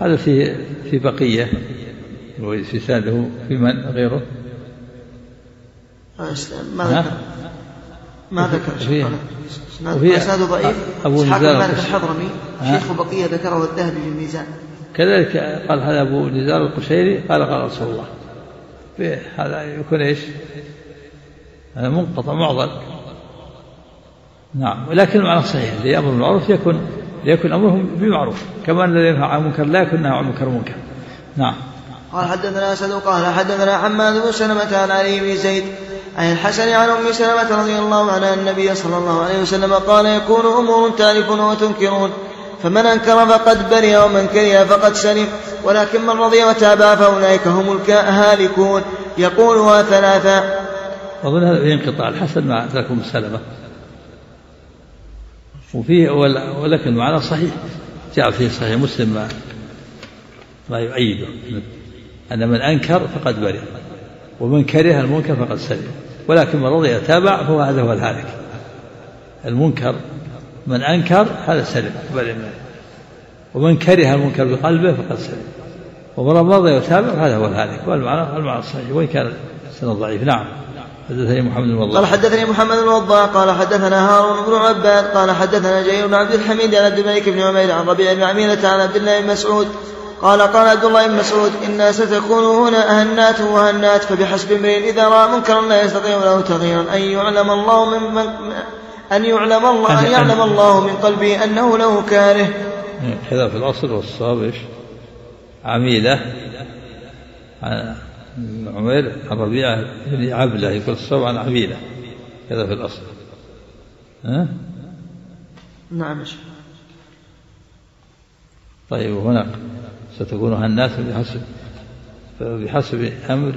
هذا في في بقية. سنده في من؟ غيره؟ ما ها؟ ذكر ما ذكر. إسناده ضعيف. أبو مالك القشيري. الحضرمي؟ شيخ بقية ذكره الذهبي في الميزان كذلك قال هذا أبو نزار القشيري قال قال رسول الله. هذا يكون إيش؟ هذا منقطع معضل. نعم ولكن المعنى صحيح. اللي يأمر بالمعروف يكن ليكن أمره بمعروف. كما أن الذي ينهى عن منكر لا يكن نهى عن منكر منكر نعم. قال حدثنا أسد قال حدثنا حماد بن سلمة عن علي بن زيد عن الحسن عن أم سلمة رضي الله عنها النبي صلى الله عليه وسلم قال يكون أمور تعرفون وتنكرون فمن أنكر فقد برئ ومن كره فقد سلم ولكن من رضي وتابع فأولئك هم الهالكون. يقولها ثلاثا أظن هذا في انقطاع الحسن مع ذاك أم سلمة. وفيه ولكن المعنى صحيح جاء في صحيح مسلم ما ما يؤيده. أن من أنكر فقد برئ ومن كره المنكر فقد سلم ولكن من رضي تابع فهو هذا هو الهالك. المنكر من أنكر هذا سلم برئ منه ومن كره المنكر بقلبه فقد سلم ومن رضي يتابع هذا هو الهالك. والمعنى المعنى الصحيح. وإن كان السند ضعيف. نعم. حدثني محمد بن قال حدثني محمد بن قال حدثنا هارون بن عباد. قال حدثنا جرير بن عبد الحميد عن عبد الملك بن عمير عن ربيع بن عمينة عن عبد الله بن مسعود قال قال عبد الله بن مسعود إنا ستكون هنا أهنات وهنات فبحسب امرئ إذا رأى منكرا لا يستطيع له تغييرا. أن يعلم الله من, من أن يعلم الله أن يعلم الله من قلبه أنه له كاره. كذا في الأصل والصواب إيش؟ عميلة. عمير عن ربيعة بن عبلة يقول الصواب عن عميلة. كذا في الأصل. ها؟ نعم طيب وهنا ستكون هالناس بحسب بحسب أمر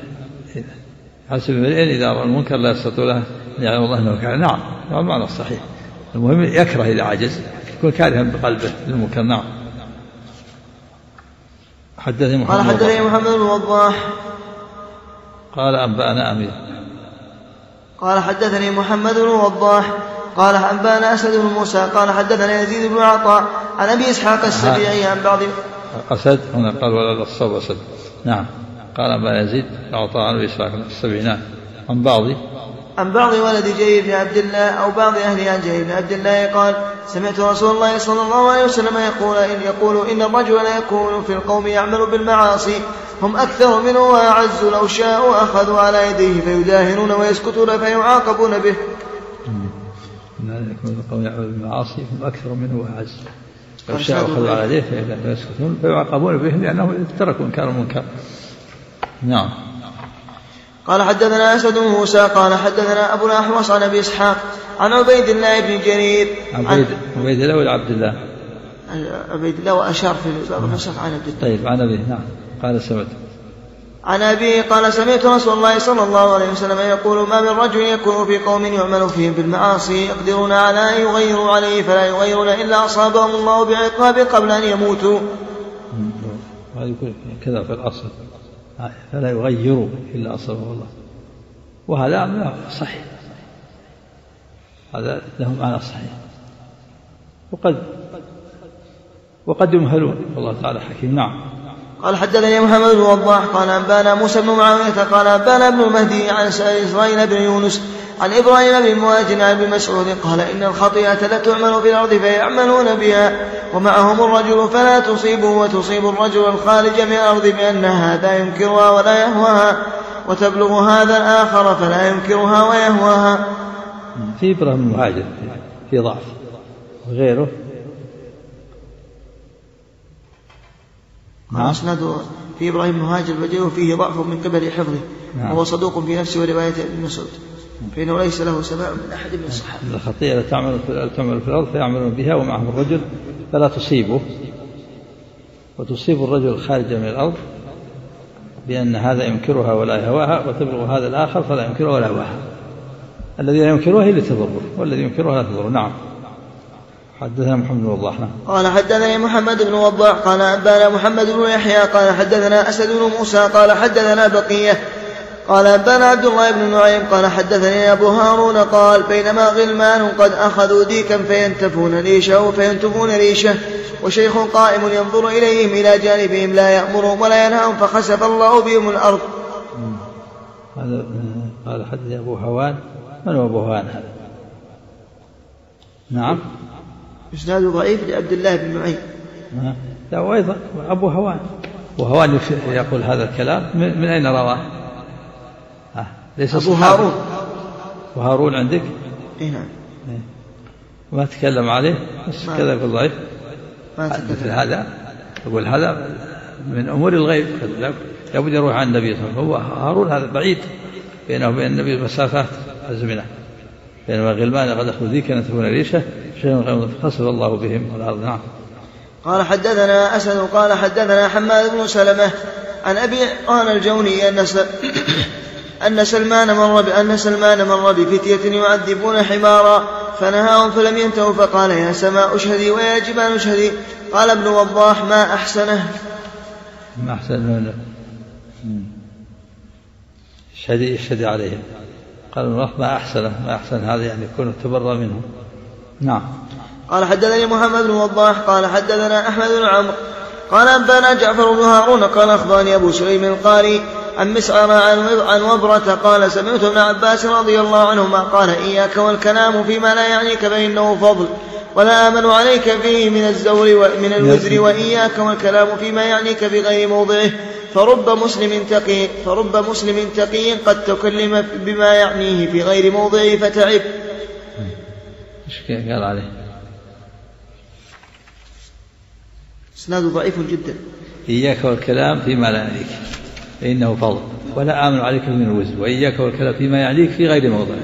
حسب امرئ إذا رأى المنكر لا يستطيع له أن يعلم الله أنه كان نعم هذا المعنى الصحيح. المهم يكره إذا عجز يكون كارها بقلبه للمنكر. نعم. حدثني محمد قال حدثني محمد بن وضاح. قال أنبأنا أمير. قال حدثني محمد بن وضاح. قال أنبأنا أسد بن موسى. قال حدثنا يزيد بن عطاء. عن أبي إسحاق السبيعي عن بعض أسد؟ هنا قال ولا الصوب أسد. نعم. قال أنبأنا يزيد عطاء عن إسحاق السبيعي نعم عن بعض؟ عن بعض ولد جرير بن عبد الله أو بعض أهل عن جرير بن عبد الله قال سمعت رسول الله صلى الله عليه وسلم يقول إن يقول إن الرجل يكون في القوم يعمل بالمعاصي هم أكثر منه وأعز لو شاءوا أخذوا على يديه فيداهنون ويسكتون فيعاقبون به. إن يكون القوم يعمل بالمعاصي هم أكثر منه وأعز. شاءوا أخذوا على يديه فيسكتون فيعاقبون به لأنهم تركوا إنكار المنكر. نعم. قال حدثنا بن موسى قال حدثنا أبو الأحوص عن أبي إسحاق عن عبيد الله بن جرير. عبيد عبيد الله ولا عبد الله؟ عبيد الله وأشار في بعض النسخ عن عبد الله. طيب عن ابي نعم. قال سمعت. عن أبي قال سمعت رسول الله صلى الله عليه وسلم يقول ما من رجل يكون في قوم يعمل فيهم بالمعاصي يقدرون على أن يغيروا عليه فلا يغيرون إلا أصابهم الله بعقاب قبل أن يموتوا. يكون كذا في الأصل. فلا يغيروا إلا أصابه الله. وهذا صحيح. هذا له معنى صحيح. وقد وقد يمهلون. والله تعالى حكيم. نعم. قال حدثني محمد بن وضاح قال أنبانا موسى بن معاوية قال أنبانا ابن المهدي عن إسرائيل بن يونس عن إبراهيم بن مواجن عن ابن مسعود قال إن الخطيئة لتعمل في الأرض فيعملون بها ومعهم الرجل فلا تصيبه وتصيب الرجل الخارج من الأرض بأن هذا ينكرها ولا يهواها وتبلغ هذا الآخر فلا ينكرها ويهواها. في إبراهيم المهاجر في ضعف غيره نعم اسناده في إبراهيم مهاجر البجري وفيه ضعف من قبل حفظه نعم. وهو صدوق في نفسه ورواية ابن مسعود فانه ليس له سماع من أحد من الصحابة. الخطيئة تعمل في تعمل في الأرض فيعملون بها ومعهم الرجل فلا تصيبه وتصيب الرجل الخارج من الأرض بأن هذا ينكرها ولا يهواها وتبلغ هذا الآخر فلا ينكرها ولا يهواها. الذي لا ينكرها هي اللي تضره والذي ينكرها لا تضره نعم. حدثنا محمد بن وضاح نعم. قال حدثني محمد بن وضاح قال أنبانا محمد بن يحيى قال حدثنا أسد بن موسى قال حدثنا بقية. قال أنبانا عبد الله بن نعيم قال حدثني أبو هارون قال بينما غلمان قد أخذوا ديكا فينتفون ريشه فينتفون ريشه وشيخ قائم ينظر إليهم إلى جانبهم لا يأمرهم ولا ينهاهم فخسف الله بهم الأرض. هذا قال حدثني أبو هوان. من هو أبو هوان هذا؟ نعم. إسناده ضعيف لعبد الله بن معين لا وأيضا أبو هوان. وهوان يقول هذا الكلام من, أين رواه؟ آه. ليس أبو هارون. وهارون عندك؟ اي نعم. إيه. ما تكلم عليه بس كذا يقول ضعيف. مثل هذا يقول هذا من أمور الغيب. لابد يروح عن النبي صلى الله عليه وسلم. هو هارون هذا بعيد بينه وبين النبي مسافات أزمنة. بينما غلمان قد أخذوا ذيك أن تكون ريشة شيء غير خسف الله بهم والأرض نعم قال حدثنا أسد قال حدثنا حماد بن سلمة عن أبي قال الجوني أن أن سلمان مر أن سلمان مر بفتية يعذبون حمارا فنهاهم فلم ينتهوا فقال يا سماء اشهدي ويا جبال اشهدي. قال ابن وضاح ما أحسنه. ما أحسنه اشهدي اشهدي عليهم. قال ما أحسنه ما أحسن هذا يعني يكون تبرى منهم نعم. قال حدثني محمد بن وضاح قال حدثنا أحمد بن عمرو قال أنبأنا جعفر بن هارون قال أخبرني أبو سليم القاري عن مسعر عن وبرة قال سمعت ابن عباس رضي الله عنهما قال إياك والكلام فيما لا يعنيك فإنه فضل ولا آمن عليك فيه من الزور من الوزر وإياك والكلام فيما يعنيك بغير موضعه. فرب مسلم تقي فرب مسلم تقي قد تكلم بما يعنيه في غير موضعه فتعب. إيش قال عليه؟ إسناده ضعيف جدا. إياك والكلام فيما لا يعنيك. فإنه فضل. ولا آمن عليك من الوزر وإياك والكلام فيما يعنيك في غير موضعه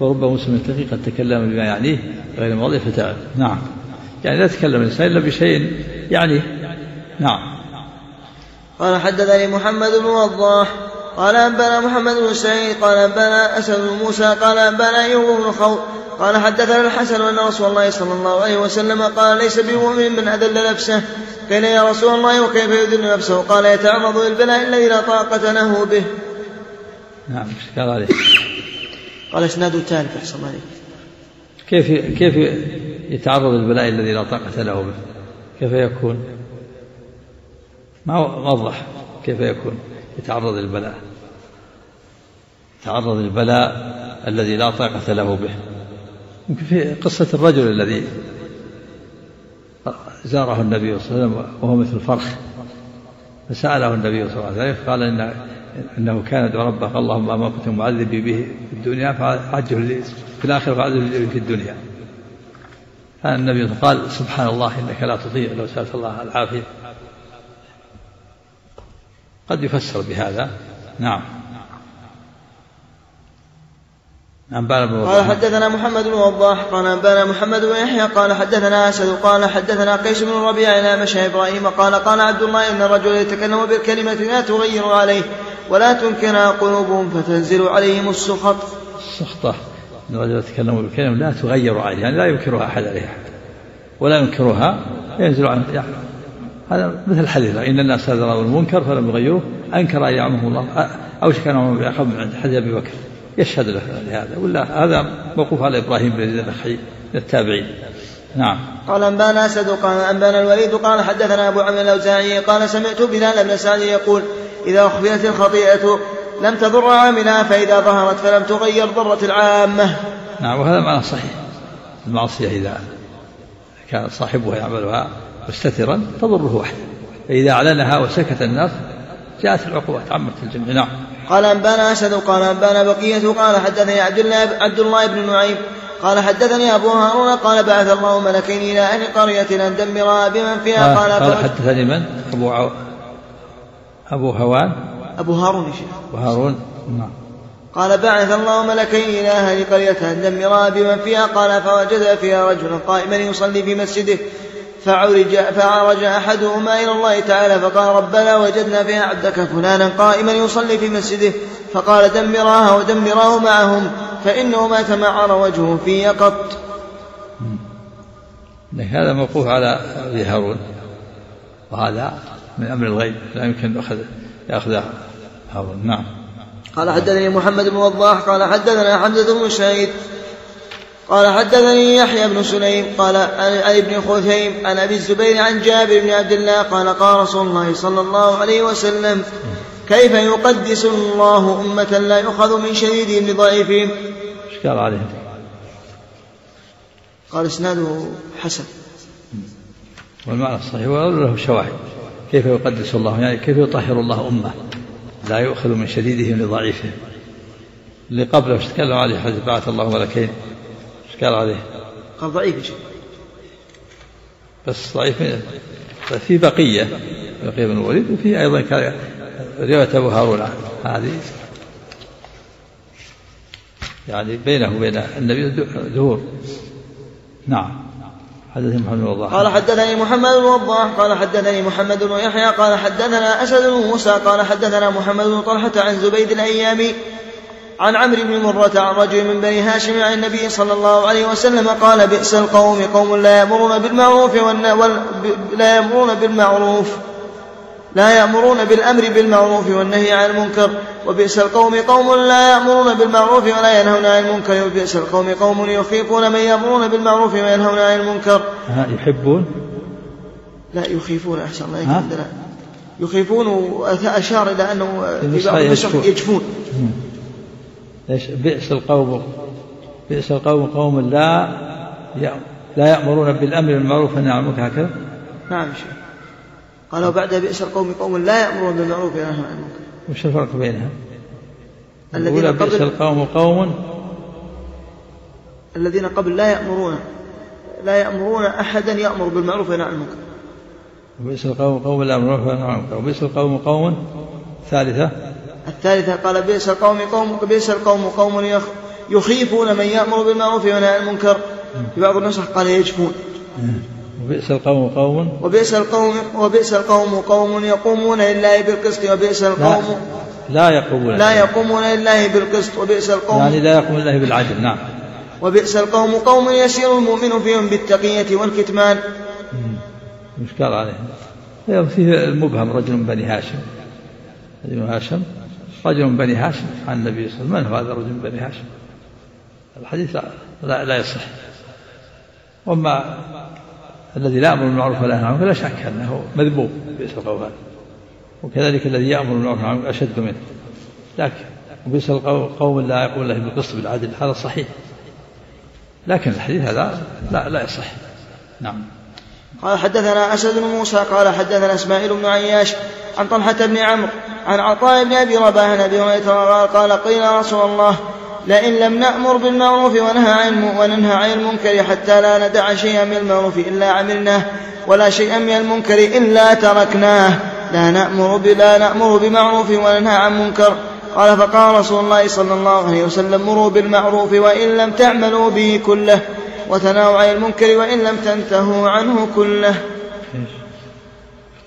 ورب مسلم تقي قد تكلم بما يعنيه في غير موضعه فتعب. نعم. يعني لا تكلم الإنسان إلا بشيء يعني نعم. قال حدثني محمد بن وضاح قال أنبأنا محمد بن سعيد قال أنبأنا أسد بن موسى قال أنبأنا أيوب بن خوض قال حدثنا الحسن أن رسول الله صلى الله عليه وسلم قال ليس بمؤمن من أذل نفسه قيل يا رسول الله وكيف يذل نفسه؟ قال يتعرض للبلاء الذي لا طاقة له به. نعم قال عليه. قال اسناده تالف أحسن عليك كيف كيف يتعرض للبلاء الذي لا طاقة له به؟ كيف يكون؟ ما وضح كيف يكون. يتعرض للبلاء. تعرض للبلاء الذي لا طاقة له به. يمكن في قصة الرجل الذي زاره النبي صلى الله عليه وسلم وهو مثل فرخ فسأله النبي صلى الله عليه وسلم قال إن إنه كان يدعو ربه اللهم ما كنت معذبي به في الدنيا فعجه لي في الآخرة فعجه لي في الدنيا. فالنبي قال سبحان الله إنك لا تطيع لو سألت الله العافية. قد يفسر بهذا. نعم. أنبانا بن قال حدثنا محمد بن وضاح قال أنبأنا محمد بن يحيى قال حدثنا أسد قال حدثنا قيس بن الربيع إلى مشى إبراهيم قال قال عبد الله إن الرجل يتكلم بالكلمة لا تغير عليه ولا تنكرها قلوبهم فتنزل عليهم السخط. السخطة إن الرجل يتكلم بالكلمة لا تغير عليه يعني لا ينكرها أحد عليها ولا ينكرها ينزل عنه هذا مثل الحديث إن الناس هذا رأوا المنكر فلم يغيروه أنكر أن يعمهم الله أوشك أن يعمهم من عند حديث أبي بكر. يشهد له لهذا ولا هذا موقوف على إبراهيم بن النخعي من التابعين. نعم. قال أنبانا أسد قال أنبانا الوليد قال حدثنا أبو عمرو الأوزاعي قال سمعت بلال بن سعد يقول إذا اخفيت الخطيئة لم تضر عاملها فإذا ظهرت فلم تغير ضرت العامة. نعم وهذا معنى صحيح المعصية إذا كان صاحبها يعملها مستترا تضره وحده. فإذا أعلنها وسكت الناس جاءت العقوبات عمت الجميع نعم. قال أنبانا أسد قال أنبانا بقية قال حدثني عبد الله عبد الله بن نعيم قال حدثني أبو هارون قال بعث الله ملكين إلى أهل قرية أن دمرها بمن فيها قال قال حدثني من؟ أبو عو... أبو هوان؟ أبو هارون يا شيخ. أبو هارون؟ نعم. قال بعث الله ملكين إلى أهل قرية أن دمرها بمن فيها قال فوجد فيها رجلا قائما يصلي في مسجده فعرج فعرج أحدهما إلى الله تعالى فقال ربنا وجدنا فيها عبدك فلانا قائما يصلي في مسجده. فقال دمراها ودمراه معهم فإنه ما تمعر وجهه في قط. هذا موقوف على أبي هارون. وهذا من أمر الغيب لا يمكن أخذ يأخذ هارون. نعم. قال حدثني محمد بن وضاح قل حدثنا حمزة بن شهيد قال حدثني يحيى بن سليم قال عن ابن خثيم عن أبي الزبير عن جابر بن عبد الله قال قال رسول الله صلى الله عليه وسلم كيف يقدس الله أمة لا يؤخذ من شديدهم لضعيفهم إيش قال عليه قال إسناده حسن. والمعنى الصحيح له شواهد. كيف يقدس الله؟ يعني كيف يطهر الله أمة لا يؤخذ من شديدهم لضعيفهم؟ اللي قبله تكلم عليه حديث بعث الله ملكين. قال عليه. قال ضعيف بس ضعيف في بقية. بقية بن الوليد وفي أيضا رواية أبو هارون هذه. يعني بينه وبين النبي ظهور نعم. حدثني محمد بن وضاح. قال حدثني محمد بن وضاح قال حدثني محمد بن يحيى قال حدثنا أسد بن موسى قال حدثنا محمد بن طلحة عن زبيد الأيامي عن عمرو بن مرة عن رجل من بني هاشم عن النبي صلى الله عليه وسلم قال بئس القوم قوم لا يأمرون بالمعروف وال... لا يأمرون بالمعروف. لا يأمرون بالأمر بالمعروف والنهي عن المنكر. وبئس القوم قوم لا يأمرون بالمعروف ولا ينهون عن المنكر. وبئس القوم قوم يخيفون من يأمرون بالمعروف وينهون عن المنكر. ها يحبون؟ لا يخيفون أحسن الله عندنا يخيفون أشار إلى أنه في بعض يجفون. إيش؟ بئس القوم بئس القوم قوم لا لا يأمرون بالأمر بالمعروف والنهي عن المنكر هكذا؟ نعم شيخ. قال وبعدها بئس القوم قوم لا يأمرون بالمعروف وينهون عن المنكر. وش الفرق بينها؟ الذين قبل بئس القوم قوم الذين قبل لا يأمرون لا يأمرون أحدا يأمر بالمعروف وينهى عن المنكر. وبئس القوم قوم لا يأمرون بالمعروف وينهى عن المنكر. وبئس القوم قوم ثالثة. الثالثة قال بئس القوم قوم بئس القوم قوم يخيفون من يأمر بالمعروف وينهى عن المنكر. في بعض النسخ قال يجفون. وبئس القوم قوم؟ وبئس القوم وبئس القوم قوم يقومون لله بالقسط وبئس القوم لا, لا يقومون. لا يقومون لله بالقسط وبئس القوم يعني لا يقومون لله بالعدل نعم. وبئس القوم قوم يسير المؤمن فيهم بالتقية والكتمان. مشكال عليه. فيه المبهم رجل من بني هاشم. من هاشم. رجل من بني هاشم عن النبي صلى الله عليه وسلم. من هو؟ هذا الرجل من بني هاشم. الحديث لا, لا, يصح. واما الذي لا يأمر بالمعروف ولا ينهى فلا شك أنه مذموم بئس القول وكذلك الذي يأمر بالمعروف أشد منه. لكن وبئس القوم لا يقول له بالقسط بالعدل هذا صحيح. لكن الحديث هذا لا لا يصح. نعم. قال حدثنا أسد بن موسى قال حدثنا إسماعيل بن عياش عن طلحة بن عمرو عن عطاء بن أبي رباح عن أبي هريرة قال قيل يا رسول الله لئن لم نأمر بالمعروف ونهى عن وننهى عن المنكر حتى لا ندع شيئا من المعروف إلا عملناه ولا شيئا من المنكر إلا تركناه لا نأمر بلا نأمر بمعروف وننهى عن منكر. قال فقال رسول الله صلى الله عليه وسلم مروا بالمعروف وإن لم تعملوا به كله. وتناهوا عن المنكر وإن لم تنتهوا عنه كله.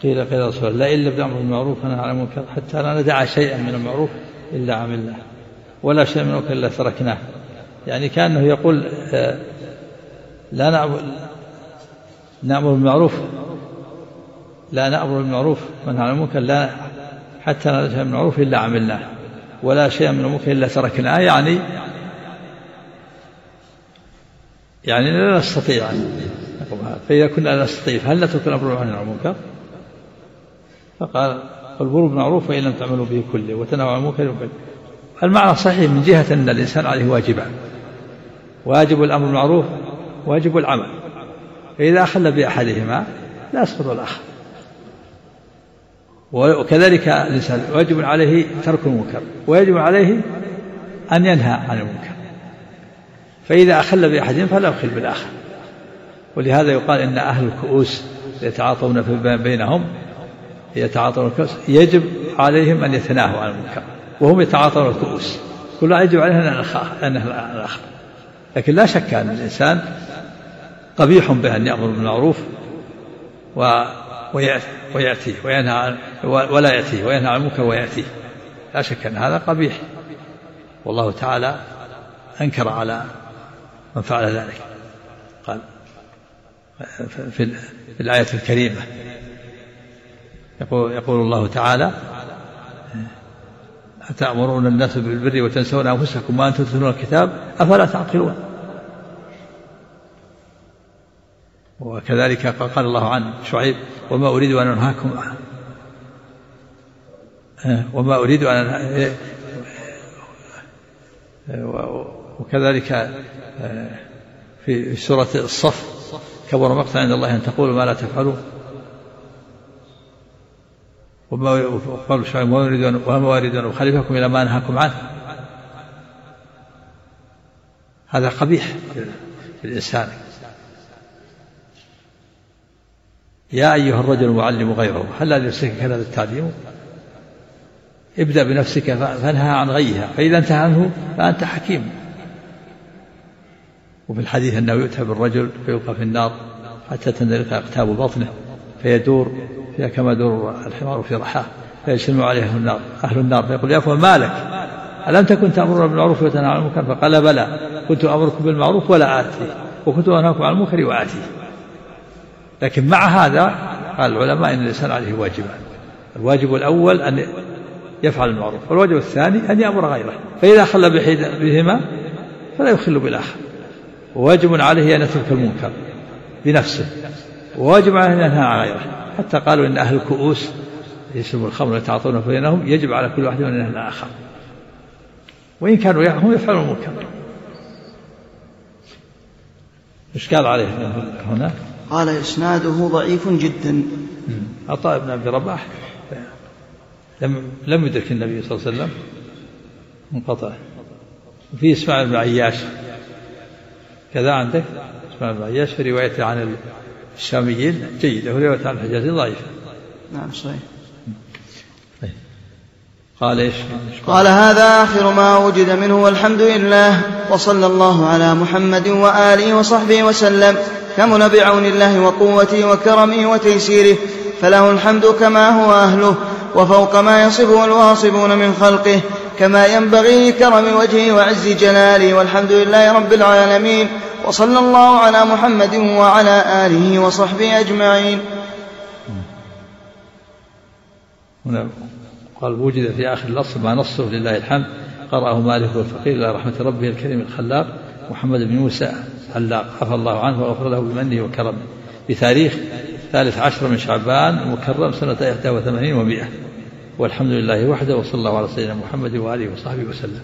قيل قيل رسول الله لئن لم نأمر بالمعروف وننهى عن المنكر حتى لا ندع شيئا من المعروف إلا عملناه ولا شيء من إلا تركناه. يعني كأنه يقول آه، لا نأمر بالمعروف لا نأمر بالمعروف ونهى عن المنكر لا حتى لا نشاء بالمعروف إلا عملناه ولا شيء من المنكر إلا تركناه. يعني يعني لا نستطيع أن نقوم هذا فإذا كنا لا نستطيع فهل نترك الأمر عن المنكر؟ فقال قل بالمعروف وإن لم تعملوا به كله وتنهوا عن المنكر المعنى صحيح من جهة أن الإنسان عليه واجبان. واجب الأمر بالمعروف واجب العمل. فإذا أخل بأحدهما لا يسقط الآخر. وكذلك الإنسان واجب عليه ترك المنكر ويجب عليه أن ينهى عن المنكر. فإذا أخل بأحدهم فلا يخل بالآخر. ولهذا يقال إن أهل الكؤوس يتعاطون بينهم يتعاطون الكؤوس. يجب عليهم أن يتناهوا عن المنكر وهم يتعاطون الكؤوس. كل يجب عليه أن الآخر لكن لا شك أن الإنسان قبيح به أن يأمر بالمعروف و ويأتيه وينهى ولا يأتيه وينهى عن المنكر ويأتيه. لا شك أن هذا قبيح. والله تعالى أنكر على من فعل ذلك. قال في الآية الكريمة. يقول, يقول الله تعالى أتأمرون الناس بالبر وتنسون أنفسكم وأنتم تتلون الكتاب أفلا تعقلون؟ وكذلك قال الله عن شعيب وما أريد أن أنهاكم وما أريد أن وكذلك في سورة الصف كبر مقتا عند الله أن تقولوا ما لا تفعلون. وما قالوا شعيب وما أريد أن أخالفكم إلى ما أنهاكم عنه. هذا قبيح في الإنسان. يا أيها الرجل المعلم غيره هل لنفسك هذا التعليم؟ ابدأ بنفسك فانهى عن غيها فإذا انتهى عنه فأنت حكيم. وفي الحديث أنه يؤتى بالرجل فيلقى في النار حتى تندلق أقتاب بطنه فيدور فيها كما دور الحمار في رحاه فيجتمع عليه النار أهل النار فيقول يا فلان ما لك ألم تكن تأمرون بالمعروف وتنهى عن المنكر؟ فقال بلى كنت أمركم بالمعروف ولا آتي وكنت أنهاكم عن المنكر وآتي. لكن مع هذا قال العلماء إن الإنسان عليه واجبان الواجب الأول أن يفعل المعروف والواجب الثاني أن يأمر غيره فإذا خل بهما فلا يخل بالآخر. وواجب عليه أن يترك المنكر بنفسه وواجب عليه أن ينهى عن غيره. حتى قالوا إن أهل الكؤوس يشربوا الخمر ويتعاطون بينهم يجب على كل واحد أن ينهى الآخر. وإن كانوا هم يفعلون المنكر. إيش قال عليه هنا؟ قال إسناده ضعيف جدا. عطاء بن عبد الرباح. لم لم يدرك النبي صلى الله عليه وسلم. منقطع. وفي إسماعيل بن عياش. كذا عندك؟ اسماعيل بن عياش في روايته عن الشاميين؟ جيدة وروايته عن الحجاز ضعيفة نعم صحيح. قال إيش؟ قال هذا آخر ما وجد منه والحمد لله وصلى الله على محمد وآله وصحبه وسلم كمن بعون الله وقوته وكرمه وتيسيره فله الحمد كما هو أهله وفوق ما يصفه الواصفون من خلقه كما ينبغي لكرم وجهه وعز جلاله والحمد لله رب العالمين وصلى الله على محمد وعلى آله وصحبه أجمعين. هنا قال وجد في آخر الأصل ما نصه لله الحمد. قرأه مالك والفقير إلى رحمة ربه الكريم الخلاق محمد بن موسى علاق عفى الله عنه وغفر له بمنه وكرمه. بتاريخ ثالث عشر من شعبان مكرم سنة 81 و100 والحمد لله وحده وصلى الله على سيدنا محمد وآله وصحبه وسلم.